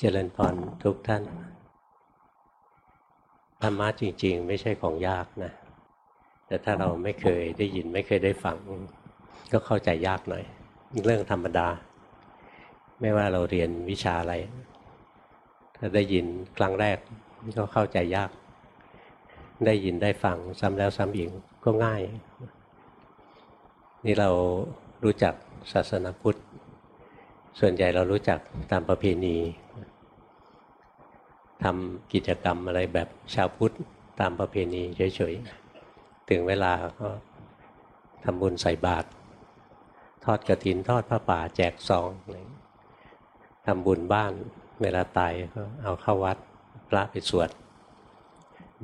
เจริญพรทุกท่าน ธรรมะจริง ๆ ไม่ใช่ของยากนะ แต่ถ้าเราไม่เคยได้ยินไม่เคยได้ฟัง ก็เข้าใจยากหน่อย เรื่องธรรมดา ไม่ว่าเราเรียนวิชาอะไร ถ้าได้ยินครั้งแรกก็เข้าใจยาก ได้ยินได้ฟังซ้ำแล้วซ้ำอีกก็ง่าย นี่เรารู้จักศาสนาพุทธ ส่วนใหญ่เรารู้จักตามประเพณีทำกิจกรรมอะไรแบบชาวพุทธตามประเพณีเฉยๆ ถึงเวลาก็ทำบุญใส่บาตรทอดกระถินทอดผ้าป่าแจกซองทำบุญบ้านเวลาตายก็เอาเข้าวัดพระไปสวด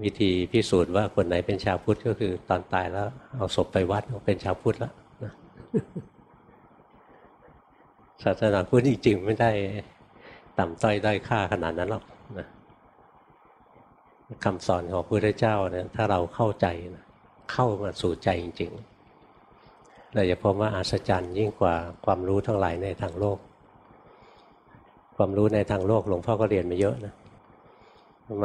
วิธีพิสูจน์ว่าคนไหนเป็นชาวพุทธก็คือตอนตายแล้วเอาศพไปวัดเป็นชาวพุทธแล้ว ศาสนาพุทธจริงๆไม่ได้ต่ำต้อยด้อยค่าขนาดนั้นหรอกนะคำสอนของพระพุทธเจ้าเนี่ยถ้าเราเข้าใจนะเข้ามาสู่ใจจริงๆเราจะพบว่าอัศจรรย์ยิ่งกว่าความรู้ทั้งหลายในทางโลก ความรู้ในทางโลกหลวงพ่อก็เรียนมาเยอะนะ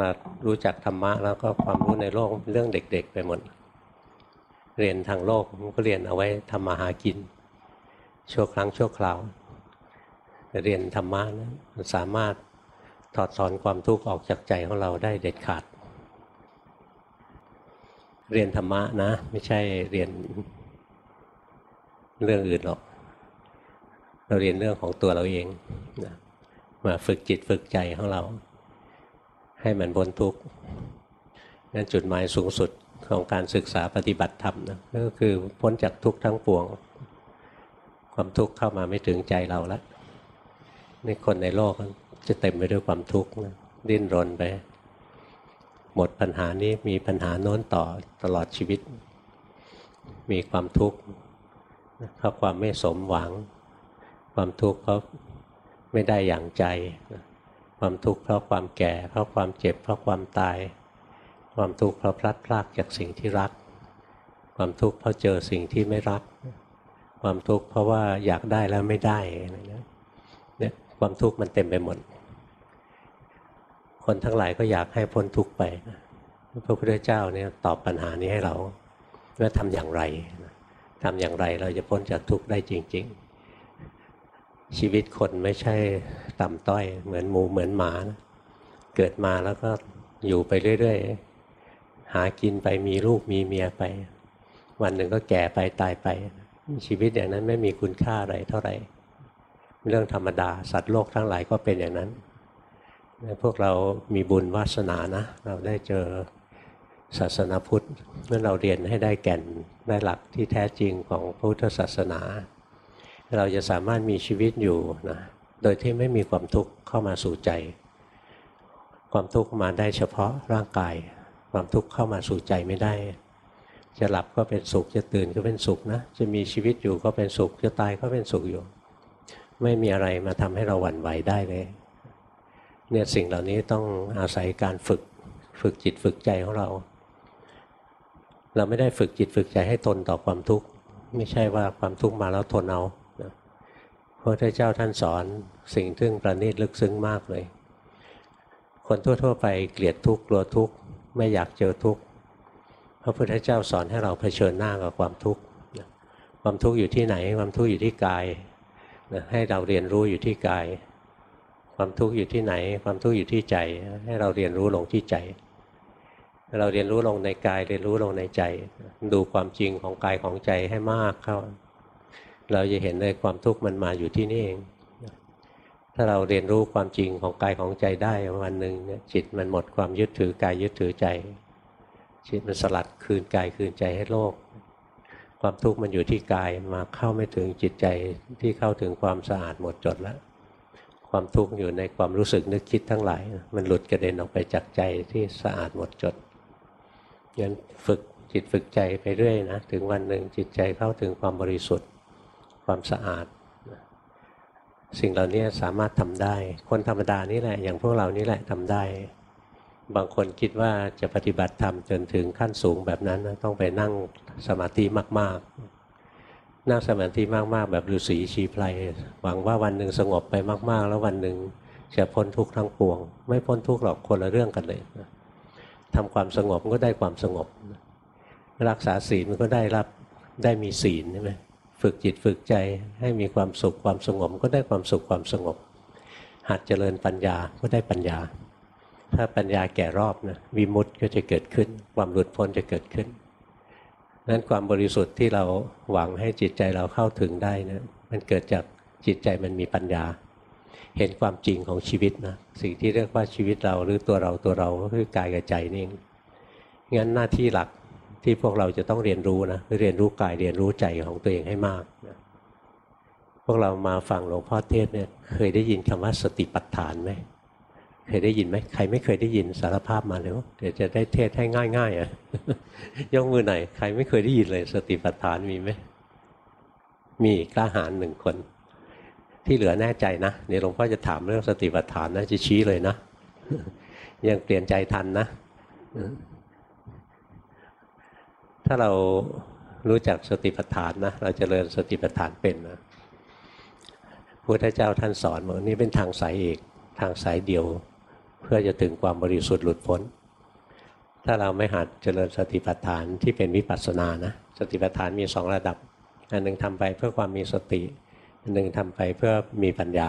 มารู้จักธรรมะแล้วก็ความรู้ในโลกเรื่องเด็ก ๆ ไปหมด เรียนทางโลกมันก็เรียนเอาไว้ทำมาหากินชั่วครั้งชั่วคราว เรียนธรรมะนะมันสามารถถอดถอนความทุกข์ออกจากใจของเราได้เด็ดขาด เรียนธรรมะนะ ไม่ใช่เรียนเรื่องอื่นหรอก เราเรียนเรื่องของตัวเราเองนะมาฝึกจิตฝึกใจของเรา ให้มันพ้นทุกข์นั่นจุดหมายสูงสุดของการศึกษาปฏิบัติธรรมนะก็คือพ้นจากทุกข์ทั้งปวง ความทุกข์เข้ามาไม่ถึงใจเราแล้ว นี่คนในโลกจะเต็มไปด้วยความทุกข์ดิ้นรนไป หมดปัญหานี้มีปัญหาโน้นต่อตลอดชีวิต มีความทุกข์เพราะความไม่สมหวัง ความทุกข์เพราะไม่ได้อย่างใจ ความทุกข์เพราะความแก่ เพราะความเจ็บ เพราะความตาย ความทุกข์เพราะพลัดพรากจากสิ่งที่รัก ความทุกข์เพราะเจอสิ่งที่ไม่รัก ความทุกข์เพราะว่าอยากได้แล้วไม่ได้เนี่ย ความทุกข์มันเต็มไปหมด คนทั้งหลายก็อยากให้พ้นทุกข์ไป พระพุทธเจ้าเนี่ยตอบปัญหานี้ให้เราว่าทำอย่างไรทำอย่างไรเราจะพ้นจากทุกข์ได้จริง ๆ ชีวิตคนไม่ใช่ต่ำต้อย เหมือนหมูเหมือนหมานะเกิดมาแล้วก็อยู่ไปเรื่อยๆ หากินไปมีลูกมีเมียไป วันหนึ่งก็แก่ไปตายไป ชีวิตอย่างนั้นไม่มีคุณค่าอะไรเท่าไหร่ เรื่องธรรมดา สัตว์โลกทั้งหลายก็เป็นอย่างนั้น พวกเรามีบุญวาสนานะ เราได้เจอศาสนาพุทธเมื่อเราเรียนให้ได้แก่นได้หลักที่แท้จริงของพุทธศาสนา เราจะสามารถมีชีวิตอยู่นะโดยที่ไม่มีความทุกข์เข้ามาสู่ใจ ความทุกข์มาได้เฉพาะร่างกาย ความทุกข์เข้ามาสู่ใจไม่ได้ จะหลับก็เป็นสุขจะตื่นก็เป็นสุขนะ จะมีชีวิตอยู่ก็เป็นสุขจะตายก็เป็นสุขอยู่ ไม่มีอะไรมาทำให้เราหวั่นไหวได้เลยเนี่ยสิ่งเหล่านี้ต้องอาศัยการฝึกฝึกจิตฝึกใจของเรา เราไม่ได้ฝึกจิตฝึกใจให้ทนต่อความทุกข์ ไม่ใช่ว่าความทุกข์มาแล้วทนเอาพระพุทธเจ้าท่านสอนสิ่งที่งประณีตลึกซึ้งมากเลย คนทั่วๆไปเกลียดทุกข์กลัวทุกข์ไม่อยากเจอทุกข์พระพุทธเจ้าสอนให้เราเผชิญหน้ากับความทุกข์ความทุกข์อยู่ที่ไหน ความทุกข์อยู่ที่กาย ให้เราเรียนรู้อยู่ที่กาย ความทุกข์อยู่ที่ไหน ความทุกข์อยู่ที่ใจ ให้เราเรียนรู้ลงที่ใจ เราเรียนรู้ลงในกายเรียนรู้ลงในใจ ดูความจริงของกายของใจให้มากเข้า เราจะเห็นเลยความทุกข์มันมาอยู่ที่นี่เอง ถ้าเราเรียนรู้ความจริงของกายของใจได้วันหนึ่งจิตมันหมดความยึดถือกายยึดถือใจจิตมันสลัดคืนกายคืนใจให้โลก ความทุกข์มันอยู่ที่กายมาเข้าไม่ถึงจิตใจที่เข้าถึงความสะอาดหมดจดแล้ว ความทุกข์อยู่ในความรู้สึกนึกคิดทั้งหลาย มันหลุดกระเด็นออกไปจากใจที่สะอาดหมดจดงั้นฝึกจิตฝึกใจไปเรื่อยนะถึงวันหนึ่งจิตใจเข้าถึงความบริสุทธิ์ ความสะอาด สิ่งเหล่านี้สามารถทำได้ คนธรรมดานี่แหละ อย่างพวกเรานี่แหละทำได้ บางคนคิดว่าจะปฏิบัติธรรมจนถึงขั้นสูงแบบนั้นต้องไปนั่งสมาธิมาก ๆ นั่งสมาธิมากๆ แบบฤาษีชีไพรหวังว่าวันหนึ่งสงบไปมาก ๆ แล้ววันหนึ่งจะพ้นทุกข์ทั้งปวง ไม่พ้นทุกข์หรอกคนละเรื่องกันเลยนะทำความสงบก็ได้ความสงบ รักษาศีลมันก็ได้รับได้มีศีลใช่ไหมฝึกจิตฝึกใจให้มีความสุขความสงบก็ได้ความสุขความสงบ หัดเจริญปัญญาก็ได้ปัญญา ถ้าปัญญาแก่รอบนะวิมุตต์ก็จะเกิดขึ้น ความหลุดพ้นจะเกิดขึ้นนั้นความบริสุทธิ์ที่เราหวังให้จิตใจเราเข้าถึงได้นะมันเกิดจากจิตใจมันมีปัญญา เห็นความจริงของชีวิตนะสิ่งที่เรียกว่าชีวิตเราหรือตัวเราตัวเราก็คือกายกับใจนี่เองงั้นหน้าที่หลักที่พวกเราจะต้องเรียนรู้นะเรียนรู้กายเรียนรู้ใจของตัวเองให้มากนะพวกเรามาฟังหลวงพ่อเทศเนี่ยเคยได้ยินคำว่าสติปัฏฐานไหม เคยได้ยินไหมใครไม่เคยได้ยินสารภาพมาเลยเดี๋ยวจะได้เทศให้ง่ายๆอะยกมือไหนใครไม่เคยได้ยินเลย สติปัฏฐานมีไหมมีกล้าหาญหนึ่งคน ที่เหลือแน่ใจนะเดี๋ยวหลวงพ่อจะถามเรื่องสติปัฏฐานนะจะชี้เลยนะยังเปลี่ยนใจทันนะ ถ้าเรารู้จักสติปัฏฐานนะเราจเจริญสติปัฏฐานเป็นนะพระพุทธเจ้าท่านสอนบอกนี่เป็นทางสายเอกทางสายเดียว เพื่อจะถึงความบริสุทธิ์หลุดพ้น ถ้าเราไม่หัดเจริญสติปัฏฐานที่เป็นวิปัสสนานะสติปัฏฐานมีสองระดับ อันหนึ่งทำไปเพื่อความมีสติอันหนึ่งทำไปเพื่อมีปัญญา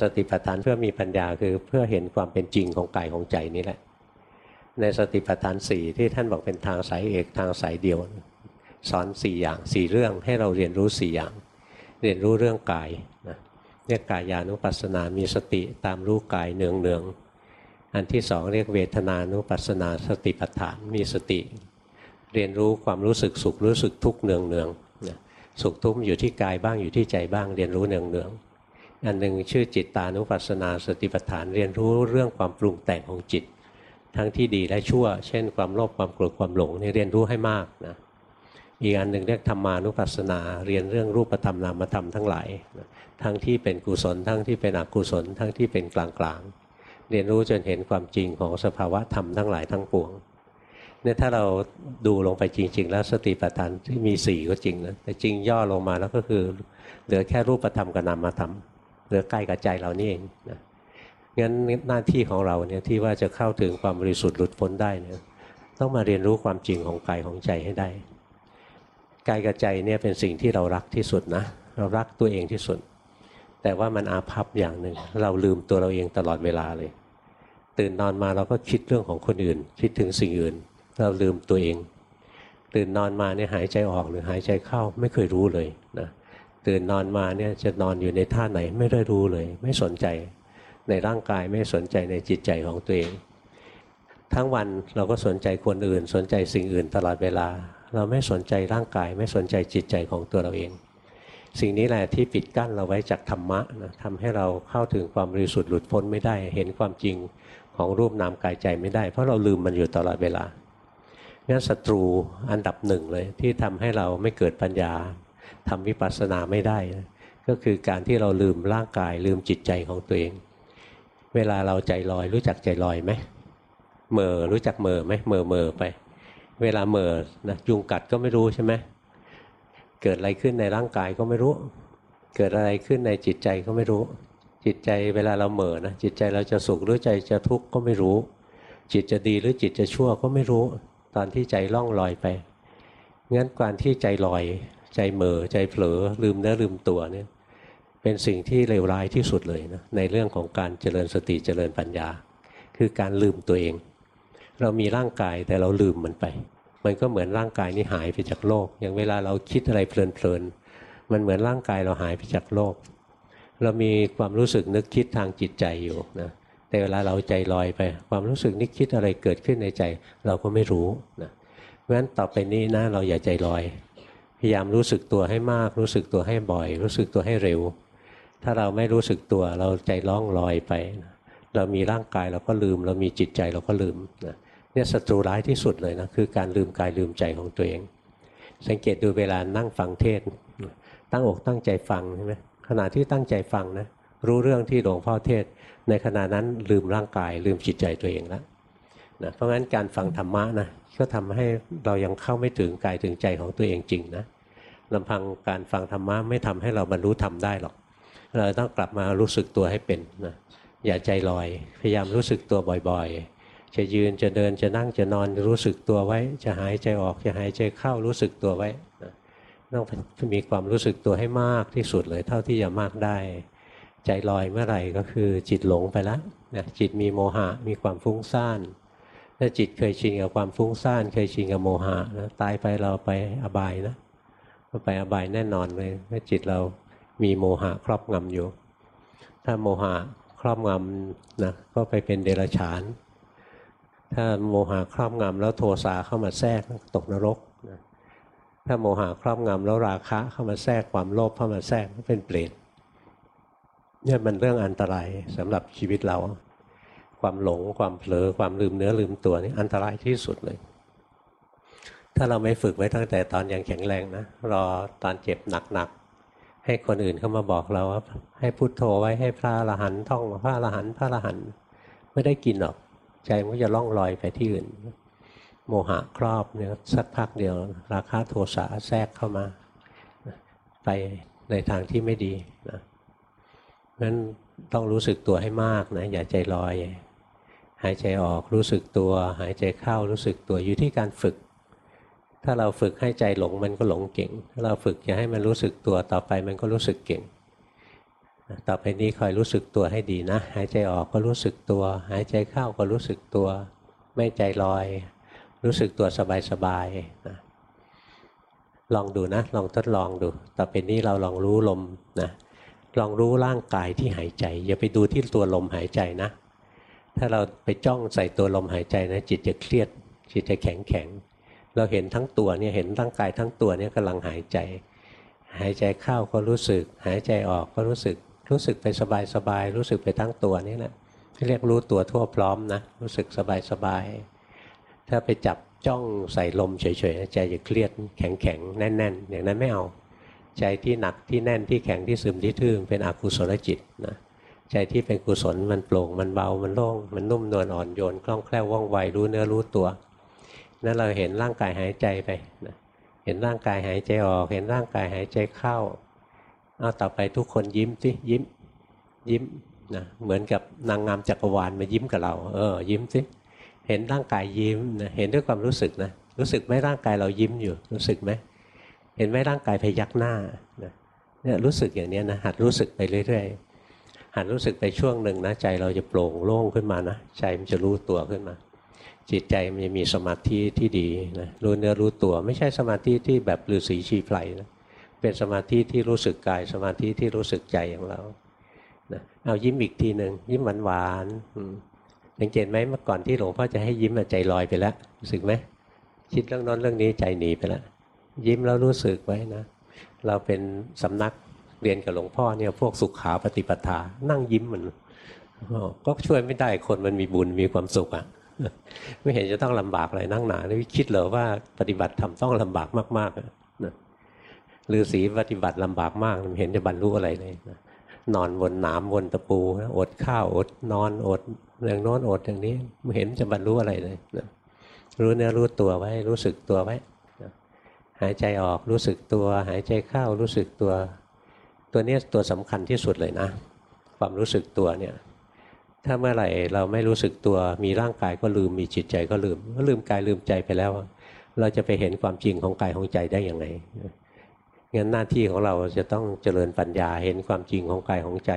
สติปัฏฐานเพื่อมีปัญญาคือเพื่อเห็นความเป็นจริงของกายของใจนี่แหละ ในสติปัฏฐานสี่ที่ท่านบอกเป็นทางสายเอกทางสายเดียว สอนสี่อย่างสี่เรื่องให้เราเรียนรู้สี่อย่าง เรียนรู้เรื่องกายนะเรียกกายานุปัสสนา มีสติตามรู้กายเนืองเนือง อันที่สองเรียกเวทนานุปัสสนาสติปัฏฐานมีสติ เรียนรู้ความรู้สึกสุขรู้สึกทุกข์เนืองเนืองสุขทุกข์อยู่ที่กายบ้างอยู่ที่ใจบ้าง เรียนรู้เนืองเนืองอันหนึ่งชื่อจิตตานุปัสสนาสติปัฏฐานเรียนรู้เรื่องความปรุงแต่งของจิต ทั้งที่ดีและชั่ว เช่น ความโลภความโกรธความหลงนี่เรียนรู้ให้มากนะอีกอันหนึ่งเรียกธรรมานุปัสสนาเรียนเรื่องรูปธรรมนามธรรมทั้งหลาย ทั้งที่เป็นกุศลทั้งที่เป็นอกุศลทั้งที่เป็นกลางกลาง เรียนรู้จนเห็นความจริงของสภาวะธรรมทั้งหลายทั้งปวงเนี่ยถ้าเราดูลงไปจริง ๆ แล้วสติปัฏฐานที่มีสี่ก็จริงนะแต่จริงย่อลงมาแล้วก็คือเหลือแค่รูปธรรมกับนามธรรมเหลือใกล้กับใจเรานี่เองนะงั้นหน้าที่ของเราเนี่ยที่ว่าจะเข้าถึงความบริสุทธิ์หลุดพ้นได้เนี่ยต้องมาเรียนรู้ความจริงของกายของใจให้ได้กายกับใจเนี่ยเป็นสิ่งที่เรารักที่สุดนะเรารักตัวเองที่สุด แต่ว่ามันอาภัพอย่างหนึ่งเราลืมตัวเราเองตลอดเวลาเลย ตื่นนอนมาเราก็คิดเรื่องของคนอื่น คิดถึงสิ่งอื่น เราลืมตัวเอง ตื่นนอนมาเนี่ยหายใจออกหรือหายใจเข้าไม่เคยรู้เลยนะตื่นนอนมาเนี่ยจะนอนอยู่ในท่าไหนไม่ได้รู้เลย ไม่สนใจในร่างกายไม่สนใจในจิตใจของตัวเอง ทั้งวันเราก็สนใจคนอื่น สนใจสิ่งอื่นตลอดเวลา เราไม่สนใจร่างกาย ไม่สนใจจิตใจของตัวเราเอง สิ่งนี้แหละที่ปิดกั้นเราไว้จากธรรมะนะทำให้เราเข้าถึงความบริสุทธิ์หลุดพ้นไม่ได้เห็นความจริง ของรูปนามกายใจไม่ได้ เพราะเราลืมมันอยู่ตลอดเวลางั้นศัตรูอันดับหนึ่งเลยที่ทำให้เราไม่เกิดปัญญาทำวิปัสสนาไม่ได้ ก็คือการที่เราลืมร่างกายลืมจิตใจของตัวเอง เวลาเราใจลอยรู้จักใจลอยไหมเมื่อรู้จักเมื่อไหมเมื่อเมื่อไป เวลาเมื่อนะยุงกัดก็ไม่รู้ใช่ไหมเกิดอะไรขึ้นในร่างกายก็ไม่รู้ เกิดอะไรขึ้นในจิตใจก็ไม่รู้ จิตใจเวลาเราเหม่อนะจิตใจเราจะสุขหรือใจจะทุกข์ก็ไม่รู้ จิตจะดีหรือจิตจะชั่วก็ไม่รู้ ตอนที่ใจล่องลอยไปงั้นการที่ใจลอยใจเหม่อใจเผลอลืมเนื้อลืมตัวเนี่ยเป็นสิ่งที่เลวร้ายที่สุดเลยนะในเรื่องของการเจริญสติเจริญปัญญา คือการลืมตัวเอง เรามีร่างกายแต่เราลืมมันไป มันก็เหมือนร่างกายนี้หายไปจากโลก อย่างเวลาเราคิดอะไรเพลินๆมันเหมือนร่างกายเราหายไปจากโลก เรามีความรู้สึกนึกคิดทางจิตใจอยู่นะแต่เวลาเราใจลอยไป ความรู้สึกนึกคิดอะไรเกิดขึ้นในใจ เราก็ไม่รู้นะเพราะฉะนั้นต่อไปนี้นะเราอย่าใจลอย พยายามรู้สึกตัวให้มาก รู้สึกตัวให้บ่อย รู้สึกตัวให้เร็ว ถ้าเราไม่รู้สึกตัวเราใจล่องลอยไปเรามีร่างกายเราก็ลืม เรามีจิตใจเราก็ลืมนะเนี่ยศัตรูร้ายที่สุดเลยนะคือการลืมกายลืมใจของตัวเอง สังเกตดูเวลานั่งฟังเทศตั้งอกตั้งใจฟังใช่ไหม ณะที่ตั้งใจฟังนะรู้เรื่องที่หลวงพ่อเทศ ในขณะนั้นลืมร่างกาย ลืมจิตใจตัวเองแล้วนะเพราะงั้นการฟังธรรมะนะก็ทำให้เรายังเข้าไม่ถึงกายถึงใจของตัวเองจริงนะลำพังการฟังธรรมะไม่ทำให้เราบรรลุธรรมได้หรอก เราต้องกลับมารู้สึกตัวให้เป็นนะอย่าใจลอย พยายามรู้สึกตัวบ่อยๆ จะยืนจะเดินจะนั่งจะนอนรู้สึกตัวไว้ จะหายใจออกจะหายใจเข้ารู้สึกตัวไว้ ต้องมีความรู้สึกตัวให้มากที่สุดเลยเท่าที่จะมากได้ ใจลอยเมื่อไหร่ก็คือจิตหลงไปแล้วนะจิตมีโมหะมีความฟุ้งซ่านถ้าจิตเคยชินกับความฟุ้งซ่านเคยชินกับโมหะนะตายไปเราไปอบายนะไปอบายแน่นอนเลยถ้าจิตเรามีโมหะครอบงำอยู่ ถ้าโมหะครอบงำนะก็ไปเป็นเดรัจฉาน ถ้าโมหะครอบงำแล้วโทสะเข้ามาแทรกตกนรก ถ้าโมหะครอบงำแล้วราคะเข้ามาแทรกความโลภเข้ามาแทรกก็เป็นเปรตเนี่ยมันเรื่องอันตรายสำหรับชีวิตเรา ความหลงความเผลอความลืมเนื้อลืมตัวนี่อันตรายที่สุดเลย ถ้าเราไม่ฝึกไว้ตั้งแต่ตอนยังแข็งแรงนะรอตอนเจ็บหนักๆให้คนอื่นเข้ามาบอกเราว่า ให้พุโทโธไว้ให้พระอรหันท่องพระอรหันพระอรหันไม่ได้กินหรอก ใจมันจะล่องลอยไปที่อื่น โมหะครอบเนี่ยสักพักเดียว ราคาโทสะแทรกเข้ามาไปในทางที่ไม่ดีนะนั้นต้องรู้สึกตัวให้มากนะอย่าใจลอย หายใจออกรู้สึกตัว หายใจเข้ารู้สึกตัวอยู่ที่การฝึก ถ้าเราฝึกให้ใจหลงมันก็หลงเก่ง ถ้าเราฝึกจะให้มันรู้สึกตัวต่อไปมันก็รู้สึกเก่งต่อไปนี้คอยรู้สึกตัวให้ดีนะ หายใจออกก็รู้สึกตัว หายใจเข้าก็รู้สึกตัว ไม่ใจลอย รู้สึกตัวสบายๆนะลองดูนะ ลองทดลองดู ต่อไปนี้เราลองรู้ลมนะลองรู้ร่างกายที่หายใจ อย่าไปดูที่ตัวลมหายใจนะ ถ้าเราไปจ้องใส่ตัวลมหายใจนะ จิตจะเครียด จิตจะแข็งแข็ง เราเห็นทั้งตัวเนี่ยเห็นร่างกายทั้งตัวเนี่ยกำลังหายใจ หายใจเข้าก็รู้สึก หายใจออกก็รู้สึก รู้สึกไปสบายสบายรู้สึกไปทั้งตัวนี่แหละเรียกรู้ตัวทั่วพร้อมนะรู้สึกสบายสบาย ถ้าไปจับจ้องใส่ลมเฉยๆใจจะเครียดแข็งแข็งแน่น ๆ อย่างนั้นไม่เอา ใจที่หนักที่แน่นที่แข็งที่ซึมที่ทื่อเป็นอกุศลจิตนะใจที่เป็นกุศลมันโปร่งมันเบามันโล่งมันนุ่มนวลอ่อนโยนคล่องแคล่วว่องไวรู้เนื้อรู้ตัวนั่นเราเห็นร่างกายหายใจไปนะเห็นร่างกายหายใจออก เห็นร่างกายหายใจเข้าเอาต่อไปทุกคนยิ้มสิยิ้มยิ้มนะเหมือนกับนางงามจักรวาลมายิ้มกับเรา เออ ยิ้มสิ เห็นร่างกายยิ้มนะเห็นด้วยความรู้สึกนะรู้สึกไหมร่างกายเรายิ้มอยู่ รู้สึกไหมเห็นไหมร่างกายพยักหน้าเนี่ยรู้สึกอย่างนี้นะหัดรู้สึกไปเรื่อยๆหัดรู้สึกไปช่วงหนึ่งนะใจเราจะโปร่งโล่งขึ้นมานะใจมันจะรู้ตัวขึ้นมา จิตใจมันจะมีสมาธิที่ดีนะรู้เนื้อรู้ตัว ไม่ใช่สมาธิที่แบบฤาษีชีไพรนะเป็นสมาธิที่รู้สึกกาย สมาธิที่รู้สึกใจอย่างเรานะเอายิ้มอีกทีหนึ่งยิ้มหวานหวาน สังเกตไหมเมื่อก่อนที่หลวงพ่อจะให้ยิ้มใจลอยไปแล้วรู้สึกไหมคิดเรื่องนั้นเรื่องนี้ใจหนีไปแล้วยิ้มแล้วรู้สึกไว้นะเราเป็นสำนักเรียนกับหลวงพ่อเนี่ยพวกสุขขาปฏิปทา นั่งยิ้มมันก็ช่วยไม่ได้คนมันมีบุญมีความสุขอะ่ะไม่เห็นจะต้องลำบากอะไรนั่งหนาไม่คิดเหรอว่าปฏิบัติทำต้องลำบากมากๆนะฤาษีปฏิบัติลำบากมากเห็นจะบรรลุอะไรเลยนะ นอนบนหนามบนตะปูอดข้าวอดนอนอดอย่างโน้นอดอย่างนี้ไม่เห็นจะบรรลุอะไรเลยนะรู้เนื้อรู้ตัวไว้ รู้สึกตัวไว้หายใจออกรู้สึกตัว หายใจเข้ารู้สึกตัว ตัวนี้ตัวสำคัญที่สุดเลยนะ ความรู้สึกตัวเนี่ยถ้าเมื่อไหร่เราไม่รู้สึกตัวมีร่างกายก็ลืมมีจิตใจก็ลืมก็ลืมกายลืมใจไปแล้ว เราจะไปเห็นความจริงของกายของใจได้อย่างไร งั้นหน้าที่ของเราจะต้องเจริญปัญญาเห็นความจริงของกายของใจ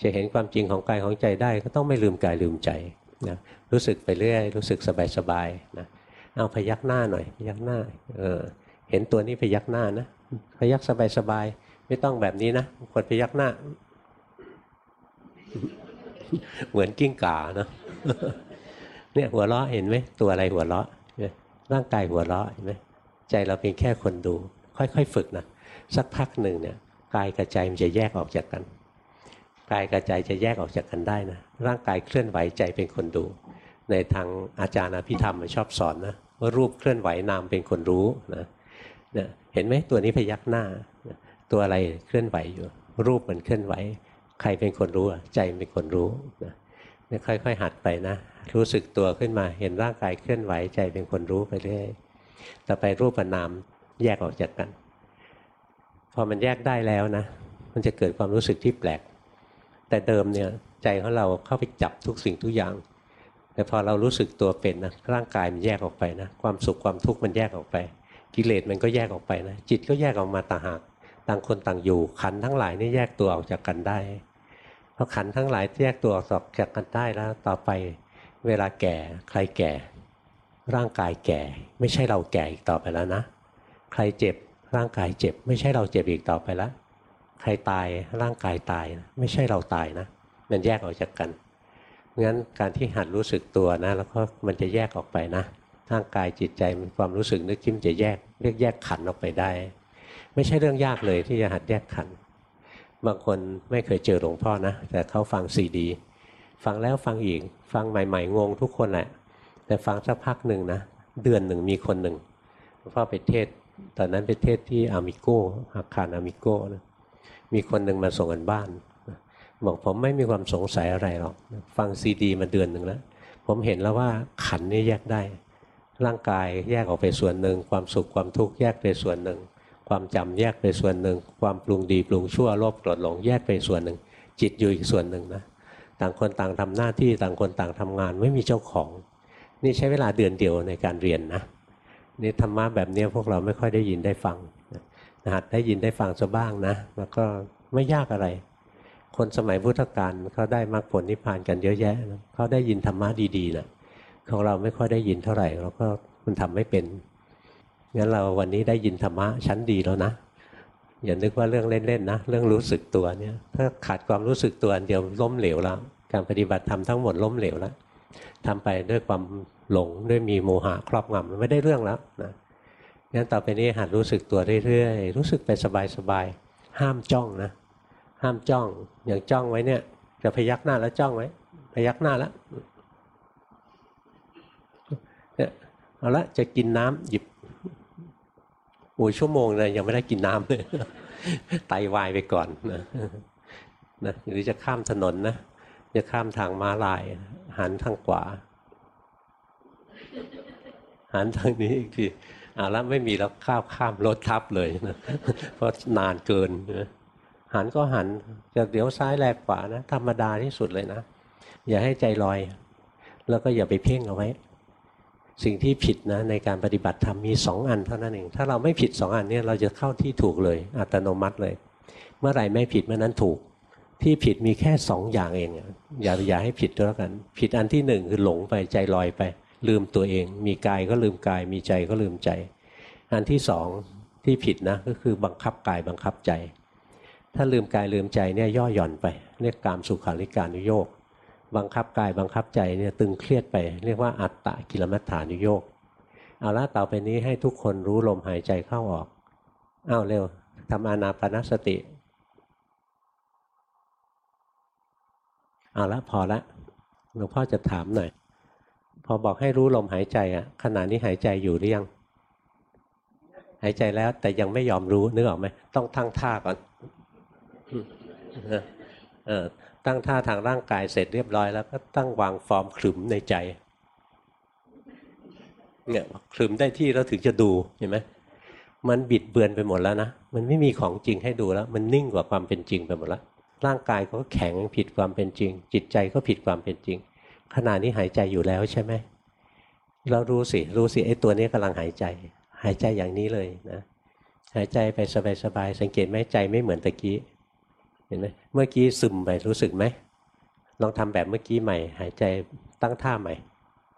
จะเห็นความจริงของกายของใจได้ ก็ต้องไม่ลืมกายลืมใจนะรู้สึกไปเรื่อย รู้สึกสบายๆนะเอาพยักหน้าหน่อย พยักหน้าเออเห็นตัวนี้พยักหน้านะพยักสบายสบายไม่ต้องแบบนี้นะคนพยักหน้า เหมือนกิ้งก่านะเนี่ยหัวเราะเห็นไหมตัวอะไรหัวเราะร่างกายหัวเราะเห็นไหมใจเราเป็นแค่คนดู ค่อยๆ ฝึกนะสักพักหนึ่งเนี่ยกายกับใจมันจะแยกออกจากกันกายกับใจจะแยกออกจากกันได้นะร่างกายเคลื่อนไหวใจเป็นคนดู ในทางอาจารย์อภิธรรมชอบสอนนะว่ารูปเคลื่อนไหวนามเป็นคนรู้นะเนะเห็นไหมตัวนี้พยักหน้า ตัวอะไรเคลื่อนไหวอยู่ รูปมันเคลื่อนไหว ใครเป็นคนรู้ใจเป็นคนรู้นะนี่ยค่อยๆ หัดไปนะ รู้สึกตัวขึ้นมา เห็นร่างกายเคลื่อนไหวใจเป็นคนรู้ไปเรื่อยต่อไปรูปนาม แยกออกจากกัน พอมันแยกได้แล้วนะ มันจะเกิดความรู้สึกที่แปลก แต่เดิมเนี่ยใจของเราเข้าไปจับทุกสิ่งทุกอย่าง แต่พอเรารู้สึกตัวเป็นนะร่างกายมันแยกออกไปนะความสุขความทุกข์มันแยกออกไป กิเลสมันก็แยกออกไปนะจิตก็แยกออกมาต่างหากต่างคนต่างอยู่ขันทั้งหลายนี่แยกตัวออกจากกันได้พอขันทั้งหลายแยกตัวออกจากกันได้แล้ว ต่อไปเวลาแก่ใครแก่ ร่างกายแก่ ไม่ใช่เราแก่อีกต่อไปแล้วนะ ใครเจ็บร่างกายเจ็บ ไม่ใช่เราเจ็บอีกต่อไปแล้วใครตายร่างกายตาย ไม่ใช่เราตายนะ มันแยกออกจากกันงั้นการที่หัดรู้สึกตัวนะ แล้วก็มันจะแยกออกไปนะร่างกายจิตใจมีความรู้สึกนึกคิดจะแยกเรียกแยกขันออกไปได้ ไม่ใช่เรื่องยากเลยที่จะหัดแยกขัน บางคนไม่เคยเจอหลวงพ่อนะ แต่เขาฟังซีดี ฟังแล้วฟังอีก ฟังใหม่ๆงงทุกคนแหละ แต่ฟังสักพักหนึ่งนะ เดือนหนึ่งมีคนหนึ่งหลวงพ่อไปเทศ ตอนนั้นไปเทศที่อามิโก้อาคารอามิโก้นะมีคนหนึ่งมาส่งกันบ้าน บอกผมไม่มีความสงสัยอะไรหรอก ฟังซีดีมาเดือนหนึ่งแล้ว ผมเห็นแล้วว่าขันนี่แยกได้ ร่างกายแยกออกไปส่วนหนึ่ง ความสุขความทุกข์แยกไปส่วนหนึ่ง ความจำแยกไปส่วนหนึ่ง ความปรุงดีปรุงชั่วโลภโกรธหลงแยกไปส่วนหนึ่ง จิตอยู่อีกส่วนหนึ่งนะต่างคนต่างทำหน้าที่ต่างคนต่างทำงานไม่มีเจ้าของ นี่ใช้เวลาเดือนเดียวในการเรียนนะ นี่ธรรมะแบบนี้พวกเราไม่ค่อยได้ยินได้ฟังนะหัดได้ยินได้ฟังซะบ้างนะแล้วก็ไม่ยากอะไร คนสมัยพุทธกาลเขาได้มรรคผลนิพพานกันเยอะแยะเขาได้ยินธรรมะดีๆนะของเราไม่ค่อยได้ยินเท่าไหร่เราก็มันทำไม่เป็นงั้นเราวันนี้ได้ยินธรรมะชั้นดีแล้วนะอย่านึกว่าเรื่องเล่นๆนะเรื่องรู้สึกตัวเนี่ย ถ้าขาดความรู้สึกตัวเดียวล้มเหลวแล้วการปฏิบัติธรรมทั้งหมดล้มเหลวแล้วทำไปด้วยความ หลงด้วยมีโมหะครอบงำไม่ได้เรื่องแล้วนะงั้นต่อไปนี้หัดรู้สึกตัวเรื่อยๆรู้สึกไปสบายๆห้ามจ้องนะห้ามจ้องอย่างจ้องไว้เนี่ยจะพยักหน้าแล้วจ้องไว้ พยักหน้าแล้วเนี่ยเอาละจะกินน้ำหยิบโอ้ชั่วโมงเลยยังไม่ได้กินน้ำเลยไตวายไปก่อนนะนะหรือจะข้ามถนนนะจะข้ามทางม้าลายหันทางขวา หันทางนี้อีกทีอ่าแล้วไม่มีแล้วข้าวข้ามรถทับเลยนะเพราะนานเกินนะหันก็หันจะเดี๋ยวซ้ายแลกขวานะธรรมดาที่สุดเลยนะ อย่าให้ใจลอย แล้วก็อย่าไปเพ่งเอาไว้ สิ่งที่ผิดนะในการปฏิบัติธรรมมีสองอันเท่านั้นเอง ถ้าเราไม่ผิดสองอันนี้เราจะเข้าที่ถูกเลย อัตโนมัติเลย เมื่อไหร่ไม่ผิดเมื่อนั้นถูก ที่ผิดมีแค่สองอย่างเอง อย่าอย่าให้ผิดก็แล้วกัน ผิดอันที่หนึ่งคือหลงไปใจลอยไป ลืมตัวเอง มีกายก็ลืมกาย มีใจก็ลืมใจ อันที่สองที่ผิดนะก็คือบังคับกายบังคับใจ ถ้าลืมกายลืมใจเนี่ยย่อหย่อนไป เรียกกามสุขาริการุโยกบังคับกายบังคับใจเนี่ยตึงเครียดไป เรียกว่าอัตตะกิลมัฏฐานุโยกเอาละต่อไปนี้ให้ทุกคนรู้ลมหายใจเข้าออกอ้าวเร็วทำอานาปนสติเอาละพอละหลวงพ่อจะถามหน่อย พอบอกให้รู้ลมหายใจอะขณะนี้หายใจอยู่หรือยัง หายใจแล้วแต่ยังไม่ยอมรู้นึกออกไหมต้องทั้งท่าก่อนเออตั้งท่าทางร่างกายเสร็จเรียบร้อยแล้วก็ตั้งวางฟอร์มขลุ่มในใจเนี่ยขลุ่มได้ที่แล้วถึงจะดูเห็นไหมมันบิดเบือนไปหมดแล้วนะมันไม่มีของจริงให้ดูแล้ว มันนิ่งกว่าความเป็นจริงไปหมดแล้วร่างกายก็แข็งผิดความเป็นจริง จิตใจก็ผิดความเป็นจริง ขณะนี้หายใจอยู่แล้วใช่ไหมเรารู้สิรู้สิไอ้ตัวนี้กำลังหายใจ หายใจอย่างนี้เลยนะหายใจไปสบายๆสังเกตไหมใจไม่เหมือนตะกี้เห็นไหมเมื่อกี้ซึมไปรู้สึกไหมลองทำแบบเมื่อกี้ใหม่ หายใจตั้งท่าใหม่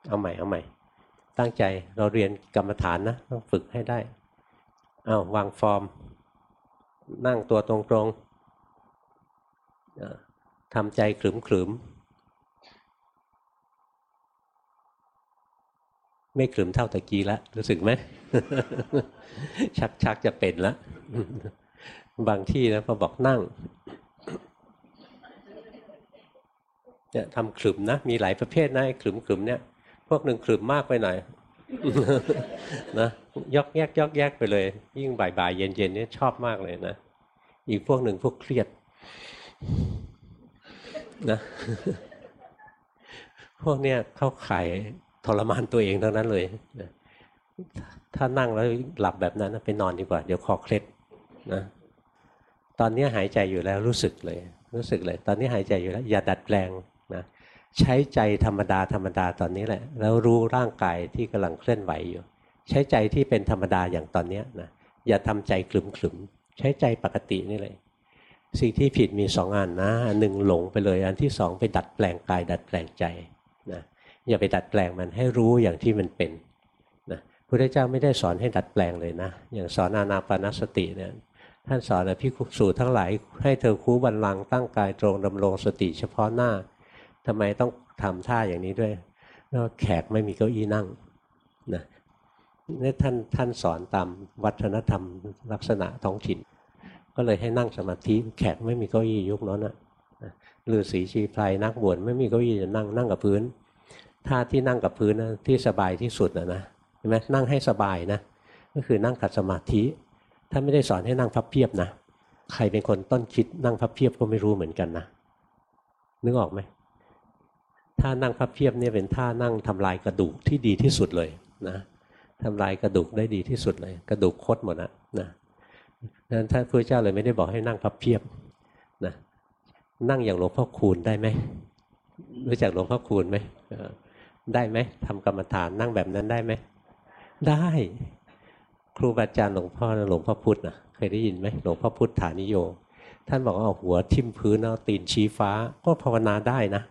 เอาใหม่เอาใหม่ ตั้งใจเราเรียนกรรมฐานนะต้องฝึกให้ได้เอาวางฟอร์ม นั่งตัวตรงๆทำใจขลุ่มๆ ไม่ขลุ่มเท่าตะกี้ล้วรู้สึกไหมชักชักจะเป็นล้วบางที่นะพอบอกนั่งเนี่ยทำขลุ่มนะ มีหลายประเภทนะขลุ่มขลุ่มเนี่ย พวกหนึ่งขลุ่มมากไปหน่อยนะยอกแยกยอกแยกไปเลย ยิ่งบ่ายๆเย็นๆเนี่ยชอบมากเลยนะอีกพวกหนึ่งพวกเครียดนะพวกเนี้ยเข้าข่าย ทรมานตัวเองทั้งนั้นเลย ถ้านั่งแล้วหลับแบบนั้นไปนอนดีกว่า เดี๋ยวคอเคล็ดนะ ตอนนี้หายใจอยู่แล้วรู้สึกเลย รู้สึกเลย ตอนนี้หายใจอยู่แล้ว อย่าดัดแปลงนะใช้ใจธรรมดาธรรมดาตอนนี้แหละ แล้วรู้ร่างกายที่กำลังเคลื่อนไหวอยู่ ใช้ใจที่เป็นธรรมดาอย่างตอนนี้นะอย่าทำใจขลุ่มขลุ่มใช้ใจปกตินี่เลยสิ่งที่ผิดมีสองอันนะอันหนึ่งหลงไปเลย อันที่สองไปดัดแปลงกาย ดัดแปลงใจนะ อย่าไปดัดแปลงมันให้รู้อย่างที่มันเป็นนะพระเจ้าไม่ได้สอนให้ดัดแปลงเลยนะ อย่างสอนอานาปานสติเนี่ยท่านสอนอภิคุสูทั้งหลายให้เธอคูบันลังตั้งกายตรงดำรงสติเฉพาะหน้าทำไมต้องทำท่าอย่างนี้ด้วยเพราะแขกไม่มีเก้าอี้นั่งนะนี่ท่านท่านสอนตามวัฒนธรรมลักษณะท้องถิ่น ก็เลยให้นั่งสมาธิแขกไม่มีเก้าอี้ยุคนั้นนะฤาษีชีพลายนักบวชไม่มีเก้าอี้จะนั่งนั่งกับพื้น ท่าที่นั่งกับพื้นนะที่สบายที่สุดนะนะเห็นไหมนั่งให้สบายนะ ก็คือนั่งขัดสมาธิท่านไม่ได้สอนให้นั่งพับเพียบนะใครเป็นคนต้นคิดนั่งพับเพียบก็ไม่รู้เหมือนกันนะนึกออกไหมท่านั่งพับเพียบเนี่ยเป็นท่านั่งทำลายกระดูกที่ดีที่สุดเลยนะทำลายกระดูกได้ดีที่สุดเลย กระดูกคดหมดนะนะนั้นท่านพระเจ้าเลยไม่ได้บอกให้นั่งพับเพียบนะนั่งอย่างหลวงพ่อคูณได้ไหมรู้จักหลวงพ่อคูณไหม ได้ไหมทำกรรมฐานนั่งแบบนั้นได้ไหม ได้ ครูบาอาจารย์หลวงพ่อหลวงพ่อพุธนะเคยได้ยินไหมหลวงพ่อพุทธานิโย ท่านบอกเอาหัวทิ่มพื้นเอาตีนชี้ฟ้า ก็ภาวนาได้นะ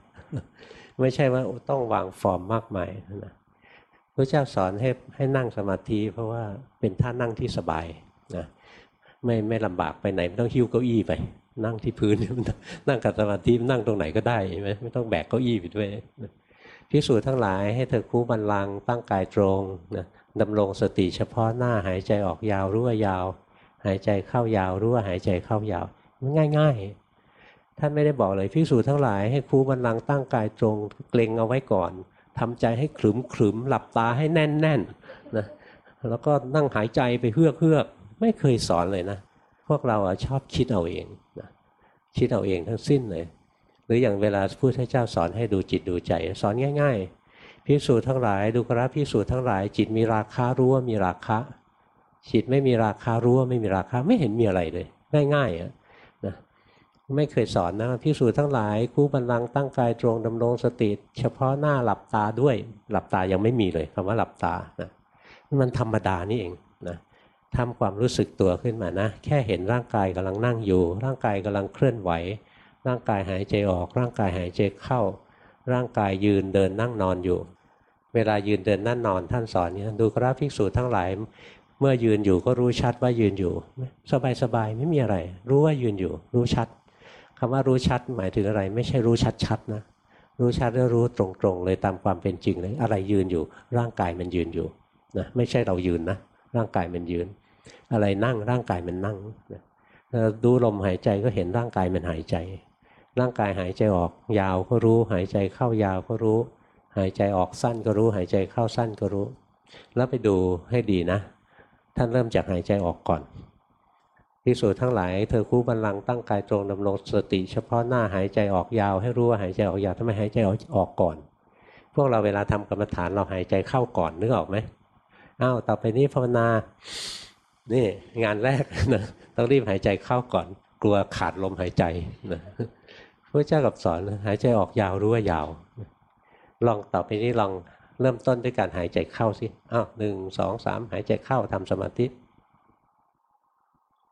ไม่ใช่ว่าต้องวางฟอร์มมากมายนะพระเจ้าสอนให้ให้นั่งสมาธิ เพราะว่าเป็นท่านั่งที่สบายนะไม่ไม่ลำบากไปไหนไม่ต้องหิ้วเก้าอี้ไป นั่งที่พื้นนั่งกับสมาธินั่งตรงไหนก็ได้ใช่ไหมไม่ต้องแบกเก้าอี้ไปด้วย พิสูจน์ทั้งหลายให้เธอคู่บันลังตั้งกายตรงนะดำรงสติเฉพาะหน้าหายใจออกยาวรู้ว่ายาว หายใจเข้ายาวรู้ว่าหายใจเข้ายาวมันง่าย ๆ ท่านไม่ได้บอกเลยพิสูจน์ทั้งหลายให้คู่บันลังตั้งกายตรงเกรงเอาไว้ก่อนทำใจให้ขรึมขรึมหลับตาให้แน่นแน่นนะแล้วก็นั่งหายใจไปเฮือกเฮือกไม่เคยสอนเลยนะ พวกเราชอบคิดเอาเองนะคิดเอาเองทั้งสิ้นเลย หรืออย่างเวลาพระพุทธเจ้าสอนให้ดูจิตดูใจ สอนง่าย ๆพิสูจน์ทั้งหลาย ดูกราพิสูจน์ทั้งหลาย จิตมีราคารู้ว่ามีราคะจิตไม่มีราคารู้ว่าไม่มีราคาไม่เห็นมีอะไรเลย ง่ายๆนะไม่เคยสอนนะพิสูจน์ทั้งหลายคู่บันลังตั้งกายตรงดำรงสติเฉพาะหน้าหลับตาด้วยหลับตายังไม่มีเลยคำว่าหลับตานะมันธรรมดานี่เองนะทำความรู้สึกตัวขึ้นมานะ แค่เห็นร่างกายกำลังนั่งอยู่ ร่างกายกำลังเคลื่อนไหว ร่างกายหายใจออก ร่างกายหายใจเข้า ร่างกายยืนเดินนั่งนอนอยู่ เวลายืนเดินนั่งนอนท่านสอนเนี่ยดูกราภิกษุทั้งหลาย เมื่อยืนอยู่ก็รู้ชัดว่ายืนอยู่ สบายสบายไม่มีอะไร รู้ว่ายืนอยู่ รู้ชัดคำว่ารู้ชัดหมายถึงอะไร ไม่ใช่รู้ชัดๆนะรู้ชัดแล้วรู้ตรงๆเลยตามความเป็นจริงเลยอะไรยืนอยู่ ร่างกายมันยืนอยู่นะไม่ใช่เรายืนนะร่างกายมันยืน อะไรนั่งร่างกายมันนั่งนะดูลมหายใจก็เห็นร่างกายมันหายใจ ร่างกายหายใจออกยาวก็รู้ หายใจเข้ายาวก็รู้ หายใจออกสั้นก็รู้ หายใจเข้าสั้นก็รู้ แล้วไปดูให้ดีนะ ท่านเริ่มจากหายใจออกก่อนพิสูจทั้งหลายเธอคู่บันลังตั้งกายตรงดำรงสติเฉพาะหน้าหายใจออกยาว ให้รู้ว่าหายใจออกยาวทำไมหายใจออกก่อน พวกเราเวลาทำกรรมฐานเราหายใจเข้าก่อนนึกออกไหมอ้าวต่อไปนี้ภาวนานี่งานแรกนะต้องรีบหายใจเข้าก่อน กลัวขาดลมหายใจนะ พระเจ้ากับสอนหายใจออกยาวรู้ว่ายาว ลองต่อไปนี้ลองเริ่มต้นด้วยการหายใจเข้าสิอ้าวหนึ่งสองสามหายใจเข้าทำสมาธิ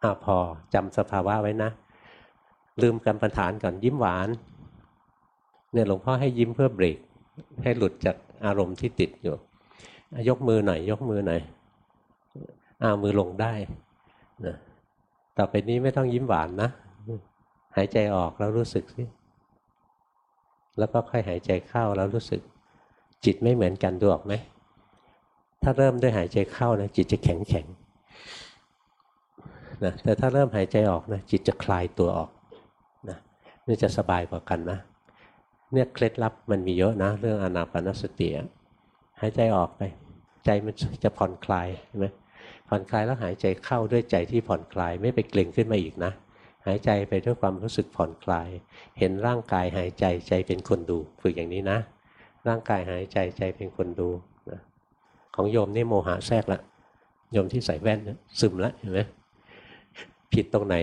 อ่าพอจำสภาวะไว้นะ ลืมกรรมฐานก่อนยิ้มหวานเนี่ยหลวงพ่อให้ยิ้มเพื่อเบรก ให้หลุดจากอารมณ์ที่ติดอยู่ ยกมือหน่อยยกมือหน่อยอามือลงได้นะต่อไปนี้ไม่ต้องยิ้มหวานนะ หายใจออกแล้วรู้สึกสิแล้วก็ค่อยหายใจเข้าแล้วรู้สึก จิตไม่เหมือนกันดูออกไหมถ้าเริ่มด้วยหายใจเข้านะจิตจะแข็งแข็งนะแต่ถ้าเริ่มหายใจออกนะจิตจะคลายตัวออกนะนี่จะสบายกว่ากันนะเนี่ยเคล็ดลับมันมีเยอะนะ เรื่องอนาปนสติหายใจออกไป ใจมันจะผ่อนคลายใช่ไหมผ่อนคลายแล้วหายใจเข้าด้วยใจที่ผ่อนคลายไม่ไปเกร็งขึ้นมาอีกนะ หายใจไปด้วยความรู้สึกผ่อนคลาย เห็นร่างกายหายใจใจเป็นคนดูฝึกอย่างนี้นะ ร่างกายหายใจใจเป็นคนดูนะของโยมนี่โมหะแทรกละโยมที่ใส่แว่นซึมละเห็นไหมผิดตรงไหน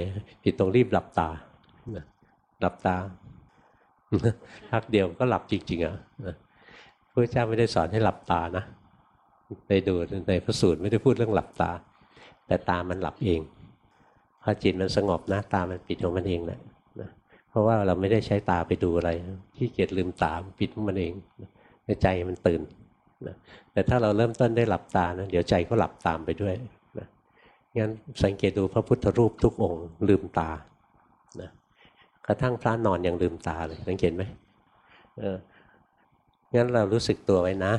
ผิดตรงรีบหลับตาหลับตาพักเดียวก็หลับจริงๆอะพระเจ้าไม่ได้สอนให้หลับตานะไปดูในพระสูตรไม่ได้พูดเรื่องหลับตา แต่ตามันหลับเอง พอจิตมันสงบนะตามันปิดของมันเองแหละเพราะว่าเราไม่ได้ใช้ตาไปดูอะไรที่เกียจลืมตาปิดมันเองในใจมันตื่นนะแต่ถ้าเราเริ่มต้นได้หลับตานะเดี๋ยวใจก็หลับตามไปด้วยนะงั้นสังเกตดูพระพุทธรูปทุกองค์ ลืมตานะกระทั่งพระนอนยังลืมตาเลยสังเกตไหมเอองั้นเรารู้สึกตัวไว้นะ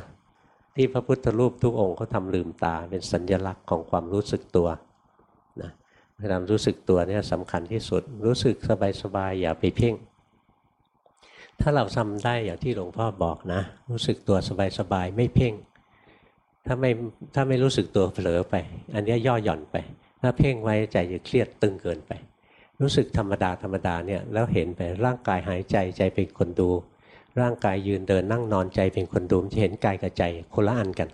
ที่พระพุทธรูปทุกองค์เขาทำลืมตาเป็นสัญญลักษณ์ของความรู้สึกตัว นะความรู้สึกตัวเนี่ยสำคัญที่สุด รู้สึกสบายๆอย่าไปเพ่ง ถ้าเราทำได้อย่างที่หลวงพ่อบอกนะ รู้สึกตัวสบายๆไม่เพ่ง ถ้าไม่ถ้าไม่รู้สึกตัวเผลอไป อันนี้ย่อหย่อนไป ถ้าเพ่งไว้ใจจะเครียดตึงเกินไป รู้สึกธรรมดาธรรมดาเนี่ยแล้วเห็นไปร่างกายหายใจใจเป็นคนดู ร่างกายยืนเดินนั่งนอนใจเป็นคนดูมันจะเห็นกายกับใจคนละอันกัน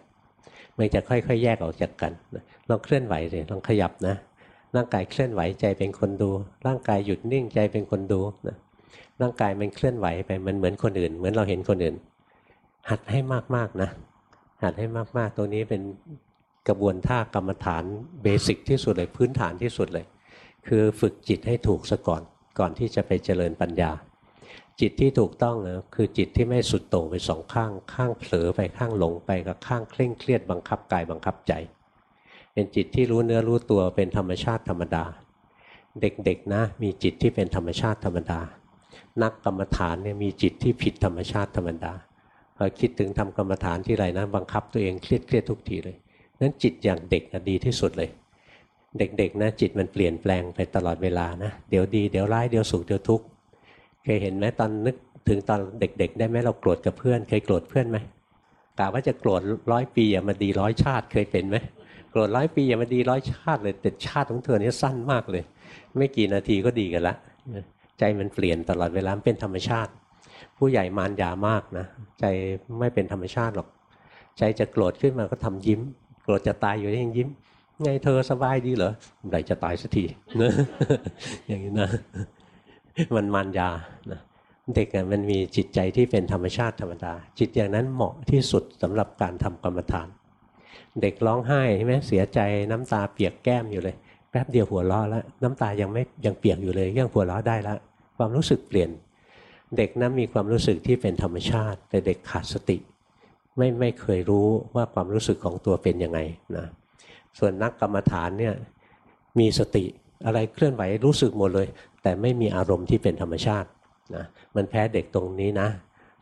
มันจะค่อยๆ แยกออกจากกันลองเคลื่อนไหวเลยลองขยับนะ ร่างกายเคลื่อนไหวใจเป็นคนดู ร่างกายหยุดนิ่งใจเป็นคนดูนะร่างกายมันเคลื่อนไหวไปมันเหมือนคนอื่น เหมือนเราเห็นคนอื่น หัดให้มากๆนะ หัดให้มากๆ ตัวนี้เป็นกระบวนท่ากรรมฐานเบสิกที่สุดเลยพื้นฐานที่สุดเลย คือฝึกจิตให้ถูกซะก่อนก่อนที่จะไปเจริญปัญญา จิตที่ถูกต้องนะคือจิตที่ไม่สุดโต่งไปสองข้าง ข้างเผลอไปข้างหลงไปกับข้างเคร่งเครียดบังคับกายบังคับใจ เป็นจิตที่รู้เนื้อรู้ตัวเป็นธรรมชาติธรรมดา เด็กๆนะมีจิตที่เป็นธรรมชาติธรรมดา นักกรรมฐานเนี่ยมีจิตที่ผิดธรรมชาติธรรมดาพอคิดถึงทำกรรมฐานที่ไรนะบังคับตัวเองเครียดเครียดทุกทีเลยนั้นจิตอย่างเด็กดีที่สุดเลย เด็กๆนะจิตมันเปลี่ยนแปลงไปตลอดเวลานะเดี๋ยวดีเดี๋ยวร้ายเดี๋ยวสุขเดี๋ยวทุกข์เคยเห็นไหมตอนนึกถึงตอนเด็ก ๆ ได้ไหมเราโกรธกับเพื่อน เคยโกรธเพื่อนไหมกะว่าจะโกรธร้อยปีอย่ามาดีร้อยชาติเคยเป็นไหม โกรธร้อยปีอย่ามาดีร้อยชาติเลยแต่ชาติของเธอนี่สั้นมากเลย ไม่กี่นาทีก็ดีกันละใจมันเปลี่ยนตลอดเวลาเป็นธรรมชาติ ผู้ใหญ่มารยามากนะ ใจไม่เป็นธรรมชาติหรอก ใจจะโกรธขึ้นมาก็ทำยิ้ม โกรธจะตายอยู่ยังยิ้มไงเธอสบายดีเหรอไหนจะตายสักทีนะอย่างนี้นะมันมารยานะเด็กมันมีจิตใจที่เป็นธรรมชาติธรรมดา จิตอย่างนั้นเหมาะที่สุดสำหรับการทำกรรมฐาน เด็กร้องไห้ใช่ไหมเสียใจน้ำตาเปียกแก้มอยู่เลยแป๊บเดียวหัวเราะแล้วน้ำตายังไม่ยังเปียกอยู่เลยยังหัวเราะได้แล้วความรู้สึกเปลี่ยน เด็กนั้นมีความรู้สึกที่เป็นธรรมชาติ แต่เด็กขาดสติ ไม่ไม่เคยรู้ว่าความรู้สึกของตัวเป็นยังไงนะส่วนนักกรรมฐานเนี่ยมีสติอะไรเคลื่อนไหวรู้สึกหมดเลย แต่ไม่มีอารมณ์ที่เป็นธรรมชาตินะมันแพ้เด็กตรงนี้นะ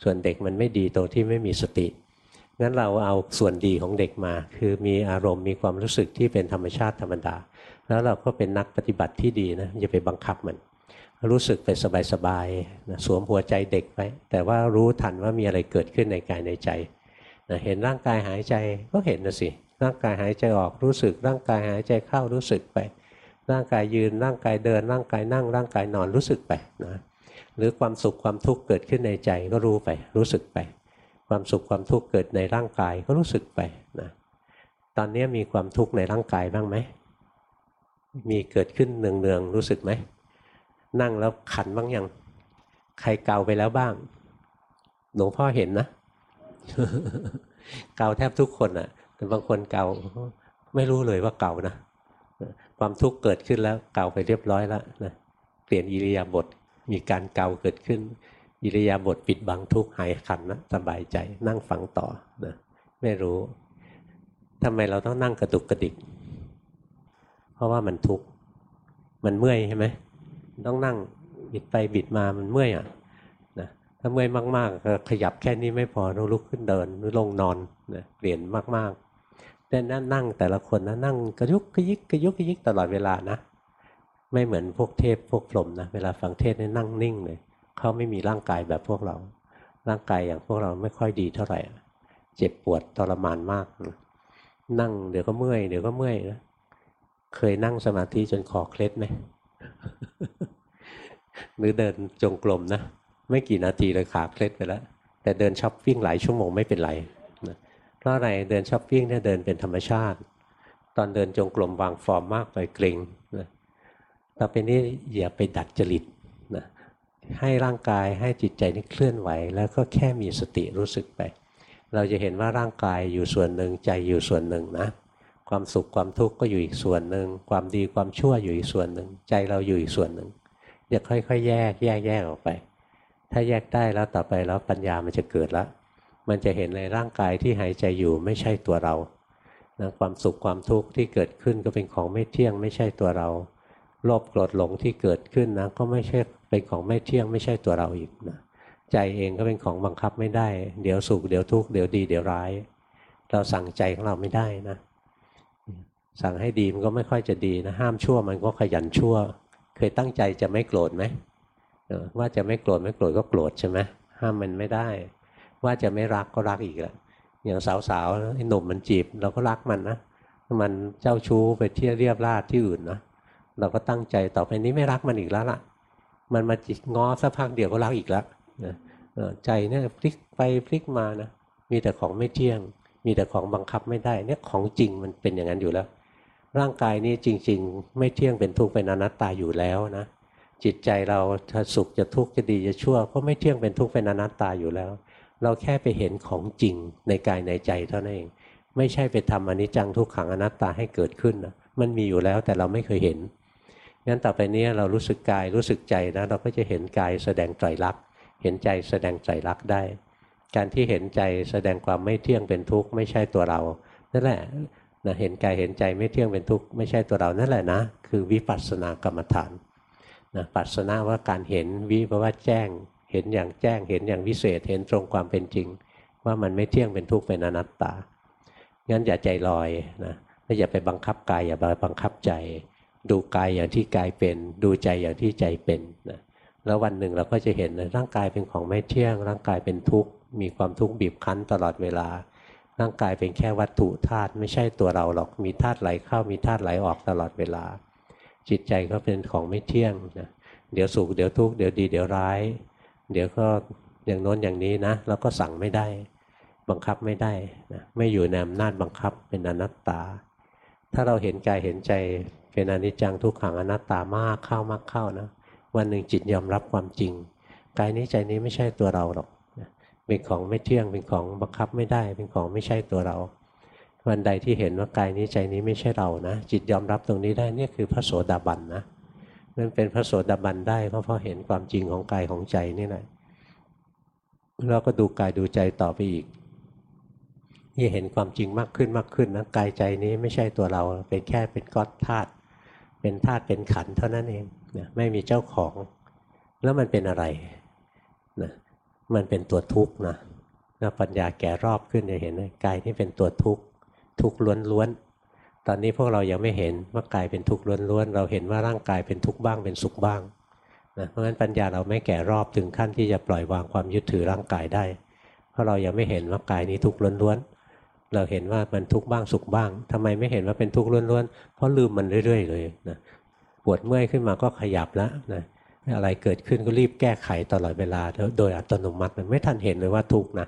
ส่วนเด็กมันไม่ดีตรงที่ไม่มีสติ งั้นเราเอาส่วนดีของเด็กมา คือมีอารมณ์มีความรู้สึกที่เป็นธรรมชาติธรรมดา แล้วเราก็เป็นนักปฏิบัติที่ดีนะอย่าไปบังคับมัน รู้สึกไปสบายๆนะสวมหัวใจเด็กไปแต่ว่ารู้ทันว่ามีอะไรเกิดขึ้นในกายในใจนะเห็นร่างกายหายใจก็เห็นนะสิร่างกายหายใจออกรู้สึก ร่างกายหายใจเข้ารู้สึกไป ร่างกายยืนร่างกายเดิน ร่างกายนั่ง ร่างกายนอนรู้สึกไปนะหรือความสุขความทุกข์เกิดขึ้นในใจก็รู้ไป รู้สึกไป ความสุขความทุกข์เกิดในร่างกายก็รู้สึกไปนะตอนนี้มีความทุกข์ในร่างกายบ้างไหมมีเกิดขึ้นเนืองๆรู้สึกไหมนั่งแล้วขันบ้างยังใครเกาไปแล้วบ้างหลวงพ่อเห็นนะ เกาแทบทุกคนอะ่ะ แต่บางคนเกาไม่รู้เลยว่าเกานะความทุกข์เกิดขึ้นแล้วเกาไปเรียบร้อยแล้วนะเปลี่ยนอิริยาบถมีการเกาเกิดขึ้น อิริยาบถปิดบังทุกข์หายขันนะสบายใจนั่งฟังต่อนะไม่รู้ทำไมเราต้องนั่งกระตุกกระดิก เพราะว่ามันทุกข์มันเมื่อยใช่ไหมต้องนั่งบิดไปบิดมามันเมื่อยอะนะถ้าเมื่อยมากๆก็ขยับแค่นี้ไม่พอต้องลุกขึ้นเดินหรือลงนอนนะเปลี่ยนมากๆแต่นั่นนั่งแต่ละคนนะนั่งกระยุกกระยิกกระยุกกระยิกตลอดเวลานะ ไม่เหมือนพวกเทพพวกพรหมนะเวลาฟังเทศนี่นั่งนิ่งเลย เขาไม่มีร่างกายแบบพวกเรา ร่างกายอย่างพวกเราไม่ค่อยดีเท่าไหร่ เจ็บปวดทรมานมาก นั่งเดี๋ยวก็เมื่อยเดี๋ยวก็เมื่อยนะเคยนั่งสมาธิจนคอเคล็ดไหมหรือเดินจงกรมนะไม่กี่นาทีเลยขาเคล็ดไปแล้ว แต่เดินช้อปปิ้งหลายชั่วโมงไม่เป็นไรนะเพราะอะไรเดินช้อปปิ้งเนี่ยเดินเป็นธรรมชาติ ตอนเดินจงกรมวางฟอร์มมากไปเกรงนะต่อไปนี้อย่าไปดัดจริต ให้ร่างกายให้จิตใจนี่เคลื่อนไหว แล้วก็แค่มีสติรู้สึกไป เราจะเห็นว่าร่างกายอยู่ส่วนหนึ่งใจอยู่ส่วนหนึ่งนะ ความสุขความทุกข์ก็อยู่อีกส่วนหนึ่งความดีความชั่วอยู่อีกส่วนหนึ่งใจเราอยู่อีกส่วนหนึ่งจะค่อยๆ แยกแยกแยกออกไป ถ้าแยกได้แล้วต่อไปแล้วปัญญามันจะเกิดล้วมันจะเห็นในร่างกายที่หายใจอยู่ไม่ใช่ตัวเรานะความสุขความทุกข์ที่เกิดขึ้นก็เป็นของไม่เที่ยงไม่ใช่ตัวเราโลภโกรธหลงที่เกิดขึ้นนะก็ไม่ใช่ เป็นของไม่เที่ยงไม่ใช่ตัวเราอีกนะใจเองก็เป็นของบังคับไม่ได้ เดี๋ยวสุขเดี๋ยวทุกข์เดี๋ยวดีเดี๋ยวร้าย เราสั่งใจของเราไม่ได้นะ สั่งให้ดีมันก็ไม่ค่อยจะดีนะ ห้ามชั่วมันก็ขยันชั่ว เคยตั้งใจจะไม่โกรธไหมว่าจะไม่โกรธไม่โกรธก็โกรธใช่ไหมห้ามมันไม่ได้ ว่าจะไม่รักก็รักอีกแล้วอย่างสาวๆไอ้หนุ่มมันจีบ เราก็รักมันนะมันเจ้าชู้ไปเที่ยวเรียบราดที่อื่นนะเราก็ตั้งใจต่อไปนี้ไม่รักมันอีกแล้วล่ะ มันมาจิกง้อสักพักเดียวก็รักอีกแล้วใจเนี่ยพลิกไปพลิกมานะมีแต่ของไม่เที่ยง มีแต่ของบังคับไม่ได้เนี่ยของจริงมันเป็นอย่างนั้นอยู่แล้ว ร่างกายนี้จริง ๆ ไม่เที่ยงเป็นทุกข์เป็นอนัตตาอยู่แล้วนะจิตใจเราถ้าสุขจะทุกข์จะดีจะชั่วก็ไม่เที่ยงเป็นทุกข์เป็นอนัตตาอยู่แล้ว เราแค่ไปเห็นของจริงในกายในใจเท่านั้นเอง ไม่ใช่ไปทำอนิจจังทุกขังอนัตตาให้เกิดขึ้นนะมันมีอยู่แล้วแต่เราไม่เคยเห็น งั้นต่อไปนี้เรารู้สึกกายรู้สึกใจนะเราก็จะเห็นกายแสดงไตรลักษณ์เห็นใจแสดงไตรลักษณ์ได้ การที่เห็นใจแสดงความไม่เที่ยงเป็นทุกข์ไม่ใช่ตัวเรา นั่นแหละนะเห็นกายเห็นใจไม่เที่ยงเป็นทุกข์ไม่ใช่ตัวเรานั่นแหละนะคือวิปัสสนากรรมฐานนะปัสสนาว่าการเห็นวิแปลว่าแจ้ง เห็นอย่างแจ้ง เห็นอย่างวิเศษ เห็นตรงความเป็นจริง ว่ามันไม่เที่ยงเป็นทุกข์เป็นอนัตตางั้นอย่าใจลอยนะอย่าไปบังคับกายอย่าไปบังคับใจ ดูกายอย่างที่กายเป็น ดูใจอย่างที่ใจเป็นนะแล้ววันหนึ่งเราก็จะเห็นนะร่างกายเป็นของไม่เที่ยง ร่างกายเป็นทุกข์มีความทุกข์บีบคั้นตลอดเวลา ร่างกายเป็นแค่วัตถุธาตุไม่ใช่ตัวเราหรอกมีธาตุไหลเข้ามีธาตุไหลออกตลอดเวลา จิตใจก็เป็นของไม่เที่ยงนะเดี๋ยวสุขเดี๋ยวทุกข์เดี๋ยวดีเดี๋ยวร้าย เดี๋ยวก็อย่างโน้นอย่างนี้นะแล้วก็สั่งไม่ได้ บังคับไม่ได้นะไม่อยู่ในอำนาจบังคับเป็นอนัตตา ถ้าเราเห็นกายเห็นใจ เป็นอนิจจังทุกขังอนัตตามากเข้ามากเข้านะวันหนึ่งจิตยอมรับความจริงกายนี้ใจนี้ไม่ใช่ตัวเราหรอกเป็นของไม่เที่ยงเป็นของบังคับไม่ได้ เป็นของไม่ใช่ตัวเรา วันใดที่เห็นว่ากายนี้ใจนี้ไม่ใช่เรานะ จิตยอมรับตรงนี้ได้เนี่ยคือพระโสดาบันนะนั่นเป็นพระโสดาบันได้เพราะพอเห็นความจริงของกายของใจนี่แหละเราก็ดูกายดูใจต่อไปอีกที่เห็นความจริงมากขึ้นมากขึ้นนะกายใจนี้ไม่ใช่ตัวเราเป็นแค่เป็นก้อนธาตุ เป็นธาตุเป็นขันเท่านั้นเองนะไม่มีเจ้าของ แล้วมันเป็นอะไรนะมันเป็นตัวทุกข์นะนะปัญญาแก่รอบขึ้นจะเห็นกายนี่เป็นตัวทุกข์ทุกข์ล้วนๆตอนนี้พวกเรายังไม่เห็นว่ากายเป็นทุกข์ล้วนๆเราเห็นว่าร่างกายเป็นทุกข์บ้างเป็นสุขบ้างนะเพราะฉะนั้นปัญญาเราไม่แก่รอบถึงขั้นที่จะปล่อยวางความยึดถือร่างกายได้ เพราะเรายังไม่เห็นว่ากายนี้ทุกข์ล้วนๆ เราเห็นว่ามันทุกข์บ้างสุขบ้างทำไมไม่เห็นว่าเป็นทุกข์ล้วนๆ เพราะลืมมันเรื่อย ๆ เลยนะปวดเมื่อยขึ้นมาก็ขยับแล้วนะอะไรเกิดขึ้นก็รีบแก้ไขตลอดเวลา โดยอัตโนมัติมันไม่ทันเห็นเลยว่าทุกข์นะ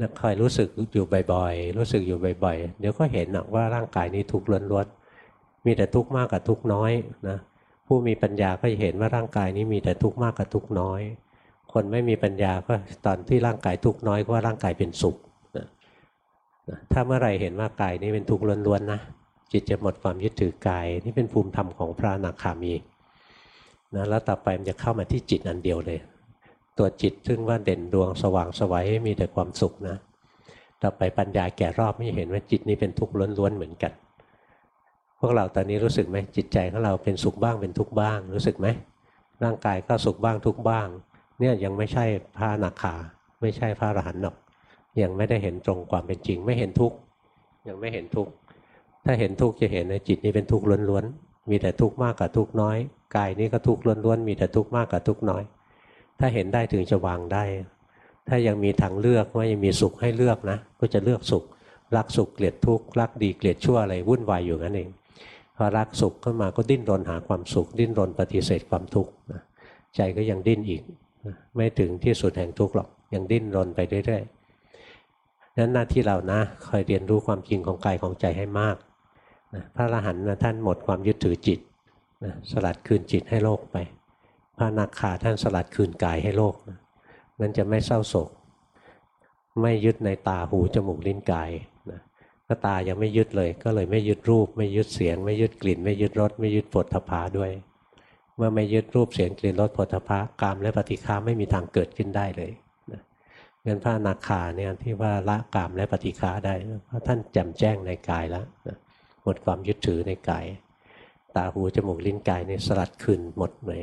นะคอยรู้สึกอยู่บ่อยๆ รู้สึกอยู่บ่อยๆ เดี๋ยวก็เห็นนะว่าร่างกายนี้ทุกข์ล้วนๆ มีแต่ทุกข์มากกับทุกข์น้อยนะผู้มีปัญญาก็จะเห็นว่าร่างกายนี้มีแต่ทุกข์มากกับทุกข์น้อย คนไม่มีปัญญาก็ตอนที่ร่างกายทุกข์น้อยก็ว่าร่างกายเป็นสุข นะถ้าเมื่อไรเห็นว่ากายนี้เป็นทุกข์ล้วนๆนะจิตจะหมดความยึดถือกาย นี่เป็นภูมิธรรมของพระอนาคามีนะแล้วต่อไปมันจะเข้ามาที่จิตอันเดียวเลย ตัวจิตซึ่งว่าเด่นดวงสว่างสวัยมีแต่ความสุขนะ ต่อไปปัญญาแก่รอบไม่เห็นว่าจิตนี้เป็นทุกข์ล้วนๆเหมือนกัน พวกเราตอนนี้รู้สึกไหมจิตใจของเราเป็นสุขบ้างเป็นทุกข์บ้าง รู้สึกไหมร่างกายก็สุขบ้างทุกข์บ้าง เนี่ยยังไม่ใช่พระอนาคาไม่ใช่พระอรหันต์หรอก ยังไม่ได้เห็นตรงความเป็นจริง ไม่เห็นทุกข์ยังไม่เห็นทุกข์ถ้าเห็นทุกข์จะเห็นในจิตนี้เป็นทุกข์ล้วนๆมีแต่ทุกข์มากกับทุกข์น้อยกายนี้ก็ทุกข์ล้วนๆมีแต่ทุกข์มากกับทุกข์น้อย ถ้าเห็นได้ถึงจะวางได้ ถ้ายังมีทางเลือกว่ายังมีสุขให้เลือกนะ ก็จะเลือกสุขรักสุขเกลียดทุกข์รักดีเกลียดชั่วอะไรวุ่นวายอยู่นั่นเองพอรักสุขขึ้นมาก็ดิ้นรนหาความสุข ดิ้นรนปฏิเสธความทุกข์ใจก็ยังดิ้นอีก ไม่ถึงที่สุดแห่งทุกข์หรอกยังดิ้นรนไปเรื่อยๆ นั้นหน้าที่เรานะคอยเรียนรู้ความจริงของกายของใจให้มากพระอรหันต์นะท่านหมดความยึดถือจิตสลัดคืนจิตให้โลกไป พระนาคาท่านสลัดคืนกายให้โลกนะมันจะไม่เศร้าโศก ไม่ยึดในตาหูจมูกลิ้นกายนะก็ตายังไม่ยึดเลย ก็เลยไม่ยึดรูป ไม่ยึดเสียง ไม่ยึดกลิ่น ไม่ยึดรสไม่ยึดปวดทพาด้วย เมื่อไม่ยึดรูปเสียงกลิ่นรสปวดทพากามและปฏิฆาไม่มีทางเกิดขึ้นได้เลย งินพระนาคาเนี่ยที่ว่าละกามและปฏิฆาได้เพราะท่านแจ่มแจ้งในกายแล้วนะหมดความยึดถือในกาย ตาหูจมูกลิ้นกายเนี่ยสลัดคืนหมดเลย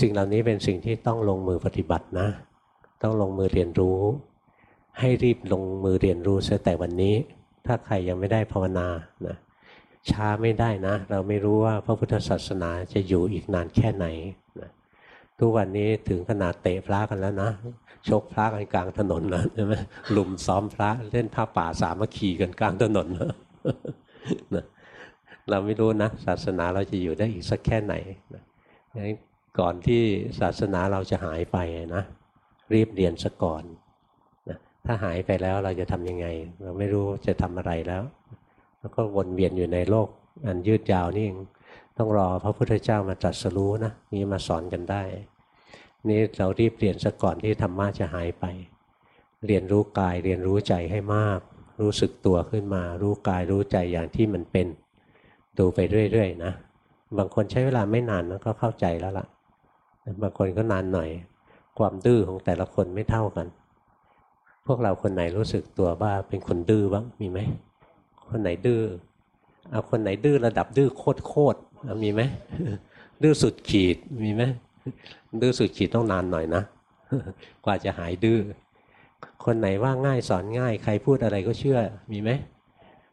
สิ่งเหล่านี้เป็นสิ่งที่ต้องลงมือปฏิบัตินะ ต้องลงมือเรียนรู้ ให้รีบลงมือเรียนรู้เสียแต่วันนี้ ถ้าใครยังไม่ได้ภาวนานะช้าไม่ได้นะ เราไม่รู้ว่าพระพุทธศาสนาจะอยู่อีกนานแค่ไหนนะทุกวันนี้ถึงขนาดเตะพระกันแล้วนะ ชกพระกันกลางถนนนะใช่ไหมหลุมซ้อมพระเล่นผ้าป่าสามัคคีกันกลางถนนนะเราไม่รู้นะ ศาสนาเราจะอยู่ได้อีกสักแค่ไหนนะก่อนที่ศาสนาเราจะหายไปนะรีบเรียนซะก่อนนะถ้าหายไปแล้วเราจะทำยังไง เราไม่รู้จะทำอะไรแล้ว แล้วก็วนเวียนอยู่ในโลก อันยืดยาวนี่เองต้องรอพระพุทธเจ้ามาตรัสรู้นะนี่มาสอนกันได้ นี่เรารีบเรียนซะก่อนที่ธรรมะจะหายไป เรียนรู้กายเรียนรู้ใจให้มาก รู้สึกตัวขึ้นมา รู้กายรู้ใจอย่างที่มันเป็น ดูไปเรื่อยๆนะ บางคนใช้เวลาไม่นานก็เข้าใจแล้วล่ะ บางคนก็นานหน่อย ความดื้อของแต่ละคนไม่เท่ากัน พวกเราคนไหนรู้สึกตัวว่าเป็นคนดื้อบ้างมีไหม คนไหนดื้อ เอาคนไหนดื้อระดับดื้อโคตรโคตรมีไหมดื้อสุดขีดมีไหม ดื้อสุดขีดต้องนานหน่อยนะ กว่าจะหายดื้อ คนไหนว่าง่ายสอนง่าย ใครพูดอะไรก็เชื่อ มีไหม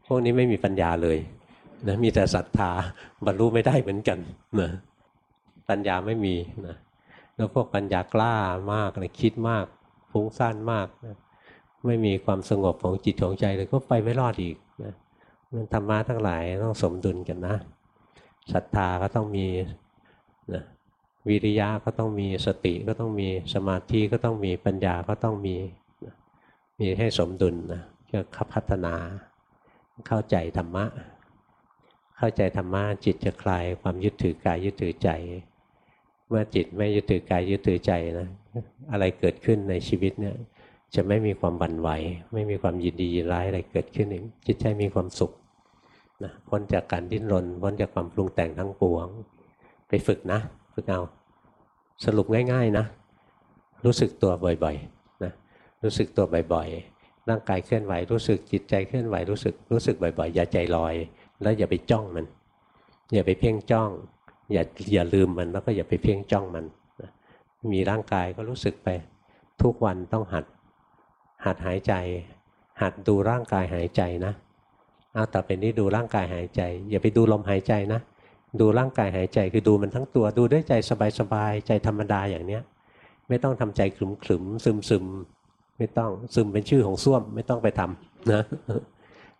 พวกนี้ไม่มีปัญญาเลยนะมีแต่ศรัทธาบรรลุไม่ได้เหมือนกันนะปัญญาไม่มีนะแล้วพวกปัญญากล้ามากนะคิดมากฟุ้งซ่านมากนะไม่มีความสงบของจิตของใจเลยก็ไปไม่รอดอีกนะมันธรรมะทั้งหลายต้องสมดุลกันนะศรัทธาก็ต้องมีนะ วิริยะก็ต้องมีสติก็ต้องมีสมาธิก็ต้องมีปัญญาก็ต้องมีมีให้สมดุลนะจะพัฒนาเข้าใจธรรมะ เข้าใจธรรมะจิตจะคลายความยึดถือกายยึดถือใจ เมื่อจิตไม่ยึดถือกายยึดถือใจนะอะไรเกิดขึ้นในชีวิตเนี่ยจะไม่มีความบั่นไหว ไม่มีความยินดียินร้ายอะไรเกิดขึ้นจิตใจมีความสุขนะพ้นจากการดิ้นรนพ้นจากความปรุงแต่งทั้งปวง ไปฝึกนะ ฝึกเอาสรุปง่าย ๆนะ รู้สึกตัวบ่อยๆนะรู้สึกตัวบ่อยๆร่างกายเคลื่อนไหวรู้สึกจิตใจเคลื่อนไหวรู้สึกรู้สึกบ่อยๆ อย่าใจลอย แล้วอย่าไปจ้องมัน อย่าไปเพ่งจ้อง อย่าอย่าลืมมันแล้วก็อย่าไปเพ่งจ้องมันมีร่างกายก็รู้สึกไป ทุกวันต้องหัด หัดหายใจ หัดดูร่างกายหายใจนะเอาต่อไปนี้ดูร่างกายหายใจ อย่าไปดูลมหายใจนะ ดูร่างกายหายใจคือดูมันทั้งตัวดูด้วยใจสบายๆใจธรรมดาอย่างเนี้ย ไม่ต้องทำใจขลุ่มขลุมซึมซึมไม่ต้องซึมเป็นชื่อของส้วม ไม่ต้องไปทำนะ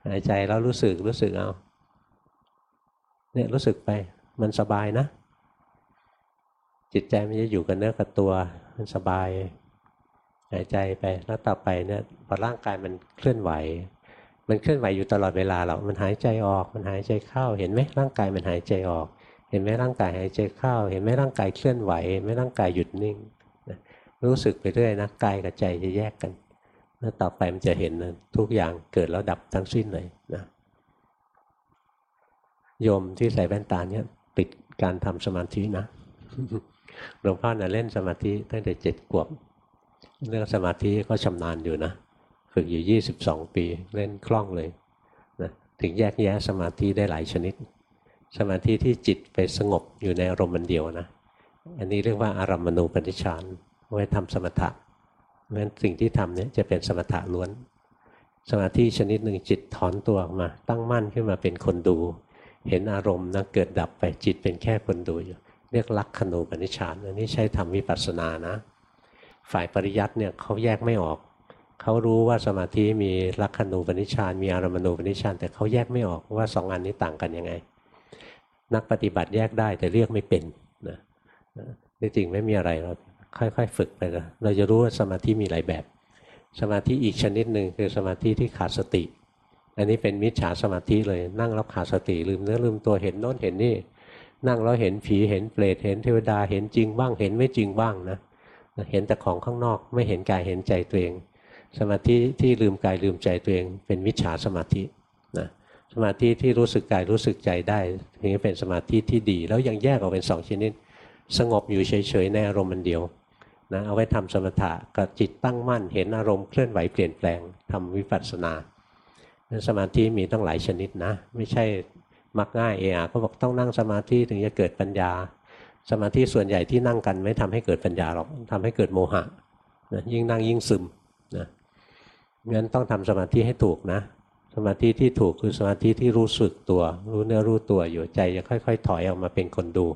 หายใจแล้วรู้สึกรู้สึกเอาเนี่ยรู้สึกไปมันสบายนะ จิตใจมันจะอยู่กับเนื้อกับตัว มันสบายหายใจไปแล้วต่อไปเนี่ยพอร่างกายมันเคลื่อนไหว มันเคลื่อนไหวอยู่ตลอดเวลาหรอกมันหายใจออก มันหายใจเข้า เห็นไหมร่างกายมันหายใจออก เห็นไหมร่างกายหายใจเข้า เห็นไหมร่างกายเคลื่อนไหวเห็นไหมร่างกายหยุดนิ่งรู้สึกไปเรื่อยนะกายกับใจจะแยกกันแล้วต่อไปมันจะเห็นนะทุกอย่างเกิดแล้วดับทั้งสิ้นเลยนะโยมที่ใส่แว่นตาเนี่ยติดการทำสมาธินะหลวงพ่อนะเล่นสมาธิตั้งแต่เจ็ดขวบ เรื่องสมาธิก็ชำนาญอยู่นะ ฝึกอยู่ยี่สิบสองปีเล่นคล่องเลยนะถึงแยกแยะสมาธิได้หลายชนิด สมาธิที่จิตไปสงบอยู่ในอารมณ์มันเดียวนะ อันนี้เรียกว่าอารมณูปนิชานไว้ทำสมถะเพราะฉะนั้นสิ่งที่ทำเนี่ยจะเป็นสมถะล้วน สมาธิชนิดหนึ่งจิตถอนตัวออกมา ตั้งมั่นขึ้นมาเป็นคนดู เห็นอารมณ์นะเกิดดับไปจิตเป็นแค่คนดูอยู่ เรียกลักขณูปนิชฌานอันนี้ใช้ทำวิปัสสนานะ ฝ่ายปริยัติเนี่ยเขาแยกไม่ออก เขารู้ว่าสมาธิมีลักขณูปนิชฌานมีอารมณูปนิชฌานแต่เขาแยกไม่ออกว่าสองอันนี้ต่างกันยังไง นักปฏิบัติแยกได้แต่เรียกไม่เป็นนะจริงไม่มีอะไรเราค่อยๆ ฝึกไปนะเราจะรู้ว่าสมาธิมีหลายแบบ สมาธิอีกชนิดหนึ่งคือสมาธิที่ขาดสติ อันนี้เป็นมิจฉาสมาธิเลยนั่งรับขาดสติลืมเนื้อลืมตัวเห็นโน้นเห็นนี่นั่งแล้วเห็นผีเห็นเปรตเห็นเทวดาเห็นจริงบ้างเห็นไม่จริงบ้างนะเห็นแต่ของข้างนอกไม่เห็นกายเห็นใจตัวเอง สมาธิที่ลืมกายลืมใจตัวเองเป็นมิจฉาสมาธินะสมาธิที่รู้สึกกายรู้สึกใจได้ถึงจะเป็นสมาธิที่ดี แล้วยังแยกออกเป็นสองชนิด สงบอยู่เฉยๆในอารมณ์มันเดียวนะเอาไว้ทำสมถะกับจิตตั้งมั่น เห็นอารมณ์เคลื่อนไหวเปลี่ยนแปลงทำวิปัสสนาสมาธิมีตั้งหลายชนิดนะ ไม่ใช่มักง่ายเอะก็บอกต้องนั่งสมาธิถึงจะเกิดปัญญา สมาธิส่วนใหญ่ที่นั่งกันไม่ทำให้เกิดปัญญาหรอกทำให้เกิดโมหะนะยิ่งนั่งยิ่งซึมนะ งั้นต้องทำสมาธิให้ถูกนะ สมาธิที่ถูกคือสมาธิที่รู้สึกตัว รู้เนื้อรู้ตัวอยู่ใจจะค่อย ๆ ถอยออกมาเป็นคนดู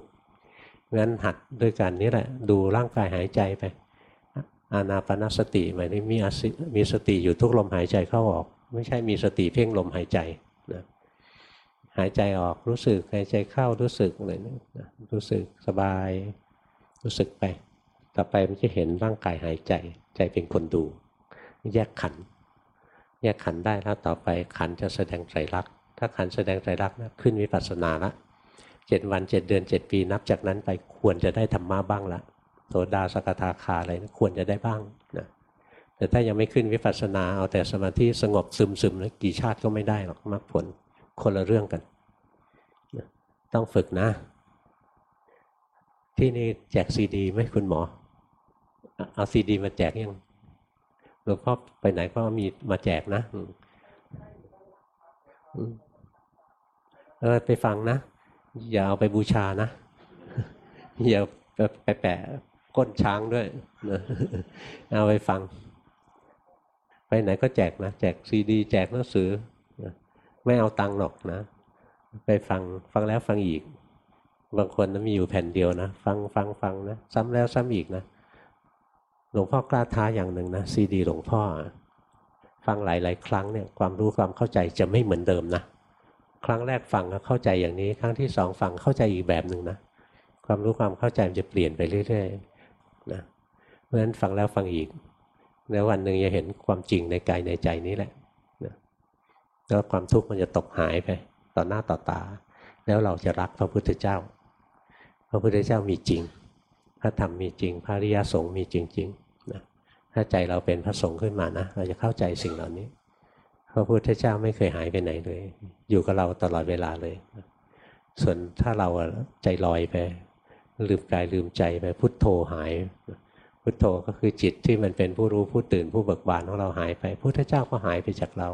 งั้นหัดด้วยกันนี้แหละ ดูร่างกายหายใจไปอานาปนสติหมายถึงมีมีสติอยู่ทุกลมหายใจเข้าออก ไม่ใช่มีสติเพ่งลมหายใจนะหายใจออกรู้สึกหายใจเข้ารู้สึกอะไรนะรู้สึกสบาย รู้สึกไป ต่อไปมันจะเห็นร่างกายหายใจ ใจเป็นคนดู แยกขัน แยกขันได้แล้วต่อไปขันจะแสดงไตรลักษณ์ถ้าขันแสดงไตรลักษณ์ขึ้นวิปัสสนาละเจ็ดวันเจ็ดเดือนเจ็ดปีนับจากนั้นไปควรจะได้ธรรมะบ้างละโสดาสกทาคาอะไรนะควรจะได้บ้างนะแต่ถ้ายังไม่ขึ้นวิปัสสนาเอาแต่สมาธิสงบซึมซึมแล้วกี่ชาติก็ไม่ได้หรอกมรรคผลคนละเรื่องกัน ต้องฝึกนะ ที่นี่แจกซีดีไหมคุณหมอ เอาซีดีมาแจกยัง หลวงพ่อไปไหนก็มีมาแจกนะเออไปฟังนะ อย่าเอาไปบูชานะ อย่าไปแปะก้นช้างด้วยนะเอาไปฟัง ไปไหนก็แจกนะ แจกซีดี แจกหนังสือไม่เอาตังค์หรอกนะ ไปฟังฟังแล้วฟังอีก บางคนนะมีอยู่แผ่นเดียวนะ ฟังฟังฟังนะ ซ้ำแล้วซ้ำอีกนะ หลวงพ่อกล้าท้าอย่างหนึ่งนะซีดีหลวงพ่อ ฟังหลาย ๆ ครั้งเนี่ยความรู้ความเข้าใจจะไม่เหมือนเดิมนะครั้งแรกฟังเข้าใจอย่างนี้ ครั้งที่สองฟังเข้าใจอีกแบบหนึ่งนะความรู้ความเข้าใจมันจะเปลี่ยนไปเรื่อยๆนะเพราะฉะนั้นฟังแล้วฟังอีกแล้ววันหนึ่งจะเห็นความจริงในกายในใจนี้แหละนะแล้วความทุกข์มันจะตกหายไปต่อหน้าต่อตา แล้วเราจะรักพระพุทธเจ้า พระพุทธเจ้ามีจริง พระธรรมมีจริง พระริยสงฆ์มีจริงๆ ถ้าใจเราเป็นพระสงฆ์ขึ้นมานะเราจะเข้าใจสิ่งเหล่านี้พระพุทธเจ้าไม่เคยหายไปไหนเลย อยู่กับเราตลอดเวลาเลย ส่วนถ้าเราใจลอยไป ลืมกายลืมใจไปพุทโธหาย พุทโธก็คือจิตที่มันเป็นผู้รู้ผู้ตื่นผู้เบิกบานของเราหายไปพุทธเจ้าก็หายไปจากเรา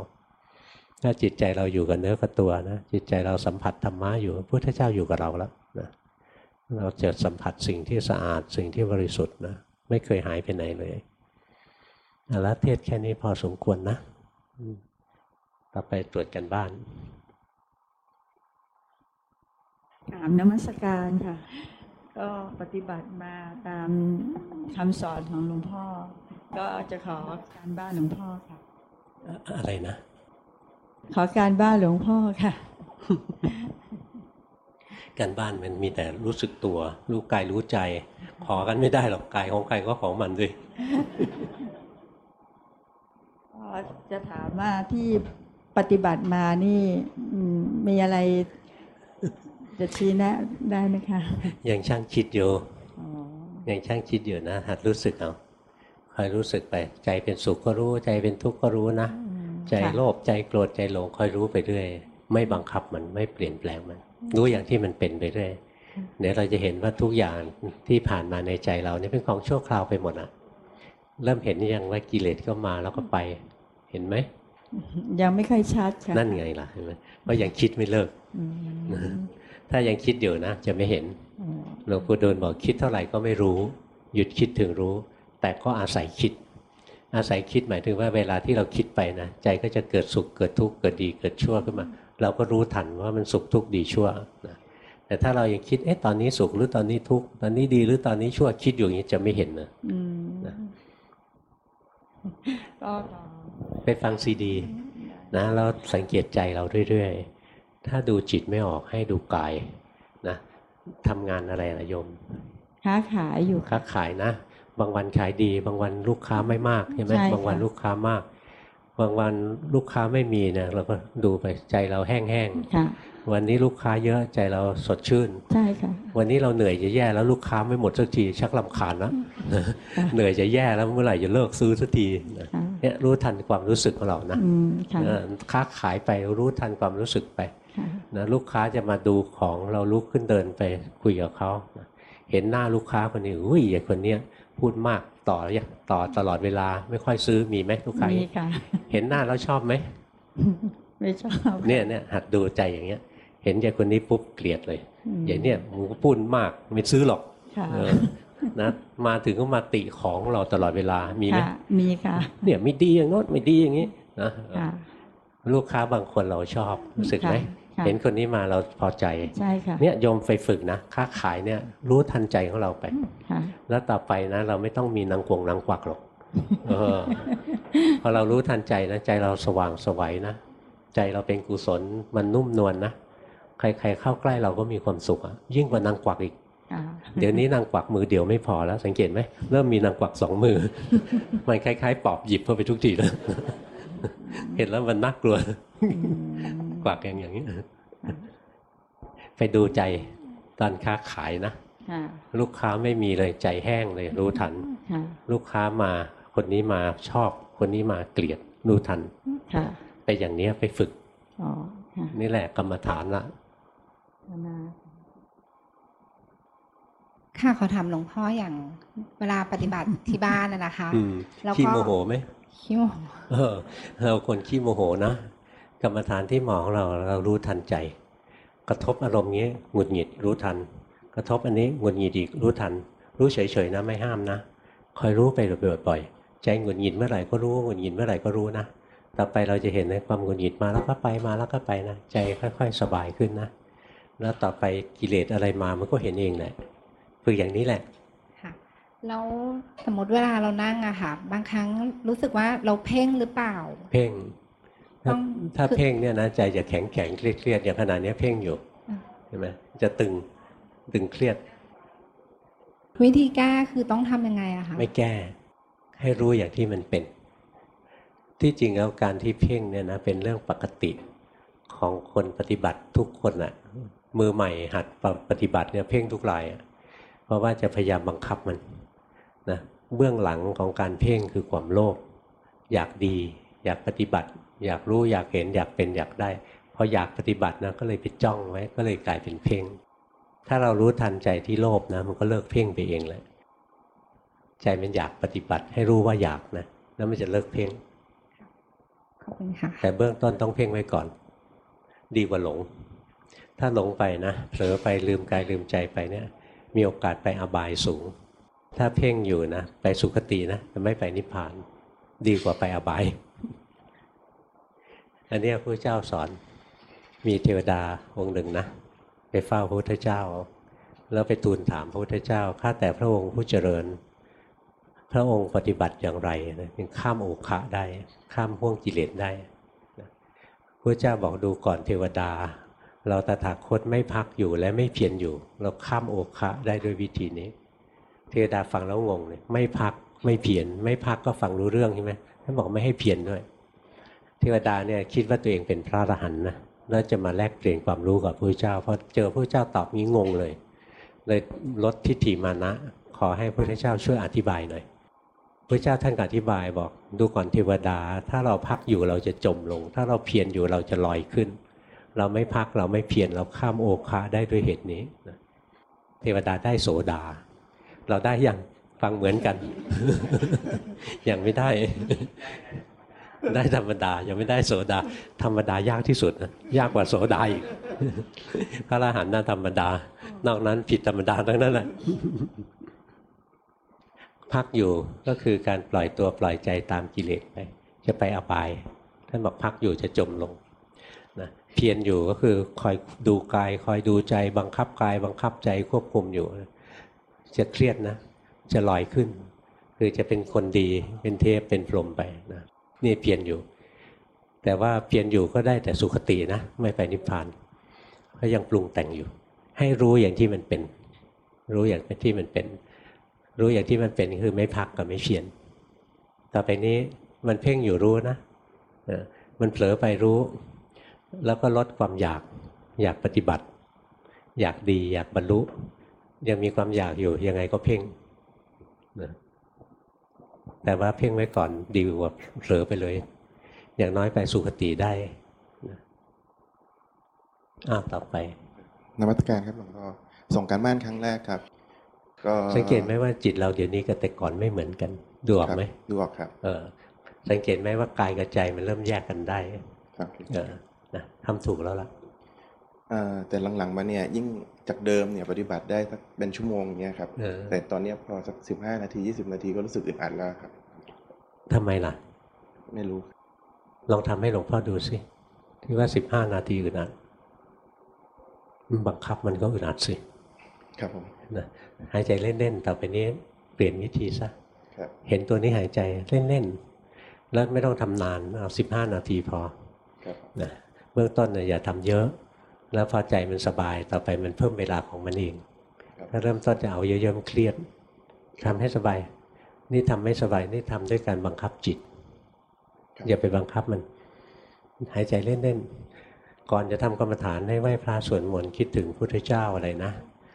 ถ้าจิตใจเราอยู่กับเนื้อกับตัวนะจิตใจเราสัมผัสธรรมะอยู่พุทธเจ้าอยู่กับเราแล้วนะเราจะสัมผัสสิ่งที่สะอาดสิ่งที่บริสุทธิ์นะไม่เคยหายไปไหนเลย อาละเทศแค่นี้พอสมควรนะ ต่อไปตรวจกันบ้านถามนมัสการค่ะ ก็ปฏิบัติมาตามคำสอนของหลวงพ่อ ก็จะขอการบ้านหลวงพ่อค่ะ อะไรนะ ขอการบ้านหลวงพ่อค่ะ การบ้านมันมีแต่รู้สึกตัว รู้กายรู้ใจ ขอกันไม่ได้หรอกกายของใครก็ของมันด้วย จะถามว่าที่ปฏิบัติมานี่มีอะไร จะชี้แนะได้ไหมคะ ยังช่างคิดอยู่ยังช่างคิดอยู่นะ หัดรู้สึกเอาคอยรู้สึกไป ใจเป็นสุขก็รู้ ใจเป็นทุกข์ก็รู้นะ ใจโลภใจโกรธใจหลงคอยรู้ไปเรื่อยไม่บังคับมันไม่เปลี่ยนแปลงมัน รู้อย่างที่มันเป็นไปเรื่อยเดี๋ยวเราจะเห็นว่าทุกอย่างที่ผ่านมาในใจเราเนี่ยเป็นของชั่วคราวไปหมดอะ เริ่มเห็นยังว่ากิเลสก็มาแล้วก็ไป เห็นไหมยังไม่ค่อยชัดค่ะนั่นไงล่ะเห็นไหมเพราะยังคิดไม่เลิกถ้ายังคิดอยู่นะจะไม่เห็นหลวงปู่ดูลบอกคิดเท่าไหร่ก็ไม่รู้ หยุดคิดถึงรู้ แต่ก็อาศัยคิด อาศัยคิดหมายถึงว่าเวลาที่เราคิดไปนะใจก็จะเกิดสุขเกิดทุกข์เกิดดีเกิดชั่วขึ้นมา เราก็รู้ทันว่ามันสุขทุกข์ดีชั่วนะแต่ถ้าเรายังคิดเอ๊ะตอนนี้สุขหรือตอนนี้ทุกข์ตอนนี้ดีหรือตอนนี้ชั่วคิดอยู่อย่างนี้จะไม่เห็นนะนะ ไปฟังซีดีนะแล้วสังเกตใจเราเรื่อยๆ ถ้าดูจิตไม่ออกให้ดูกายนะทำงานอะไรนะโยม ค้าขายอยู่ค้าขายนะ บางวันขายดี บางวันลูกค้าไม่มากใช่ไหมบางวันลูกค้ามากพบางวันลูกค้าไม่มีเนี่ยเราก็ดูไปใจเราแห้งค่ะๆ วันนี้ลูกค้าเยอะใจเราสดชื่น ใช่ค่ะ วันนี้เราเหนื่อยจะแย่แล้วลูกค้าไม่หมดสักทีชักลำคาญแล้วเหนื่อยจะแย่แล้วเมื่อไหร่จะเลิกซื้อสักทีนะค่ะเนี่ยรู้ทันความรู้สึกของเรานะอืมค่ะเออค้าขายไปรู้ทันความรู้สึกไปค่ะนะลูกค้าจะมาดูของเราลุกขึ้นเดินไปคุยกับเขานะเห็นหน้าลูกค้าคนนี้อุ้ยไอ้คนเนี้ยพูดมากต่อต่อตลอดเวลาไม่ค่อยซื้อมีไหมลูกค้ามีค่ะเห็นหน้าแล้วชอบไหมไม่ชอบเนี่ยเนี่ยหัดดูใจอย่างเงี้ย เห็นใจคนนี้ปุ๊บเกลียดเลยมอย่างเนี้ยมึงก็พูดมากไม่ซื้อหรอกค่ะเออนะมาถึงก็มาติของเราตลอดเวลามีไหมค่ะมีค่ะเนี่ยไม่ดีอย่างโน้นไม่ดีอย่างนี้นะค่ะลูกค้าบางคนเราชอบรู้สึกไหมค่ะเห็นคนนี้มาเราพอใจใช่ค่ะเนี่ยโยมไปฝึกนะค้าขายเนี่ยรู้ทันใจของเราไปค่ะแล้วต่อไปนะ เราไม่ต้องมีนางกวงนางกวักหรอกเออพอเรารู้ทันใจนะใจเราสว่างไสวัยนะใจเราเป็นกุศลมันนุ่มนวลนะ ใครๆเข้าใกล้เราก็มีความสุขอะยิ่งกว่านางกวักอีกค่ะเดี๋ยวนี้นางกวักมือเดียวไม่พอแล้ว สังเกตไหมเริ่มมีนางกวักสองมือมันคล้าย ๆ ปอบหยิบเข้าไปทุกทีแล้วเห็นแล้วมันน่ากลัวอืมกวักอย่างอย่างนี้ไปดูใจตอนค้าขายนะค่ะลูกค้าไม่มีเลยใจแห้งเลย รู้ทันค่ะลูกค้ามา คนนี้มาชอบ คนนี้มาเกลียดรู้ทันค่ะไปอย่างเนี้ยไปฝึกอ๋อค่ะนี่แหละกรรมฐานละ นา ค่ะขอถามหลวงพ่ออย่างเวลาปฏิบัติที่บ้านนะนะคะอืมแล้วก็ขี้โมโหไหมขี้โมโหเออเราคนขี้โมโหนะกรรมฐานที่หมอของเราเรารู้ทันใจ กระทบอารมณ์นี้หงุดหงิดรู้ทัน กระทบอันนี้หงุดหงิดอีกรู้ทัน รู้เฉยๆนะไม่ห้ามนะคอยรู้ไปบ่อยๆใจหงุดหงิดเมื่อไหร่ก็รู้หงุดหงิดเมื่อไหร่ก็รู้นะต่อไปเราจะเห็นในความหงุดหงิดมาแล้วก็ไปมาแล้วก็ไปนะใจค่อย ๆ สบายขึ้นนะแล้วต่อไปกิเลสอะไรมามันก็เห็นเองแหละ ฝึกอย่างนี้แหละค่ะแล้วสมมติเวลาเรานั่งอะค่ะ บางครั้งรู้สึกว่าเราเพ่งหรือเปล่า เพ่งถ้าต้องถ้าคือเพ่งเนี่ยนะใจจะแข็งแข็งๆเครียดๆอย่างขนาดนี้ยเพ่งอยู่อืมใช่ไหมจะตึงตึงเครียด วิธีแก้คือต้องทำยังไงอะคะไม่แก้ ให้รู้อย่างที่มันเป็น ที่จริงแล้วการที่เพ่งเนี่ยนะเป็นเรื่องปกติของคนปฏิบัติทุกคนอะมือใหม่หัดปฏิบัติเนี่ยเพ่งทุกรายอะ เพราะว่าจะพยายามบังคับมันนะเบื้องหลังของการเพ่งคือความโลภอยากดี อยากปฏิบัติ อยากรู้อยากเห็นอยากเป็นอยากได้พออยากปฏิบัตินะก็เลยไปจ้องไว้ก็เลยกลายเป็นเพ่งถ้าเรารู้ทันใจที่โลภนะมันก็เลิกเพ่งไปเองแหละใจมันอยากปฏิบัติให้รู้ว่าอยากนะแล้วมันจะเลิกเพ่งขอบคุณค่ะแต่เบื้องต้นต้องเพ่งไว้ก่อน ดีกว่าหลง ถ้าหลงไปนะเผลอไปลืมกายลืมใจไปเนี่ย มีโอกาสไปอบายสูง ถ้าเพ่งอยู่นะ ไปสุคตินะจะไม่ไปนิพพาน ดีกว่าไปอบาย อันนี้พระเจ้าสอนมีเทวดาองค์หนึ่งนะ ไปเฝ้าพระพุทธเจ้า แล้วไปทูลถามพระพุทธเจ้าข้าแต่พระองค์ผู้เจริญ พระองค์ปฏิบัติอย่างไรนะถึงข้ามโอคะได้ ข้ามห่วงกิเลสได้นะพระเจ้าบอกดูก่อนเทวดา เราตถาคตไม่พักอยู่และไม่เพียรอยู่ เราข้ามโอคะได้ด้วยวิธีนี้ เทวดาฟังแล้วงงเลยไม่พักไม่เพียรไม่พักก็ฟังรู้เรื่องใช่ไหมท่านบอกไม่ให้เพียรด้วย เทวดาเนี่ยคิดว่าตัวเองเป็นพระอรหันต์นะแล้วจะมาแลกเปลี่ยนความรู้กับพระเจ้าพอเจอพระเจ้าตอบงี้งงเลย เลยลดทิฏฐิมานะ ขอให้พระเจ้าช่วยอธิบายหน่อยพระเจ้าท่านก็อธิบายบอก ดูก่อนเทวดา ถ้าเราพักอยู่เราจะจมลง ถ้าเราเพียรอยู่เราจะลอยขึ้น เราไม่พักเราไม่เพียรเราข้ามโอคาได้ด้วยเหตุนี้เทวดาได้โสดา เราได้ยังฟังเหมือนกัน ยังไม่ได้ ได้ธรรมดายังไม่ได้โสดา ธรรมดายากที่สุดนะยากกว่าโสดาอีกพระอรหันต์น่าธรรมดา นอกนั้นผิดธรรมดาทั้งนั้นแหละพักอยู่ก็คือการปล่อยตัวปล่อยใจตามกิเลสไปจะไปอบาย ท่านบอกพักอยู่จะจมลง พียรอยู่ก็คือคอยดูกาย คอยดูใจบังคับกาย บังคับใจควบคุมอยู่ จะเครียดนะ จะลอยขึ้น คือจะเป็นคนดีเป็นเทพเป็นพรหมไปนะนี่เพียรอยู่ แต่ว่าเพียรอยู่ก็ได้แต่สุขตินะไม่ไปนิพพานเพราะยังปรุงแต่งอยู่ ให้รู้อย่างที่มันเป็น รู้อย่างที่มันเป็น รู้อย่างที่มันเป็นคือไม่พักกับไม่เพียรต่อไปนี้มันเพ่งอยู่รู้นะมันเผลอไปรู้ แล้วก็ลดความอยากอยากปฏิบัติ อยากดีอยากบรรลุ ยังมีความอยากอยู่ยังไงก็เพ่งนะแต่ว่าเพ่งไว้ก่อนดีกว่าเผลอไปเลย อย่างน้อยไปสุคติได้อ้าวต่อไปนมัตการครับหลวงพ่อส่งการบ้านครั้งแรกครับ ก็สังเกตไหมว่าจิตเราเดี๋ยวนี้กับแต่ก่อนไม่เหมือนกันดูออกไหมดูออกครับ เออ สังเกตไหมว่ากายกับใจมันเริ่มแยกกันได้ ครับเออ นะทำถูกแล้วล่ะเอ่อแต่หลังๆมาเนี่ยยิ่งจากเดิมเนี่ยปฏิบัติได้สักเป็นชั่วโมงอย่างเงี้ยครับเออแต่ตอนเนี้ยพอสักสิบห้านาทียี่สิบนาทีก็รู้สึกอึดอัดแล้วครับทำไมล่ะ ไม่รู้ ลองทำให้หลวงพ่อดูสิที่ว่าสิบห้านาทีอึดอัดมันบังคับมันก็อึดอัดสิ ครับผมนะหายใจเล่นๆต่อไปนี้เปลี่ยนวิธีซะครับเห็นตัวนี้หายใจเล่นๆแล้วไม่ต้องทำนานเอาสิบห้านาทีพอครับนะ เบื้องต้นเนี่ยอย่าทำเยอะ แล้วพอใจมันสบายต่อไปมันเพิ่มเวลาของมันเองครับถ้าเริ่มต้นจะเอาเยอะๆมันเครียดทำให้สบาย นี่ทำไม่สบายนี่ทำด้วยการบังคับจิตครับอย่าไปบังคับมัน หายใจเล่นๆก่อนจะทำกรรมฐานให้ไหว้พระสวดมนต์คิดถึงพุทธเจ้าอะไรนะ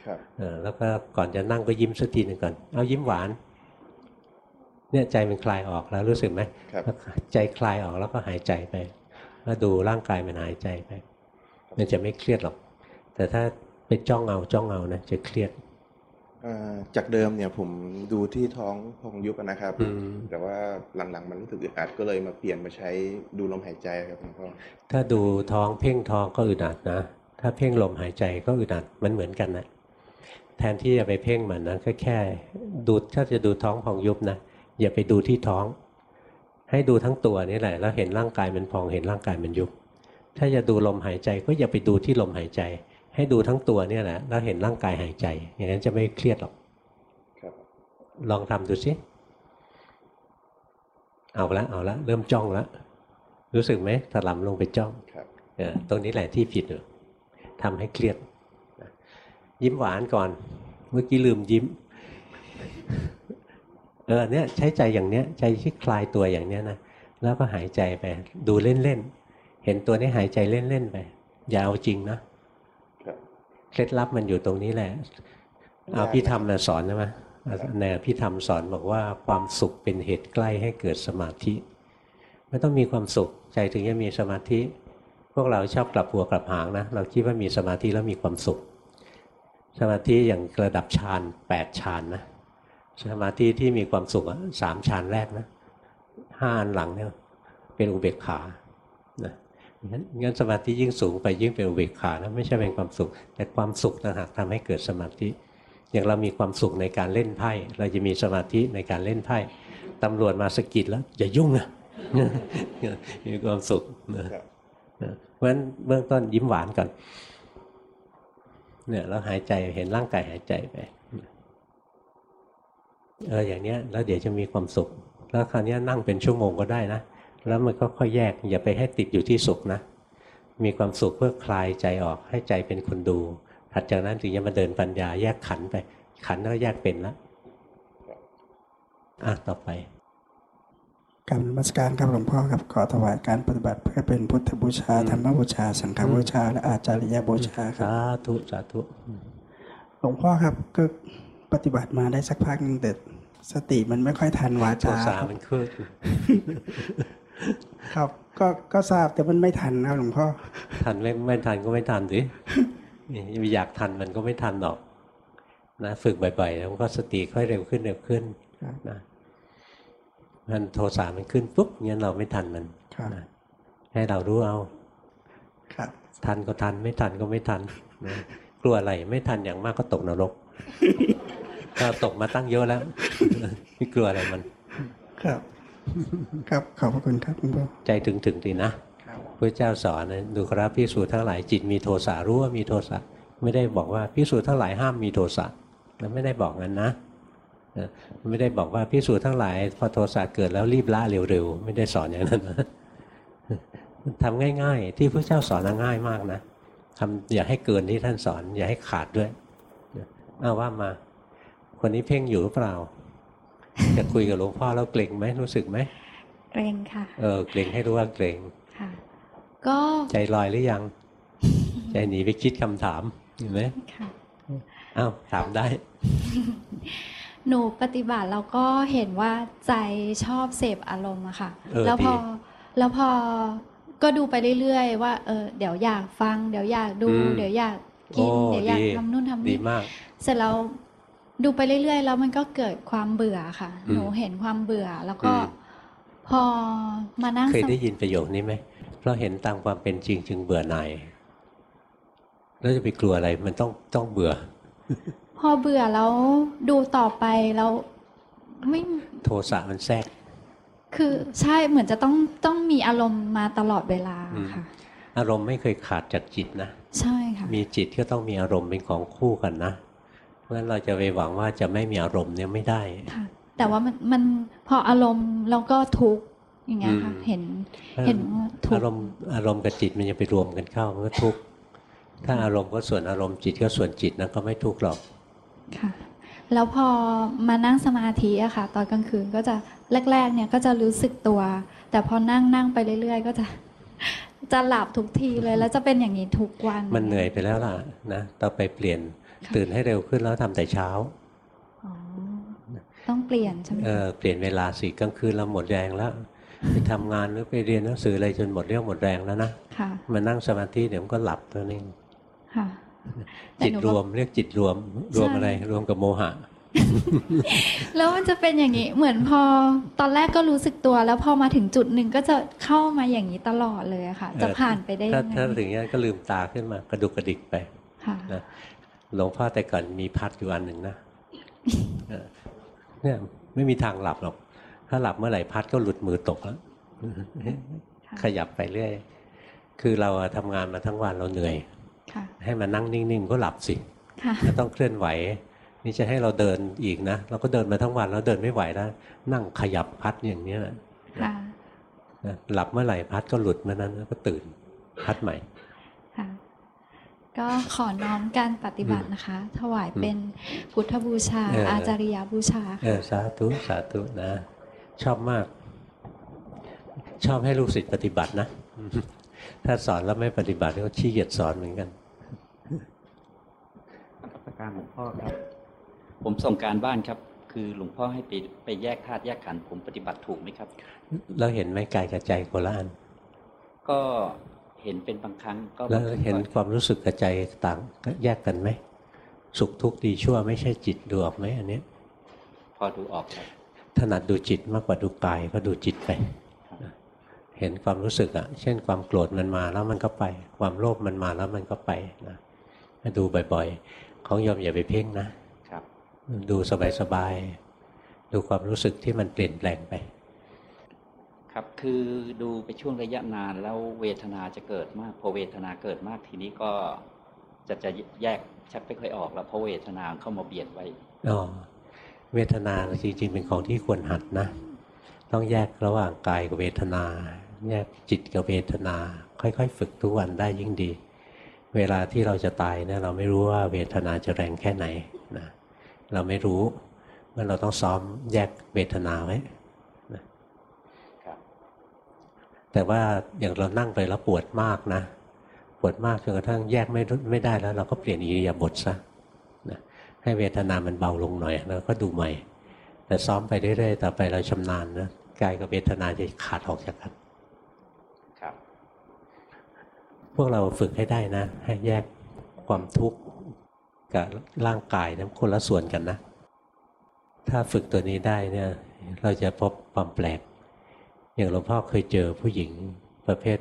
ครับเออแล้วก็ก่อนจะนั่งก็ยิ้มสักทีหนึ่งก่อน เอายิ้มหวาน เนี่ยใจมันคลายออกแล้วรู้สึกไหมครับแล้วใจคลายออกแล้วก็หายใจไป แล้วดูร่างกายมันหายใจไป มันจะไม่เครียดหรอก แต่ถ้าไปจ้องเอาจ้องเอานะจะเครียดเอ่อจากเดิมเนี่ยผมดูที่ท้องพองยุบอะนะครับอืมแต่ว่าหลังๆ มันรู้สึกอึดอัดก็เลยมาเปลี่ยนมาใช้ดูลมหายใจครับหลวงพ่อถ้าดูท้องเพ่งท้องก็อึดอัดนะ ถ้าเพ่งลมหายใจก็อึดอัดมันเหมือนกันนะแทนที่จะไปเพ่งมันนะก็แค่ดูถ้าจะดูท้องพองยุบนะอย่าไปดูที่ท้อง ให้ดูทั้งตัวนี่แหละ แล้วเห็นร่างกายมันพองเห็นร่างกายมันยุบ ถ้าจะดูลมหายใจก็อย่าไปดูที่ลมหายใจ ให้ดูทั้งตัวเนี่ยแหละ แล้วเห็นร่างกายหายใจ อย่างนั้นจะไม่เครียดหรอกครับลองทำดูสิเอาละเอาละเริ่มจ้องแล้วรู้สึกไหมถลำลงไปจ้องครับเออตรงนี้แหละที่ผิดอยู่ทำให้เครียดนะยิ้มหวานก่อน เมื่อกี้ลืมยิ้ม เออเนี่ยใช้ใจอย่างเนี้ยใจที่คลายตัวอย่างเนี้ยนะแล้วก็หายใจไปดูเล่นๆเห็นตัวนี้หายใจเล่นๆไปอย่าเอาจริงนะครับเคล็ดลับมันอยู่ตรงนี้แหละเอาพี่ธรรมนะสอนใช่ไหมในพี่ธรรมสอนบอกว่าความสุขเป็นเหตุใกล้ให้เกิดสมาธิไม่ต้องมีความสุขใจถึงจะมีสมาธิ พวกเราชอบกลับหัวกลับหางนะเราคิดว่ามีสมาธิแล้วมีความสุข สมาธิอย่างระดับฌานแปดฌานนะ สมาธิที่มีความสุขสามฌานแรกนะห้าอันหลังเนี่ยเป็นอุเบกขานะงั้นสมาธิยิ่งสูงไปยิ่งเป็นอุเบกขานะไม่ใช่เป็นความสุข แต่ความสุขต่างหากทำให้เกิดสมาธิ อย่างเรามีความสุขในการเล่นไพ่ เราจะมีสมาธิในการเล่นไพ่ตำรวจมาสกิดแล้วอย่ายุ่งนะมีความสุขนะเพราะฉะนั้นเบื้องต้นยิ้มหวานก่อนเนี่ยแล้วหายใจเห็นร่างกายหายใจไป เอออย่างเนี้ยแล้วเดี๋ยวจะมีความสุข แล้วคราวเนี้ยนั่งเป็นชั่วโมงก็ได้นะ แล้วมันก็ค่อยแยกอย่าไปให้ติดอยู่ที่สุขนะ มีความสุขเพื่อคลายใจออกให้ใจเป็นคนดูถัดจากนั้นถึงจะมาเดินปัญญาแยกขันธ์ไป ขันธ์ก็แยกเป็นแล้วอะต่อไปกรรมนมัสการครับหลวงพ่อครับขอถวายการปฏิบัติเพื่อเป็นพุทธบูชาอืมธรรมบูชา สังฆบูชา และอาจาริยบูชาครับสาธุสาธุหลวงพ่อครับก็ ปฏิบัติมาได้สักพักหนึงแต่สติมันไม่ค่อยทันวาโทจาสามันขึ้นครับ ก็ก็ทราบแต่มันไม่ทันนะครับหลวงพ่อทันไม่ไม่ทันก็ไม่ทันสินี่อยากทันมันก็ไม่ทันหรอกนะฝึกบ่อยๆแล้วมันก็สติค่อยเร็วขึ้นเร็วขึ้นครับนะมันโทสะมันขึ้นปุ๊บงั้นเราไม่ทันมันครับนะให้เรารู้เอาครับทันก็ทันไม่ทันก็ไม่ทันนะกลัวอะไรไม่ทันอย่างมากก็ตกนรก ก็ตกมาตั้งเยอะแล้วไม่กลัวอะไรมัน ครับ ครับขอบพระคุณครับหลวงพ่อใจถึงถึงดีนะครับพระเจ้าสอนนะดูครับพิสูจน์ทั้งหลายจิตมีโทสะรู้ว่ามีโทสะไม่ได้บอกว่าพิสูจน์ทั้งหลายห้ามมีโทสะแล้วไม่ได้บอกงั้นนะเออไม่ได้บอกว่าพิสูจน์ทั้งหลายพอโทสะเกิดแล้วรีบละเร็วๆไม่ได้สอนอย่างนั้นนะทำง่าย ๆ ที่พระเจ้าสอนนะง่ายมากนะทำอย่าให้เกินที่ท่านสอน อย่าให้ขาดด้วยเอาว่ามา คนนี้เพ่งอยู่หรือเปล่าจะคุยกับหลวงพ่อแล้วเกรงไหมรู้สึกไหมเกรงค่ะ เออเกรงให้รู้ว่าเกรงค่ะ ก็ใจลอยหรือยัง ใจหนีไปคิดคำถามเห็นไหมค่ะอ้าวถามได้ หนูปฏิบัติแล้วก็เห็นว่าใจชอบเสพอารมณ์อะค่ะเออแล้วพอดีแล้วพอก็ดูไปเรื่อยๆว่าเออเดี๋ยวอยากฟัง เดี๋ยวอยากดูอืมเดี๋ยวอยากกินโอ้เดี๋ยวอยากดีทำนู่นทำดีนี่มากเสร็จแล้ว ดูไปเรื่อยๆ แล้วมันก็เกิดความเบื่อค่ะอืมหนูเห็นความเบื่อแล้วก็อืมพอมานั่งเคยสได้ยินประโยคนี้ไหมเพราะเห็นตามความเป็นจริงจึงเบื่อหน่ายแล้วจะไปกลัวอะไรมันต้องต้องเบื่อ พอเบื่อแล้วดูต่อไปแล้วไม่โทสะมันแทรก คือใช่เหมือนจะต้องต้องมีอารมณ์มาตลอดเวลาอืมค่ะ อารมณ์ไม่เคยขาดจากจิตนะ ใช่ค่ะ มีจิตก็ต้องมีอารมณ์เป็นของคู่กันนะ เพราะฉะนั้นเราจะไปหวังว่าจะไม่มีอารมณ์เนี่ยไม่ได้ค่ะแต่ว่ามันมันพออารมณ์แล้วก็ทุกข์อย่างเงี้ยค่ะอืมเห็นเห็นว่าทุกอารข์มณ์อารมณ์กับจิตมันจะไปรวมกันเข้ามันก็ทุกข์ถ้าอารมณ์ก็ส่วนอารมณ์จิตก็ส่วนจิตนะก็ไม่ทุกข์หรอกค่ะแล้วพอมานั่งสมาธิอะค่ะ ตอนกลางคืนก็จะแรก ๆ เนี่ยก็จะรู้สึกตัว แต่พอนั่งนั่งไปเรื่อย ๆ ก็จะจะหลับทุกทีเลย แล้วจะเป็นอย่างนี้ทุกวัน มันเหนื่อยไปแล้วล่ะนะต่อไปเปลี่ยนค่ะ ตื่นให้เร็วขึ้นแล้วทำแต่เช้าอ๋อต้องเปลี่ยนใช่ไหมเอคะอเปลี่ยนเวลาสิกลางคืนเราหมดแรงแล้วไปทำงานหรือไปเรียนหนังสืออะไรจนหมดเรี่ยวหมดแรงแล้วนะค่ะมานั่งสมาธิเดี๋ยวมันก็หลับตัวนี้ค่ะแต่จิตหนูรก็วมเรียกจิตรวมรวมใช่อะไร รวมกับโมหะ แล้วมันจะเป็นอย่างนี้ เหมือนพอตอนแรกก็รู้สึกตัว แล้วพอมาถึงจุดหนึ่งก็จะเข้ามาอย่างนี้ตลอดเลยอะค่ะ จะผ่านไปได้ถ้ายังไงถ้าถึงนี้นก็ลืมตาขึ้นมากระดุกกระดิกไปค่ะนะ หลวงพ่อแต่ก่อนมีพัดอยู่อันหนึ่งนะเออเนี่ยไม่มีทางหลับหรอก ถ้าหลับเมื่อไหร่พัดก็หลุดมือตกแล้วค่ะขยับไปเรื่อย คือเราอะทำงานมาทั้งวันเราเหนื่อยค่ะให้มานั่งนิ่งๆก็หลับสิค่ะถ้าต้องเคลื่อนไหว นี่จะให้เราเดินอีกนะเราก็เดินมาทั้งวันแล้วเดินไม่ไหวแล้วนั่งขยับพัดอย่างเนี้ยนะค่ะนะหลับเมื่อไหร่พัดก็หลุดเมื่อนั้นแล้วก็ตื่นพัดใหม่ค่ะ ก็ขอน้อมการปฏิบัตินะคะ ถวายเป็นพุทธบูชาเออออาจาริยบูชาเอค่ะอสาธุสาธุนะ ชอบมาก ชอบให้ลูกศิษย์ปฏิบัตินะ ถ้าสอนแล้วไม่ปฏิบัติก็ขี้เกียจสอนเหมือนกันนมัสการหลวงพ่อครับ ผมส่งการบ้านครับ คือหลวงพ่อให้ไปไปแยกธาตุแยกขันธ์ผมปฏิบัติถูกไหมครับแล้วเห็นไหมกายกับใจโคนละอันก็ เห็นเป็นบางครั้งก็แล้วบางครั้งเห็นก็ความรู้สึกกับใจต่างแยกกันไหมสุขทุกข์ดีชั่วไม่ใช่จิตดูออกไหมอันเนี้ยพอดูออกครับถนัดดูจิตมากกว่าดูกายก็ดูจิตไปเห็นความรู้สึกอะเช่นความโกรธมันมาแล้วมันก็ไป ความโลภมันมาแล้วมันก็ไปนะดูบ่อยๆ ของโยมอย่าไปเพ่งนะครับ ดูสบายๆ ดูความรู้สึกที่มันเปลี่ยนแปลงไป ครับคือดูไปช่วงระยะนานแล้วเวทนาจะเกิดมากพอเวทนาเกิดมากทีนี้ก็จะจะแยกชักไม่ค่อยออกแล้วเพราะเวทนาเข้ามาเบียดไว้อ๋อเวทนาจริงๆเป็นของที่ควรหัดนะ ต้องแยกระหว่างกายกับเวทนา แยกจิตกับเวทนา ค่อยๆ ฝึกทุกวันได้ยิ่งดี เวลาที่เราจะตายเนี่ยเราไม่รู้ว่าเวทนาจะแรงแค่ไหนนะเราไม่รู้เมื่อเราต้องซ้อมแยกเวทนาไว้ ครับ แต่ว่าอย่างเรานั่งไปแล้วปวดมากนะ ปวดมากจนกระทั่งแยกไม่รู้ไม่ได้แล้ว เราก็เปลี่ยนอิริยาบถซะนะให้เวทนามันเบาลงหน่อยแล้วก็ดูใหม่ แต่ซ้อมไปเรื่อยๆต่อไปเราชำนาญนะกายกับเวทนาจะขาดออกจากกันครับ พวกเราฝึกให้ได้นะ ให้แยกความทุกข์กับร่างกายนะคนละส่วนกันนะ ถ้าฝึกตัวนี้ได้เนี่ย เราจะพบความแปลก อย่างหลวงพ่อเคยเจอผู้หญิงประเภท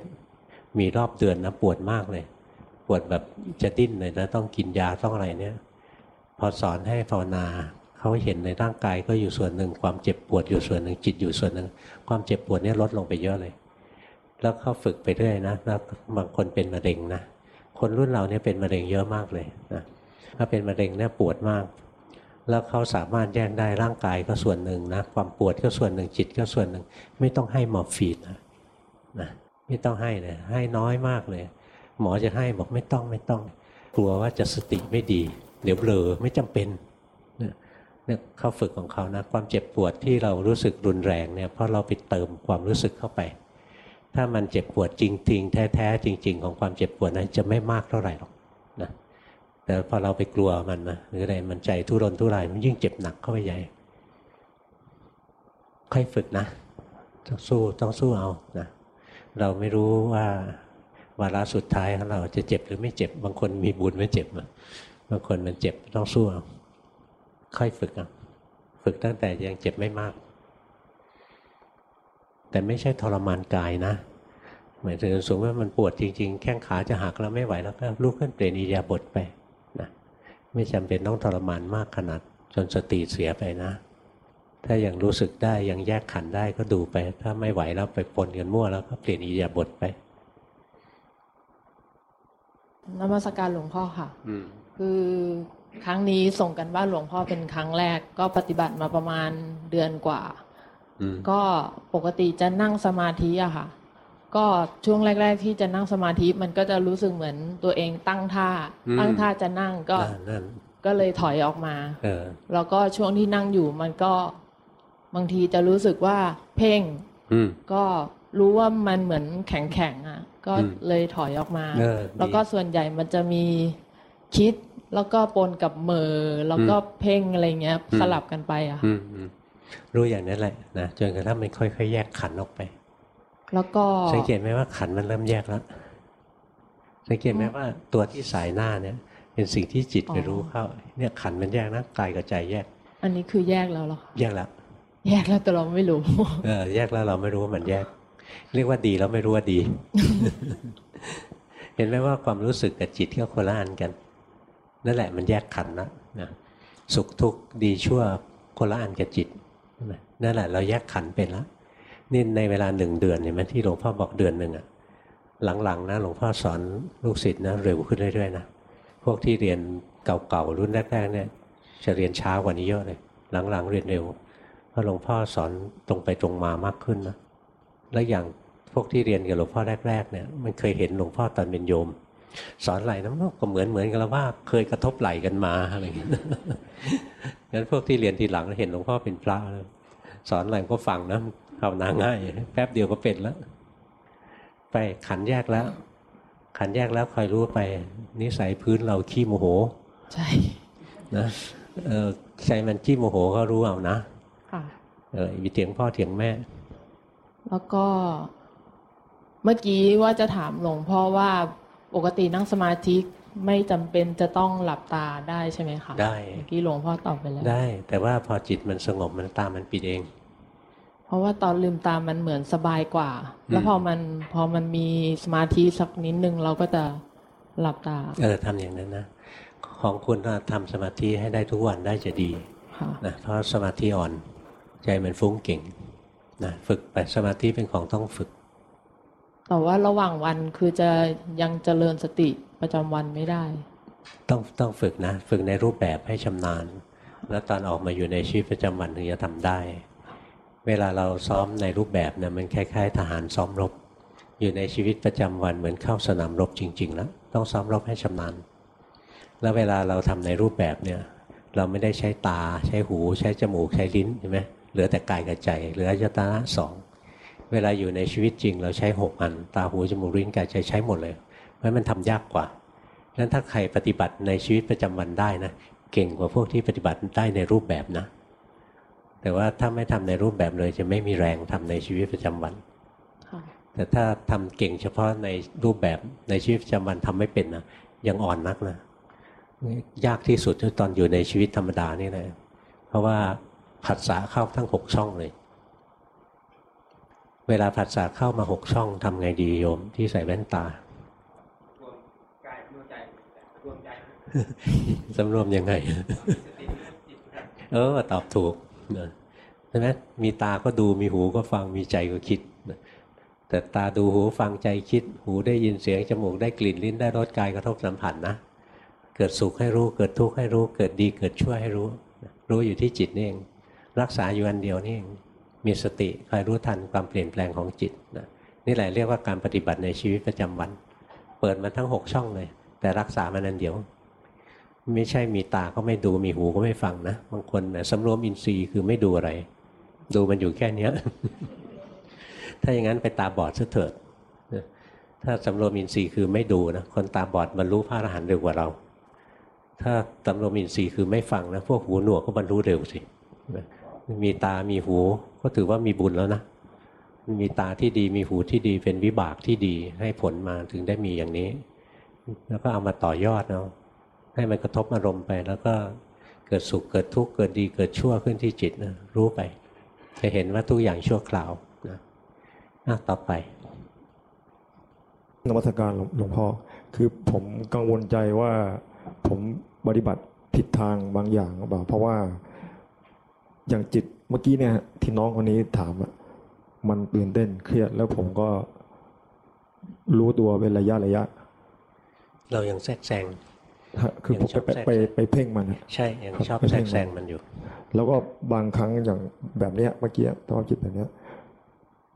มีรอบเดือนนะปวดมากเลย ปวดแบบจะดิ้นเลยนะต้องกินยาต้องอะไรเนี่ย พอสอนให้ภาวนาเขาเห็นในร่างกายก็อยู่ส่วนหนึ่ง ความเจ็บปวดอยู่ส่วนหนึ่งจิตอยู่ส่วนหนึ่ง ความเจ็บปวดเนี่ยลดลงไปเยอะเลย แล้วเขาฝึกไปเรื่อยนะแล้วบางคนเป็นมะเร็งนะคนรุ่นเราเนี่ยเป็นมะเร็งเยอะมากเลยนะถ้าเป็นมะเร็งเนี่ยปวดมาก แล้วเขาสามารถแยกได้ร่างกายก็ส่วนหนึ่งนะความปวดก็ส่วนหนึ่งจิตก็ส่วนหนึ่ง ไม่ต้องให้หมอร์ฟีนนะนะไม่ต้องให้เลยให้น้อยมากเลย หมอจะให้บอกไม่ต้องไม่ต้อง กลัวว่าจะสติไม่ดี เดี๋ยวเบลอไม่จำเป็นนะเนี่ยเขาฝึกของเขานะความเจ็บปวดที่เรารู้สึกรุนแรงเนี่ยเพราะเราไปเติมความรู้สึกเข้าไป ถ้ามันเจ็บปวดจริง ๆ แท้ๆจริง ๆ ของความเจ็บปวดนั้นจะไม่มากเท่าไหร่หรอก แต่พอเราไปกลัวมันนะหรืออะไรมันใจทุรนทุรายมันยิ่งเจ็บหนักเข้าไปใหญ่ ค่อยฝึกนะต้องสู้ต้องสู้เอานะเราไม่รู้ว่าวาระสุดท้ายของเราจะเจ็บหรือไม่เจ็บ บางคนมีบุญไม่เจ็บบางคนมันเจ็บต้องสู้เอาค่อยฝึกเอาฝึกตั้งแต่ยังเจ็บไม่มาก แต่ไม่ใช่ทรมานกายนะหมายถึงสมมติว่ามันปวดจริง ๆ แข้งขาจะหักแล้วไม่ไหวแล้วก็ลุกขึ้นเปลี่ยนอิริยาบถไป ไม่จำเป็นต้องทรมานมากขนาด จนสติเสียไปนะ ถ้ายังรู้สึกได้ยังแยกขันได้ก็ดูไป ถ้าไม่ไหวแล้วไปปนกันมั่วแล้วก็เปลี่ยนอิริยาบถไปนมัสการหลวงพ่อค่ะอืมคือครั้งนี้ส่งกันบ้านหลวงพ่อเป็นครั้งแรก ก็ปฏิบัติมาประมาณเดือนกว่าอืมก็ปกติจะนั่งสมาธิอะค่ะ ก็ช่วงแรก ๆ ที่จะนั่งสมาธิมันก็จะรู้สึกเหมือนตัวเองตั้งท่า ตั้งท่าจะนั่งก็นั่นนั่นก็เลยถอยออกมาเออแล้วก็ช่วงที่นั่งอยู่มันก็บางทีจะรู้สึกว่าเพ่งอืมก็รู้ว่ามันเหมือนแข็งๆอะ ก็อืมเลยถอยออกมาเออดีแล้วก็ส่วนใหญ่มันจะมีคิดแล้วก็ปนกับเหมอแล้วก็เพ่งอะไรเงี้ยอืมสลับกันไปอะอืมอืมรู้อย่างนั้นแหละนะจนกระทั่งมันค่อยๆแยกขันออกไป แล้วก็สังเกตไหมว่าขันมันเริ่มแยกแล้วสังเกตไหมว่าตัวที่สายหน้าเนี่ย เป็นสิ่งที่จิตไปรู้เข้า เนี่ยขันมันแยกนะกายกับใจแยก อันนี้คือแยกแล้วเหรอคะแยกแล้วแยกแล้วแต่เราไม่รู้เออแยกแล้วเราไม่รู้ว่ามันแยก เรียกว่าดีแล้วไม่รู้ว่าดี เห็นไหมว่าความรู้สึกกับจิตก็คนละอันกัน นั่นแหละมันแยกขันธ์ละนะสุขทุกข์ดีชั่วคนละอันกับจิตนั่นแหละเราแยกขันธ์เป็นละ นี่ในเวลาหนึ่งเดือนเห็นไหมที่หลวงพ่อบอกเดือนหนึ่งอะหลังๆนะหลวงพ่อสอนลูกศิษย์นะเร็วขึ้นเรื่อยๆนะพวกที่เรียนเก่าๆรุ่นแรกๆเนี่ยจะเรียนช้ากว่านี้เยอะเลย หลังๆเรียนเร็วเพราะหลวงพ่อสอนตรงไปตรงมามากขึ้นนะและอย่างพวกที่เรียนกับหลวงพ่อแรกๆเนี่ยมันเคยเห็นหลวงพ่อตอนเป็นโยม สอนไหลน้ำก็เหมือนเหมือนกันแล้วว่าเคยกระทบไหลกันมาอะไรอย่างเงี้ยงั้นพวกที่เรียนทีหลังเห็นหลวงพ่อเป็นพระสอนอะไรก็ฟังนะ ภาวนาง่ายแป๊บเดียวก็เป็นแล้ว ไปขันแยกแล้ว ขันแยกแล้วคอยรู้ไป นิสัยพื้นเราขี้โมโห ใช่นะเออใจมันขี้โมโหก็รู้เอานะค่ะเออมีเถียงพ่อเถียงแม่ แล้วก็เมื่อกี้ว่าจะถามหลวงพ่อว่าปกตินั่งสมาธิไม่จำเป็นจะต้องหลับตาได้ใช่ไหมคะได้เมื่อกี้หลวงพ่อตอบไปแล้วได้ แต่ว่าพอจิตมันสงบมันตามมันปิดเองเพ ราะว่าตอนลืมตามันเหมือนสบายกว่า แล้วพอมันพอมันมีสมาธิสักนิดนึงเราก็จะหลับตาเออทำอย่างนั้นนะ ของคุณน่ะทำสมาธิให้ได้ทุกวันได้จะดีค่ะนะเพราะสมาธิอ่อนใจมันฟุ้งเก่งนะฝึกไปสมาธิเป็นของต้องฝึก แต่ว่าระหว่างวันคือจะยังเจริญสติประจำวันไม่ได้ ต้องต้องฝึกนะ ฝึกในรูปแบบให้ชำนาญ แล้วตอนออกมาอยู่ในชีวิตประจำวันถึงจะทำได้ เวลาเราซ้อมในรูปแบบเนี่ยมันคล้ายๆ ทหารซ้อมรบ อยู่ในชีวิตประจำวันเหมือนเข้าสนามรบจริง ๆ แล้ว ต้องซ้อมรบให้ชำนาญ แล้วเวลาเราทำในรูปแบบเนี่ย เราไม่ได้ใช้ตา ใช้หู ใช้จมูก ใช้ลิ้นใช่ไหมเหลือแต่กายกับใจเหลืออายตนะสองเวลาอยู่ในชีวิตจริง เราใช้หกอัน ตาหูจมูกลิ้นกายใจใช้หมดเลย เพราะมันทำยากกว่านั้นถ้าใครปฏิบัติในชีวิตประจำวันได้นะ เก่งกว่าพวกที่ปฏิบัติได้ในรูปแบบนะ แต่ว่าถ้าไม่ทำในรูปแบบเลยจะไม่มีแรงทำในชีวิตประจำวันค่ะแต่ถ้าทำเก่งเฉพาะในรูปแบบในชีวิตประจำวันทำไม่เป็นนะยังอ่อนนักนะยากที่สุดคือตอนอยู่ในชีวิตธรรมดานี่แหละเพราะว่าผัสสะเข้าทั้งหกช่องเลย เวลาผัสสะเข้ามาหกช่องทำไงดีโยมที่ใส่แว่นตาสำรวมยังไง เออ ตอบถูก นะใช่ไหมมีตาก็ดูมีหูก็ฟังมีใจก็คิดนะแต่ตาดูหูฟังใจคิด หูได้ยินเสียงจมูกได้กลิ่นลิ้นได้รสกายกระทบสัมผัสนะ เกิดสุขให้รู้เกิดทุกข์ให้รู้ เกิดดีเกิดชั่วให้รู้ รู้อยู่ที่จิตนี่เอง รักษาอยู่อันเดียวนี่เองมีสติคอยรู้ทันความเปลี่ยนแปลงของจิตนะนี่แหละเรียกว่าการปฏิบัติในชีวิตประจำวัน เปิดมาทั้งหกช่องเลย แต่รักษามันอันเดียว ไม่ใช่มีตาก็ไม่ดูมีหูก็ไม่ฟังนะบางคนนะสำรวมอินทรีย์คือไม่ดูอะไร ดูมันอยู่แค่เนี้ย ถ้าอย่างนั้นไปตาบอดซะเถิดถ้าสำรวมอินทรีย์คือไม่ดูนะคนตาบอดบรรลุพระอรหันต์เร็วกว่าเรา ถ้าสำรวมอินทรีย์คือไม่ฟังนะพวกหูหนวกก็บรรลุเร็วสิมีตามีหูก็ถือว่ามีบุญแล้วนะมีตาที่ดีมีหูที่ดีเป็นวิบากที่ดีให้ผลมาถึงได้มีอย่างนี้ แล้วก็เอามาต่อยอดเนาะ ให้มันกระทบอารมณ์ไป แล้วก็เกิดสุขเกิดทุกข์เกิดดีเกิดชั่วขึ้นที่จิตนะรู้ไป จะเห็นว่าทุกอย่างชั่วคราวนะอะต่อไปนมัสการหลวงหลวงพ่อคือผมกังวลใจว่าผมปฏิบัติผิดทางบางอย่างหรือเปล่าเพราะว่าอย่างจิตเมื่อกี้เนี่ยที่น้องคนนี้ถามอะมันตื่นเต้นเครียดแล้วผมก็รู้ตัวเป็นระยะระยะ เรายังแทรกแซงฮะ คือผมยังชอบไปแทรกไปแซงไปเพ่งมันอะใช่ยังครับชอบไม่แทรใช่กแซงมันอยู่ แล้วก็บางครั้งอย่างแบบเนี้ยเมื่อกี้ตอนจิตแบบเนี้ย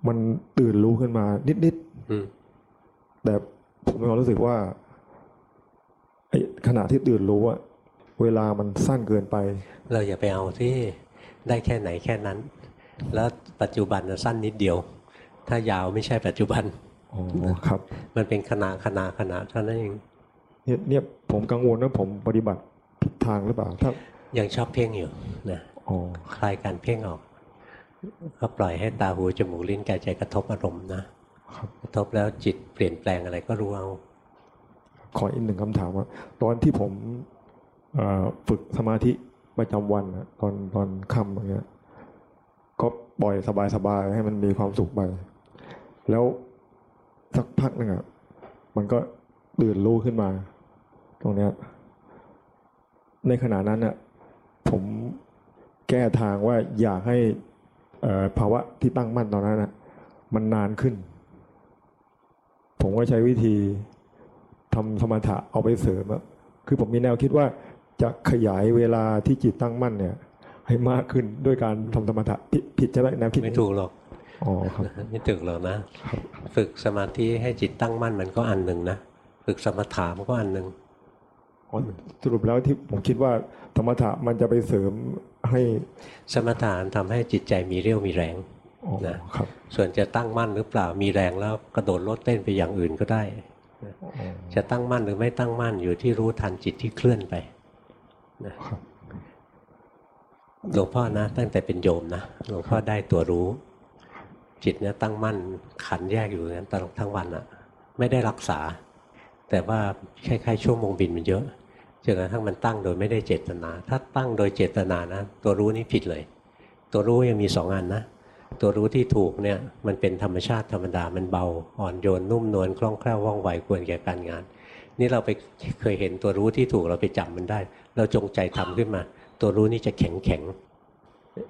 มันตื่นรู้ขึ้นมานิดๆอืมแต่ผมมีความรู้สึกว่าไอ้ขณะที่ตื่นรู้อะเวลามันสั้นเกินไป เราอย่าไปเอาที่ได้แค่ไหนแค่นั้น แล้วปัจจุบันน่ะสั้นนิดเดียว ถ้ายาวไม่ใช่ปัจจุบันอ๋อครับ มันเป็นขณะขณะขณะเท่านั้นเอง เนี่ยเนี่ยผมกังวลว่าผมปฏิบัติผิดทางหรือเปล่าถ้ายังชอบเพ่งอยู่นะอ๋อคลายการเพ่งออก ก็ปล่อยให้ตาหูจมูกลิ้นกายใจกระทบอารมณ์นะครับกระทบแล้วจิตเปลี่ยนแปลงอะไรก็รู้เอาขออีกหนึ่งคำถามว่าตอนที่ผมเอ่อฝึกสมาธิประจำวันอะตอนตอนค่ำอย่างเงี้ยก็ปล่อยสบายๆให้มันมีความสุขไป แล้วสักพักหนึ่งอะมันก็ตื่นรู้ขึ้นมา ตรงเนี้ยในขณะนั้นอะผมแก้ทางว่าอยากให้เอ่อภาวะที่ตั้งมั่นตอนนั้นอะมันนานขึ้น ผมก็ใช้วิธีทำสมถะเอาไปเสริมอะคือผมมีแนวคิดว่าจะขยายเวลาที่จิตตั้งมั่นเนี่ย ให้มากขึ้นด้วยการทำสมถะผิดผิดใช่ไหมแนวคิดไม่นี้ถูกหรอกอ๋อครับไม่ถูกหรอกนะ ฝึกสมาธิให้จิตตั้งมั่นมันก็อันหนึ่งนะ ฝึกสมถะมันก็อันหนึ่งอ๋อ สรุปแล้วที่ผมคิดว่าธรรมถะมันจะไปเสริมให้สมถะทำให้จิตใจมีเรี่ยวมีแรงอ๋อนะครับส่วนจะตั้งมั่นหรือเปล่ามีแรงแล้วกระโดดโลดเต้นไปอย่างอื่นก็ได้อ๋อจะตั้งมั่นหรือไม่ตั้งมั่นอยู่ที่รู้ทันจิตที่เคลื่อนไปนะครับหลวงพ่อนะ ตั้งแต่เป็นโยมนะหลวงพ่อได้ตัวรู้ จิตเนี่ยตั้งมั่นขันแยกอยู่อย่างนั้นตลอดทั้งวันอะไม่ได้รักษา แต่ว่าคล้ายๆช่วงโมงบินมันเยอะ จนกระทั่งมันตั้งโดยไม่ได้เจตนา ถ้าตั้งโดยเจตนานะตัวรู้นี่ผิดเลย ตัวรู้ยังมีสองอันนะ ตัวรู้ที่ถูกเนี่ยมันเป็นธรรมชาติธรรมดามันเบาอ่อนโยนนุ่มนวลคล่องแคล่วว่องไวควรแก่การงาน นี่เราไปเคยเห็นตัวรู้ที่ถูกเราไปจับมันได้ เราจงใจทำขึ้นมา ตัวรู้นี่จะแข็งแข็ง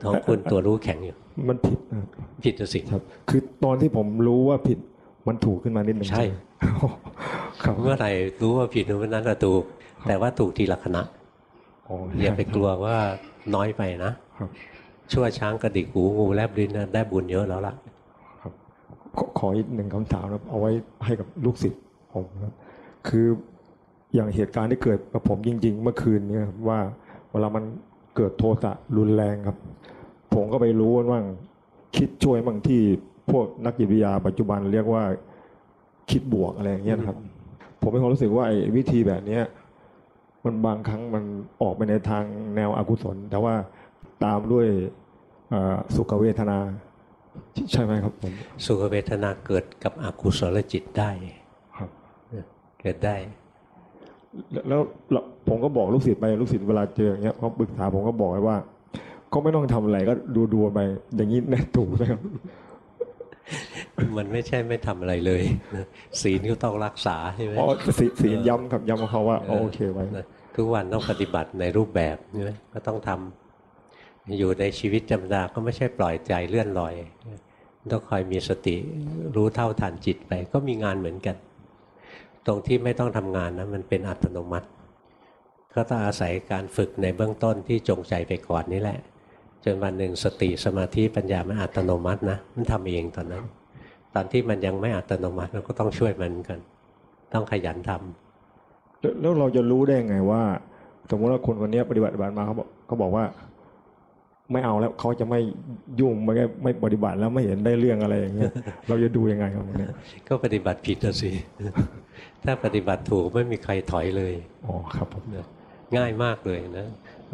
ท้องคุณตัวรู้แข็งอยู่ มันผิดนะผิดนะสิครับ คือตอนที่ผมรู้ว่าผิดมันถูกขึ้นมานิดหนึ่งใช่ ครับเมื่อไหร่รู้ว่าผิดเมื่อนั้นเราถูก แต่ว่าถูกทีละคณะอ๋ออย่าไปกลัวว่าน้อยไปนะครับชั่วช้างกระดิกหูงูแลบลิ้นนะได้บุญเยอะแล้วล่ะครับขอขออีกหนึ่งคำถามนะครับเอาไว้ให้กับลูกศิษย์ผมครับคืออย่างเหตุการณ์ที่เกิดกับผมจริง ๆ เมื่อคืนเนี่ยครับว่าเวลามันเกิดโทสะรุนแรงครับ ผมก็ไปรู้ว่าคิดช่วยบางที่พวกนักจิตวิทยาปัจจุบันเรียกว่าคิดบวกอะไรอย่างเงี้ยนะครับ ผมมีความรู้สึกว่าไอ้วิธีแบบเนี้ย มันบางครั้งมันออกไปในทางแนวอกุศล แต่ว่าตามด้วยเอ่อสุขเวทนา ใช่ไหมครับผมสุขเวทนาเกิดกับอกุศลจิตได้ครับเกิดได้แล้วแล้วแล้วผมก็บอกลูกศิษย์ไปลูกศิษย์เวลาเจออย่างเงี้ยเขาปรึกษาผมก็บอกไว้ว่า ก็ไม่ต้องทำอะไรก็ดูดูๆไปอย่างนี้แน่ถูกไหมครับ มันไม่ใช่ไม่ทำอะไรเลยนะศีลก็ต้องรักษาใช่ไหมอ๋อศีศีลย้ำครับย้ำกับเขาว่าอ๋อโอเคไว้นะทุกวันต้องปฏิบัติในรูปแบบใช่ไหมก็ต้องทำอยู่ในชีวิตธรรมดาก็ไม่ใช่ปล่อยใจเลื่อนลอยต้องคอยมีสติรู้เท่าทันจิตไป ก็มีงานเหมือนกัน ตรงที่ไม่ต้องทำงานนะมันเป็นอัตโนมัติ ก็ต้องอาศัยการฝึกในเบื้องต้นที่จงใจไปก่อนนี่แหละ จนวันหนึ่งสติสมาธิปัญญามันอัตโนมัตินะมันทำเองตอนนั้น ตอนที่มันยังไม่อัตโนมัติเราก็ต้องช่วยมันกัน ต้องขยันทำแล้วแล้วเราจะรู้ได้ไงว่า สมมติว่าคนคนเนี้ยปฏิบัติปฏิบัติมาเขาบอกเขาบอกว่า ไม่เอาแล้วเขาจะไม่ยุ่งไม่ไม่ปฏิบัติแล้วไม่เห็นได้เรื่องอะไรอย่างเงี้ยเราจะดูยังไงครับเนี่ยก็ปฏิบัติผิดนะสิถ้าปฏิบัติถูกไม่มีใครถอยเลยอ๋อครับผมนะง่ายมากเลยนะ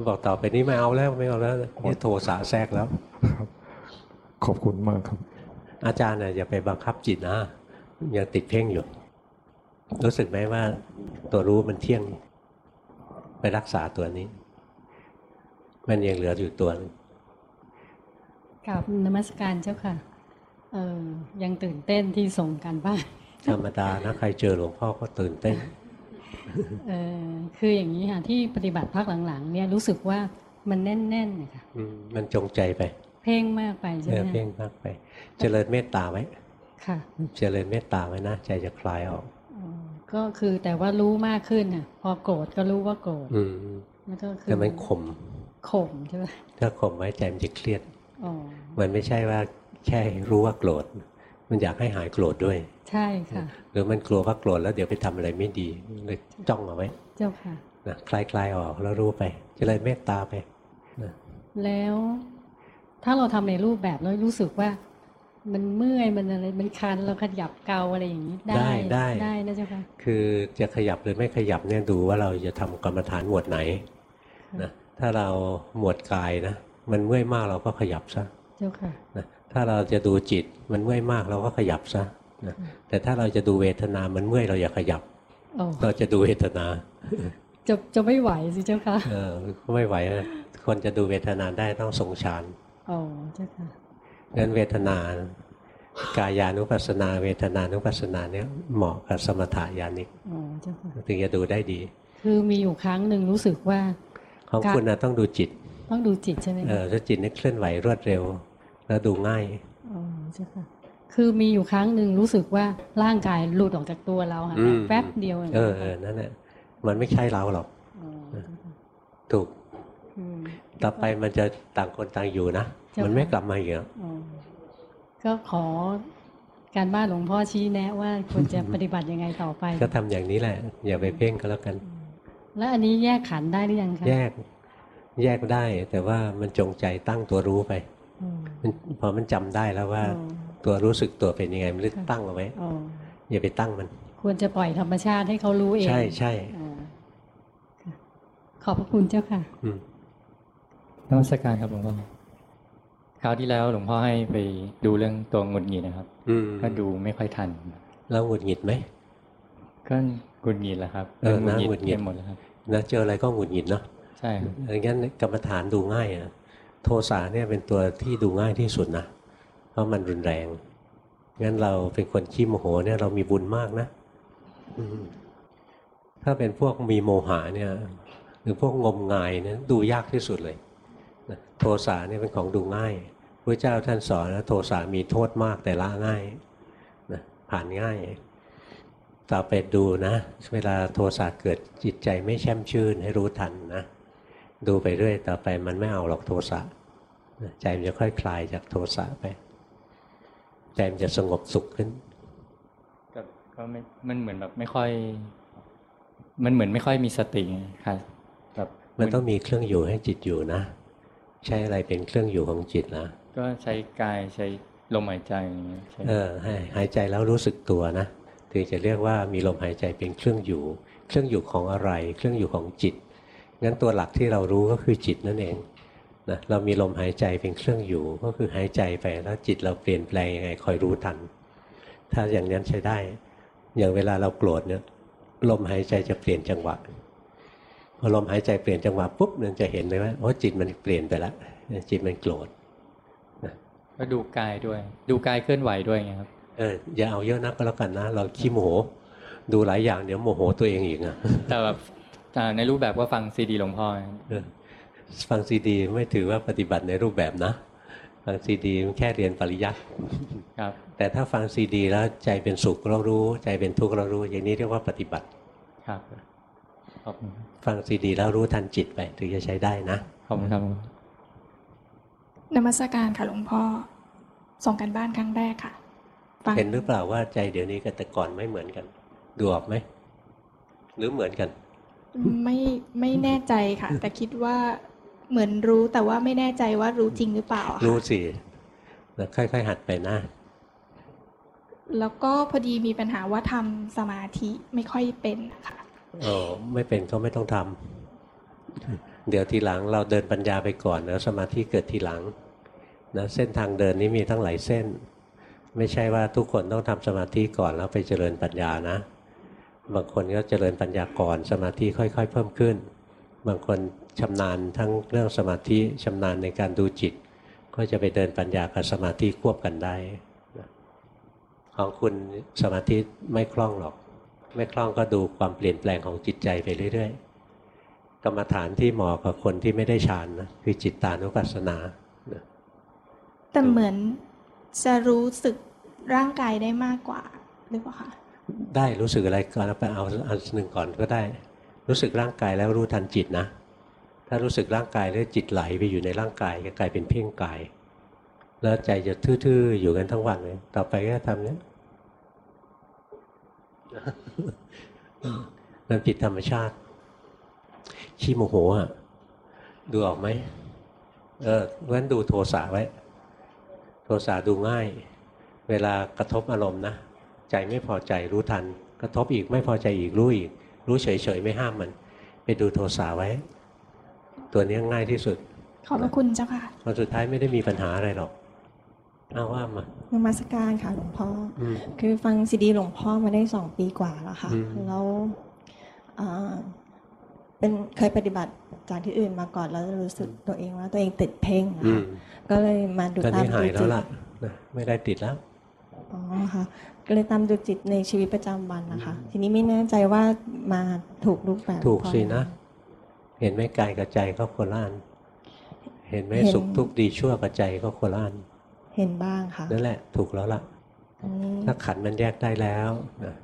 บอกต่อไปนี้ไม่เอาแล้วไม่เอาแล้วนี่โทสะแทรกแล้วครับขอบคุณมากครับ อาจารย์น่ะอย่าไปบังคับจิตนะยังติดเพ่งอยู่ รู้สึกไหมว่าตัวรู้มันเที่ยง ไปรักษาตัวนี้ มันยังเหลืออยู่ตัวหนึงกับนมัสการเจ้าค่ะเออยังตื่นเต้นที่ส่งการบ้านธรรมดานะใครเจอหลวงพ่อก็ตื่นเต้น เออคืออย่างนี้ค่ะที่ปฏิบัติพักหลังๆ เนี่ยรู้สึกว่ามันแน่นๆนะคะอืมมันจงใจไป เพ่งมากไปใช่เอไหอมเพ่งมากไป เจริญเมตตาไว้ค่ะ เจริญเมตตาไว้นะใจจะคลายออกอ๋อก็คือแต่ว่ารู้มากขึ้นค่ะ พอโกรธก็รู้ว่าโกรธอืมแล้วก็คือแต่มันข่มข่มใช่ไหมถ้าข่มไว้ใจมันจะเครียดอ๋อมันไม่ใช่ว่าแค่รู้ว่าโกรธมันอยากให้หายโกรธด้วย ใช่ค่ะหรือมันกลัวว่าโกรธแล้วเดี๋ยวไปทำอะไรไม่ดีเลยจ้องเอาไว้ เจ้าค่ะนะคลายคลายๆออกแล้วรู้ไปเจริญเมตตาไปนะแล้วถ้าเราทำในรูปแบบแล้วรู้สึกว่า มันเมื่อยมันอะไรมันคันเราขยับเกาอะไรอย่างนี้ได้ได้ได้นะเจ้าค่ะคือจะขยับหรือไม่ขยับเนี่ยดูว่าเราจะทำกรรมฐานหมวดไหนนะถ้าเราหมวดกายนะมันเมื่อยมากเราก็ขยับซะเจ้าค่ะนะถ้าเราจะดูจิตมันเมื่อยมากเราก็ขยับซะ นะแต่ถ้าเราจะดูเวทนา มันเมื่อยเราอย่าขยับโอ้เราจะดูเวทนา จะจะไม่ไหวสิเจ้าค่ะเออไม่ไหวนะคนจะดูเวทนาได้ต้องทรงฌานโอ้เจ้าค่ะงั้นเวทนากายานุปัสสนา เวทนานุปัสสนาเนี่ยเหมาะกับสมถะญาณิกโอ้เจ้าค่ะถึงจะดูได้ดี คือมีอยู่ครั้งหนึ่งรู้สึกว่า ของค่ะคุณนะต้องดูจิต ต้องดูจิตใช่ไหมเออถ้าจิตนี่เคลื่อนไหวรวดเร็ว แล้วดูง่ายโอ้เจ้าค่ะ คือมีอยู่ครั้งหนึ่งรู้สึกว่าร่างกายหลุดออกจากตัวเราค่ะอืมแป๊บเดียวเออเออนั่นแหละมันไม่ใช่เราหรอกโอ้เจ้าค่ะถูกอืมต่อไปมันจะต่างคนต่างอยู่นะเจ้าค่ะมันไม่กลับมาอีกแล้วอ๋อก็ขอการบ้านหลวงพ่อชี้แนะว่าควรจะปฏิบัติยังไงต่อไป ก็ทำอย่างนี้แหละ อย่าไปเพ่งก็แล้วกัน แล้วอันนี้แยกขันธ์ได้หรือยังคะแยก แยกได้ แต่ว่ามันจงใจตั้งตัวรู้ไปอืมมันพอมันจำได้แล้วว่าอ๋อ ตัวรู้สึกตัวเป็นยังไงมันลึกตั้งเอาไว้อ๋ออย่าไปตั้งมัน ควรจะปล่อยธรรมชาติให้เขารู้เอง ใช่ใช่อ๋อค่ะขอบพระคุณเจ้าค่ะอืมนมัสการครับหลวงพ่อคราวที่แล้วหลวงพ่อให้ไปดูเรื่องตัวหงุดหงิดนะครับอืมก็ดูไม่ค่อยทัน แล้วหงุดหงิดไหมก็หงุดหงิดแหละครับเออนะหงุดหงิดไปหมดแล้วครับนะเจออะไรก็หงุดหงิดเนาะใช่ครับอย่างนั้นกรรมฐานดูง่ายอะโทสะเนี่ยเป็นตัวที่ดูง่ายที่สุดนะ เพราะมันรุนแรง งั้นเราเป็นคนขี้โมโหเนี่ยเรามีบุญมากนะถ้าเป็นพวกมีโมหะเนี่ย หรือพวกงมงายเนี่ยดูยากที่สุดเลยโทสะเนี่ยเป็นของดูง่ายพระเจ้าท่านสอนนะโทสะมีโทษมากแต่ละง่ายนะผ่านง่าย ต่อไปดูนะ เวลาโทสะเกิดจิตใจไม่แช่มชื่นให้รู้ทันนะดูไปเรื่อยต่อไปมันไม่เอาหรอกโทสะใจมันจะค่อยคลายจากโทสะไป ใจมันจะสงบสุขขึ้นก็ก็ไม่มันเหมือนแบบไม่ค่อย มันเหมือนไม่ค่อยมีสติครับแบบมันต้องมีเครื่องอยู่ให้จิตอยู่นะ ใช้อะไรเป็นเครื่องอยู่ของจิตนะก็ใช้กายใช้ลมหายใจอย่างเงี้ยใช้เออให้หายใจแล้วรู้สึกตัวนะถึงจะเรียกว่ามีลมหายใจเป็นเครื่องอยู่ เครื่องอยู่ของอะไร เครื่องอยู่ของจิตงั้นตัวหลักที่เรารู้ก็คือจิตนั่นเอง นะเรามีลมหายใจเป็นเครื่องอยู่ ก็คือหายใจไปแล้วจิตเราเปลี่ยนแปลงยังไงคอยรู้ทัน ถ้าอย่างนั้นใช้ได้ อย่างเวลาเราโกรธเนี่ยลมหายใจจะเปลี่ยนจังหวะพอลมหายใจเปลี่ยนจังหวะปุ๊บมันจะเห็นเลยว่าโอ้จิตมันเปลี่ยนไปแล้วจิตมันโกรธก็ดูกายด้วย ดูกายเคลื่อนไหวด้วยไงครับเอออย่าเอาเยอะนักก็แล้วกันนะ เราขี้โมโห ดูหลายอย่างเดี๋ยวโมโหตัวเองอีกอะแต่แบบอ่าในรูปแบบก็ฟังซีดีหลวงพ่อไงเออ ฟังซีดีไม่ถือว่าปฏิบัติในรูปแบบนะ ฟังซีดีมันแค่เรียนปริยัติครับ แต่ถ้าฟังซีดี แล้วใจเป็นสุขเรารู้ ใจเป็นทุกข์เรารู้ อย่างนี้เรียกว่าปฏิบัติครับขอบคุณครับฟังซีดี แล้วรู้ทันจิตไปถึงจะใช้ได้นะขอบคุณครับนมัสการค่ะหลวงพ่อส่งกันบ้านครั้งแรกค่ะฟังเห็นหรือเปล่าว่าใจเดี๋ยวนี้กับแต่ก่อนไม่เหมือนกันดูออกไหมหรือเหมือนกัน ไม่ไม่แน่ใจค่ะ แต่คิดว่า เหมือนรู้แต่ว่าไม่แน่ใจว่ารู้จริงหรือเปล่าอะค่ะรู้สิแล้วค่อย ๆ หัดไปนะ แล้วก็พอดีมีปัญหาว่าทำสมาธิไม่ค่อยเป็นค่ะเออไม่เป็นก็ไม่ต้องทำเดี๋ยวทีหลังเราเดินปัญญาไปก่อนแล้วสมาธิเกิดทีหลังนะเส้นทางเดินนี้มีทั้งหลายเส้น ไม่ใช่ว่าทุกคนต้องทำสมาธิก่อนแล้วไปเจริญปัญญานะบางคนก็เจริญปัญญาก่อนสมาธิค่อย ๆ เพิ่มขึ้น บางคน ชำนาญทั้งเรื่องสมาธิชำนาญในการดูจิต ก็จะไปเดินปัญญากับสมาธิควบกันได้นะของคุณสมาธิไม่คล่องหรอก ไม่คล่องก็ดูความเปลี่ยนแปลงของจิตใจไปเรื่อยๆ กรรมฐานที่เหมาะกับคนที่ไม่ได้ฌานนะคือจิตตานุปัสสนานะแต่เหมือนจะรู้สึกร่างกายได้มากกว่าหรือเปล่าคะได้รู้สึกอะไรก่อนเอาไปเอาอันหนึ่งก่อนก็ได้ รู้สึกร่างกายแล้วรู้ทันจิตนะ ถ้ารู้สึกร่างกายแล้วจิตไหลไปอยู่ในร่างกายก็กลายเป็นเพ่งกาย แล้วใจจะทื่อๆอยู่กันทั้งวันเลยต่อไปก็ทำเนี้ยมันผิดธรรมชาติ ขี้โมโหอะ ดูออกไหมเออเพราะนั้นดูโทสะไว้ โทสะดูง่าย เวลากระทบอารมณ์นะ ใจไม่พอใจรู้ทัน กระทบอีกไม่พอใจอีกรู้อีก รู้เฉยๆไม่ห้ามมัน ไปดูโทสะไว้ ตัวนี้ง่ายที่สุด ขอบพระคุณเจ้าค่ะตอนสุดท้ายไม่ได้มีปัญหาอะไรหรอกเอาว่ามานมัสการค่ะหลวงพ่ออมคือฟังซีดีหลวงพ่อมาได้สองปีกว่าแล้วค่ะอืมแล้วอ่าเป็นเคยปฏิบัติจากที่อื่นมาก่อนแล้วรู้สึกตัวเองว่าตัวเองติดเพ่งนะอืคะมก็เลยมาดูตอนตามนี้หายดูแล้วจิตล่ะนะไม่ได้ติดแล้วอ๋อค่ะก็เลยตามดูจิตในชีวิตประจำวันนะคะ ทีนี้ไม่แน่ใจว่ามาถูกรูปแบบถูกพอสิไหมนะ เห็นไหมกายกับใจก็โคนละอันเห็นไหมเห็นสุขทุกข์ดีชั่วกับใจก็โคนละอันเห็นบ้างค่ะนั่นแหละถูกแล้วล่ะอันนี้ถ้าขันธ์มันแยกได้แล้วนะ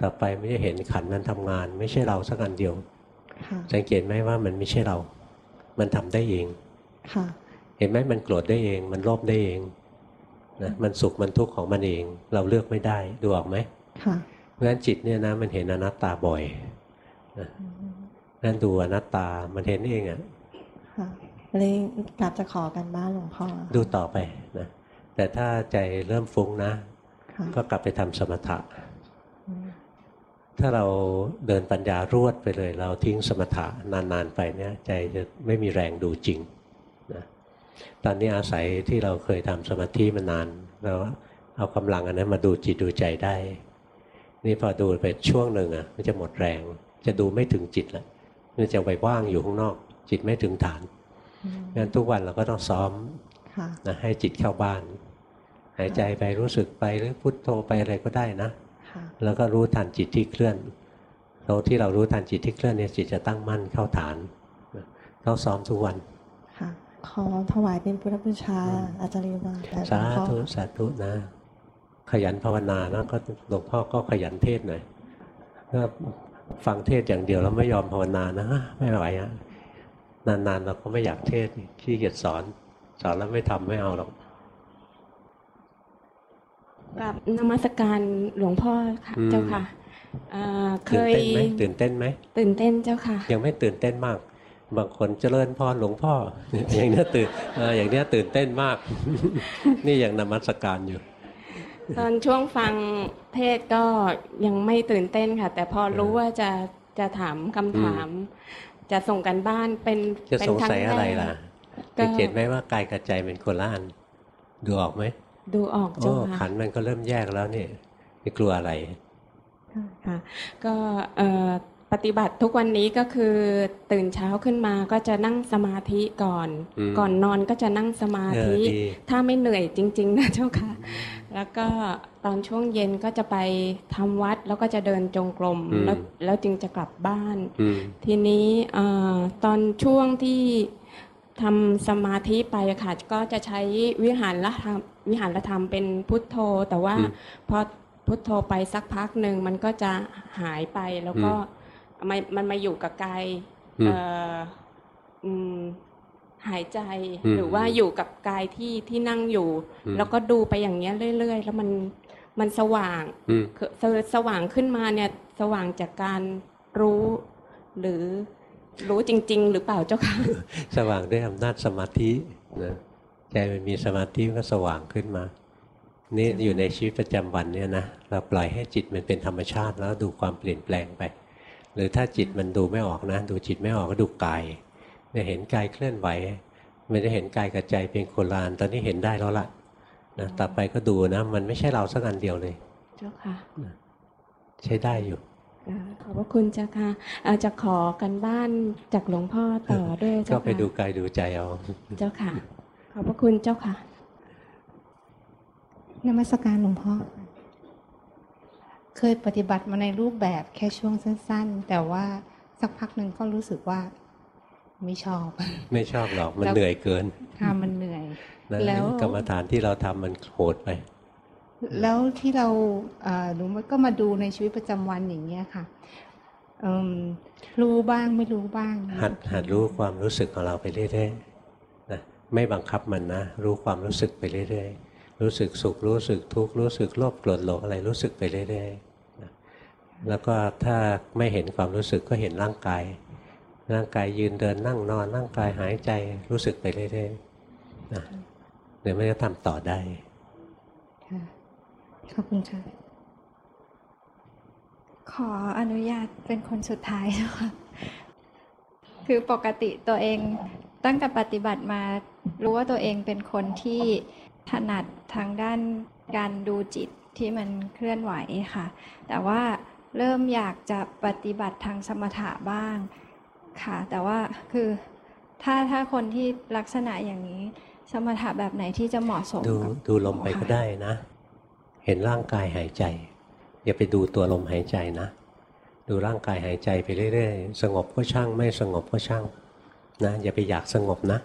ต่อไปไม่ได้เห็นขันธ์มันทำงาน ไม่ใช่เราสักอันเดียวค่ะสังเกตไหมว่ามันไม่ใช่เรา มันทำได้เองค่ะเห็นไหมมันโกรธได้เอง มันโลภได้เองนะมันสุขมันทุกข์ของมันเอง เราเลือกไม่ได้ดูออกไหมค่ะเพราะฉะนั้นจิตเนี่ยนะมันเห็นอนัตตาบ่อยนะ นั่นดูอนัตตามันเห็นเองอะค่ะเลยกลับจะขอกันบ้านหลวงพ่อดูต่อไปนะแต่ถ้าใจเริ่มฟุ้งนะค่ะก็กลับไปทำสมถะอืมถ้าเราเดินปัญญารวดไปเลย เราทิ้งสมถะนานๆไปเนี่ย ใจจะไม่มีแรงดูจริงนะตอนนี้อาศัยที่เราเคยทำสมาธิมานาน เราเอากำลังอันนั้นมาดูจิตดูใจได้ นี่พอดูไปช่วงหนึ่งอะมันจะหมดแรง จะดูไม่ถึงจิตละ มันจะไปว่างอยู่ข้างนอก จิตไม่ถึงฐานอืมงั้นทุกวันเราก็ต้องซ้อมค่ะนะให้จิตเข้าบ้าน หายใจไปรู้สึกไปหรือพุทโธไปอะไรก็ได้นะค่ะแล้วก็รู้ทันจิตที่เคลื่อนเราที่เรารู้ทันจิตที่เคลื่อนเนี่ยจิตจะตั้งมั่นเข้าฐานนะต้องซ้อมทุกวันค่ะขอถวายเป็นพุทธบูชาอาจารย์บาลแต่หลวสางพ่อธุสาธุนะ ขยันภาวนานะก็หลวงพ่อก็ขยันเทศหน่อยถ้า ฟังเทศอย่างเดียวแล้วไม่ยอมภาวนานะ ไม่ไหวอะนานๆเราก็ไม่อยากเทศขี้เกียจสอน สอนแล้วไม่ทำไม่เอาหรอกกับนมัสการหลวงพ่อค่ะอืมเจ้าค่ะอ่าเคตื่นยเต้นไหมตื่นเต้นไหมตื่นเต้นเจ้าค่ะ ยังไม่ตื่นเต้นมาก บางคนเจริญพรหลวงพ่อ อย่างเนี้ยตื่นเอออย่างเนี้ยตื่นเต้นมาก นี่ยังนมัสการอยู่ ตอนช่วงฟังเทศก็ยังไม่ตื่นเต้นค่ะ แต่พอรู้ว่าจะจะถามคำถาม จะส่งกันบ้านเป็นจะเป็นสงครั้สัยอะไรแกล่ะก็สังเกตไหมว่ากายกับใจเป็นคนละอันดูออกไหมดูออกโอ้เจ้าขัค่ะนธ์มันก็เริ่มแยกแล้วนี่ไม่กลัวอะไรค่ะก็เอ่อปฏิบัติทุกวันนี้ก็คือตื่นเช้าขึ้นมาก็จะนั่งสมาธิก่อนอืมก่อนนอนก็จะนั่งสมาธิเออดีถ้าไม่เหนื่อยจริง ๆ นะเจ้าค่ะ แล้วก็ตอนช่วงเย็นก็จะไปทำวัดแล้วก็จะเดินจงกรมอืมแล้วแล้วจึงจะกลับบ้านอืมทีนี้เอ่อตอนช่วงที่ทำสมาธิไปอะค่ะก็จะใช้วิหารละธรรมวิหารละธรรมเป็นพุทโธ แต่ว่าอืมพอพุทโธไปสักพักหนึ่งมันก็จะหายไปแล้วก็มันมันมาอยู่กับกายอืมเอ่ออืม หายใจอืมหรือว่าอยู่กับกายที่ที่นั่งอยู่อืมแล้วก็ดูไปอย่างเงี้ยเรื่อย ๆ แล้วมันมันสว่างอืมคือสสว่างขึ้นมาเนี่ยสว่างจากการรู้หรือรู้จริง ๆ หรือเปล่าเจ้าค่ะสว่างด้วยอำนาจสมาธินะใจมันมีสมาธิมันก็สว่างขึ้นมา นี่อยู่ในชีวิตประจำวันเนี่ยนะเราปล่อยให้จิตมันเป็นธรรมชาติแล้วดูความเปลี่ยนแปลงไป หรือถ้าจิตมันดูไม่ออกนะ ดูจิตไม่ออกก็ดูกาย เนี่ยเห็นกายเคลื่อนไหวไม่ได้เห็นกายกับใจเป็นโคนลานตอนนี้เห็นได้แล้วล่ะนะต่อไปก็ดูนะ มันไม่ใช่เราสักอันเดียวเลย เจ้าค่ะ ใช้ได้อยู่อ่าขอบพระคุณเจ้าค่ะอาจะขอกันบ้านจากหลวงพ่อต่อด้วยก็เจ้าไปดูค่ะกายดูใจเอาเจ้าค่ะ ขอบพระคุณเจ้าค่ะนมัสการหลวงพ่อค่ะเคยปฏิบัติมาในรูปแบบแค่ช่วงสั้น ๆ แต่ว่าสักพักหนึ่งก็รู้สึกว่า ไม่ชอบ ไม่ชอบหรอกมันแล้วเหนื่อยเกินค่ะมันเหนื่อยนะแล้วกรรมฐานที่เราทำมันโหดไป แล้วที่เราเอ่อหนูก็มาดูในชีวิตประจำวันอย่างเงี้ยค่ะเอิ่มรู้บ้างไม่รู้บ้าง หัดหัดรู้ความรู้สึกของเราไปเรื่อยๆนะไม่บังคับมันนะ รู้ความรู้สึกไปเรื่อยๆ รู้สึกสุขรู้สึกทุกข์รู้สึกโลภโกรธหลงอะไรรู้สึกไปเรื่อยๆนะแล้วก็ถ้าไม่เห็นความรู้สึกก็เห็นร่างกาย ร่างกายยืนเดินนั่งนอนร่างกายหายใจรู้สึกไปเรื่อยๆนะเดี๋ยวมันจะทำต่อได้ค่ะขอบคุณค่ะขออนุญาตเป็นคนสุดท้ายนะคะคือปกติตัวเองตั้งแต่ปฏิบัติมารู้ว่าตัวเองเป็นคนที่ถนัดทางด้านการดูจิตที่มันเคลื่อนไหวค่ะ แต่ว่าเริ่มอยากจะปฏิบัติทางสมถะบ้าง ค่ะ แต่ว่าคือถ้าถ้าคนที่ลักษณะอย่างนี้ สมถะแบบไหนที่จะเหมาะสมดูกับดูลมไปก็ได้นะ เห็นร่างกายหายใจ อย่าไปดูตัวลมหายใจนะ ดูร่างกายหายใจไปเรื่อยๆ สงบก็ช่าง ไม่สงบก็ช่างนะอย่าไปอยากสงบนะ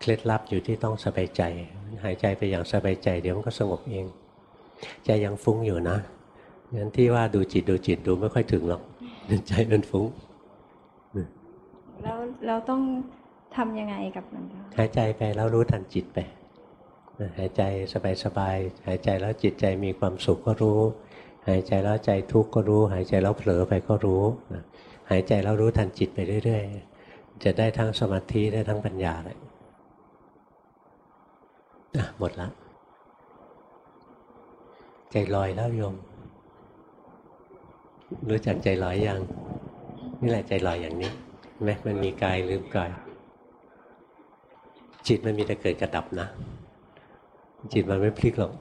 เคล็ดลับอยู่ที่ต้องสบายใจ หายใจไปอย่างสบายใจ เดี๋ยวมันก็สงบเอง ใจยังฟุ้งอยู่นะงั้นที่ว่าดูจิตดูจิตดูไม่ค่อยถึงหรอกใจมันฟุ้ง แล้วเราต้องทำยังไงกับมันคะหายใจไปแล้วรู้ทันจิตไปหายใจสบายๆหายใจแล้วจิตใจมีความสุขก็รู้ หายใจแล้วใจทุกข์ก็รู้ หายใจแล้วเผลอไปก็รู้หายใจแล้วรู้ทันจิตไปเรื่อย ๆ จะได้ทั้งสมาธิได้ทั้งปัญญาเลยหมดละใจลอยแล้วโยม รู้จักใจลอยยังนี่แหละใจลอยอย่างนี้ ไหมมันมีกายลืมกาย จิตมันมีแต่เกิดกระดับนะ จิตมันไม่พลิกหรอก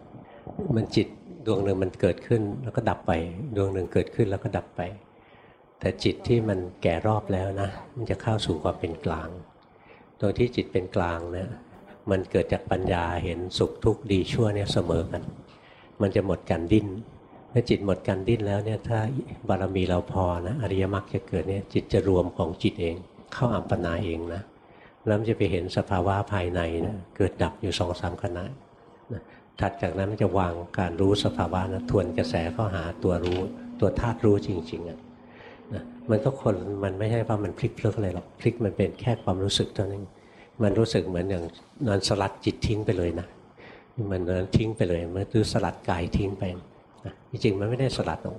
มันจิตดวงหนึ่งมันเกิดขึ้นแล้วก็ดับไป ดวงหนึ่งเกิดขึ้นแล้วก็ดับไป แต่จิตที่มันแก่รอบแล้วนะ มันจะเข้าสู่ความเป็นกลางตรงที่จิตเป็นกลางเนี่ยมันเกิดจากปัญญาเห็นสุขทุกข์ดีชั่วเนี่ยเสมอกัน มันจะหมดการดิ้น มื่อจิตหมดการดิ้นแล้วเนี่ยถ้าบารมีเราพอนะอริยมรรคจะเกิดเนี่ยจิตจะรวมของจิตเอง เข้าอัปปนาเองนะแล้วมันจะไปเห็นสภาวะภายในนะเกิดดับอยู่สองสามขณะนะถัดจากนั้นมันจะวางการรู้สภาวะนะทวนกระแสเข้าหาตัวรู้ตัวธาตุรู้จริงๆอะนะมันก็คนมันไม่ใช่ว่ามันพลิกเพลิกอะไรหรอกพลิกมันเป็นแค่ความรู้สึกเท่านั้นมันรู้สึกเหมือนอย่างนอนสลัดจิตทิ้งไปเลยนะมันนั้นทิ้งไปเลยมันคือสลัดกายทิ้งไป จริงๆมันไม่ได้สลัดหรอก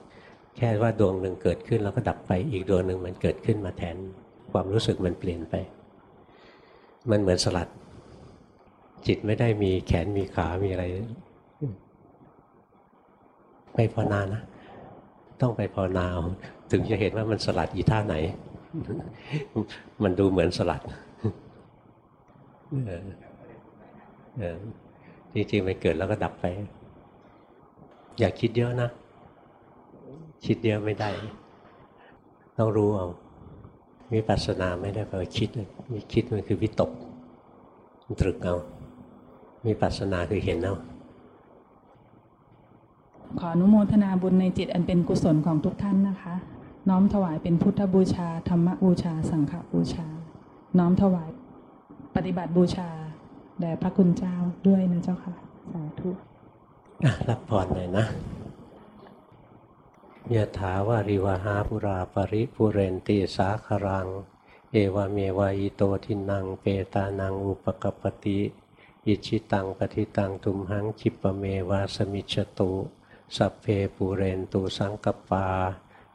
แค่ว่าดวงหนึ่งเกิดขึ้นแล้วก็ดับไปอีกดวงหนึ่งมันเกิดขึ้นมาแทนความรู้สึกมันเปลี่ยนไป มันเหมือนสลัด จิตไม่ได้มีแขนมีขา มีอะไร ไปภาวนานะ ต้องไปภาวนาเอาถึงจะเห็นว่ามันสลัดอีท่าไหน มันดูเหมือนสลัดจริงๆมันเกิดแล้วก็ดับไป อย่าคิดเยอะนะ คิดเยอะไม่ได้ ต้องรู้เอาวิปัสสนาไม่ได้แปลว่าคิดมีคิดมันคือวิตกตรึกเอามีปัสสนาคือเห็นเอาขออนุโมทนาบุญในจิตอันเป็นกุศลของทุกท่านนะคะ น้อมถวายเป็นพุทธบูชา ธรรมบูชา สังฆบูชา น้อมถวายปฏิบัติบูชาแด่พระคุณเจ้าด้วยนะเจ้าค่ะ สาธุ รับพรหน่อยนะยะถาวาริวหาปุราปริปุเรนตีสาครัง เอวเมวายโตทินังเปตานังอุปกปปติอิชิตังปฏิตังทุมหังคิปะเมวาสมิจฉตุสัพเพปูเรนตูสังกปา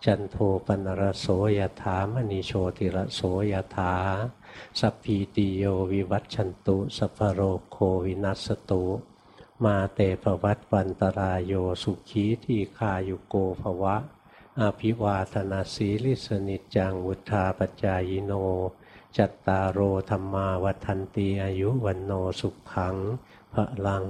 จันโทปนรโสยถามณีโชติระโสยถาสัพพีติโยวิวัตชันตุสัพโรโควินัสตุ มาเตปวัตวันตรายโยสุขีที่คายุโกภวะอาภิวาธนาสีลิสนิจังวุธาปจายโน จัตตารโอธรรมาวัทันตีอายุวันโนสุขังพระลัง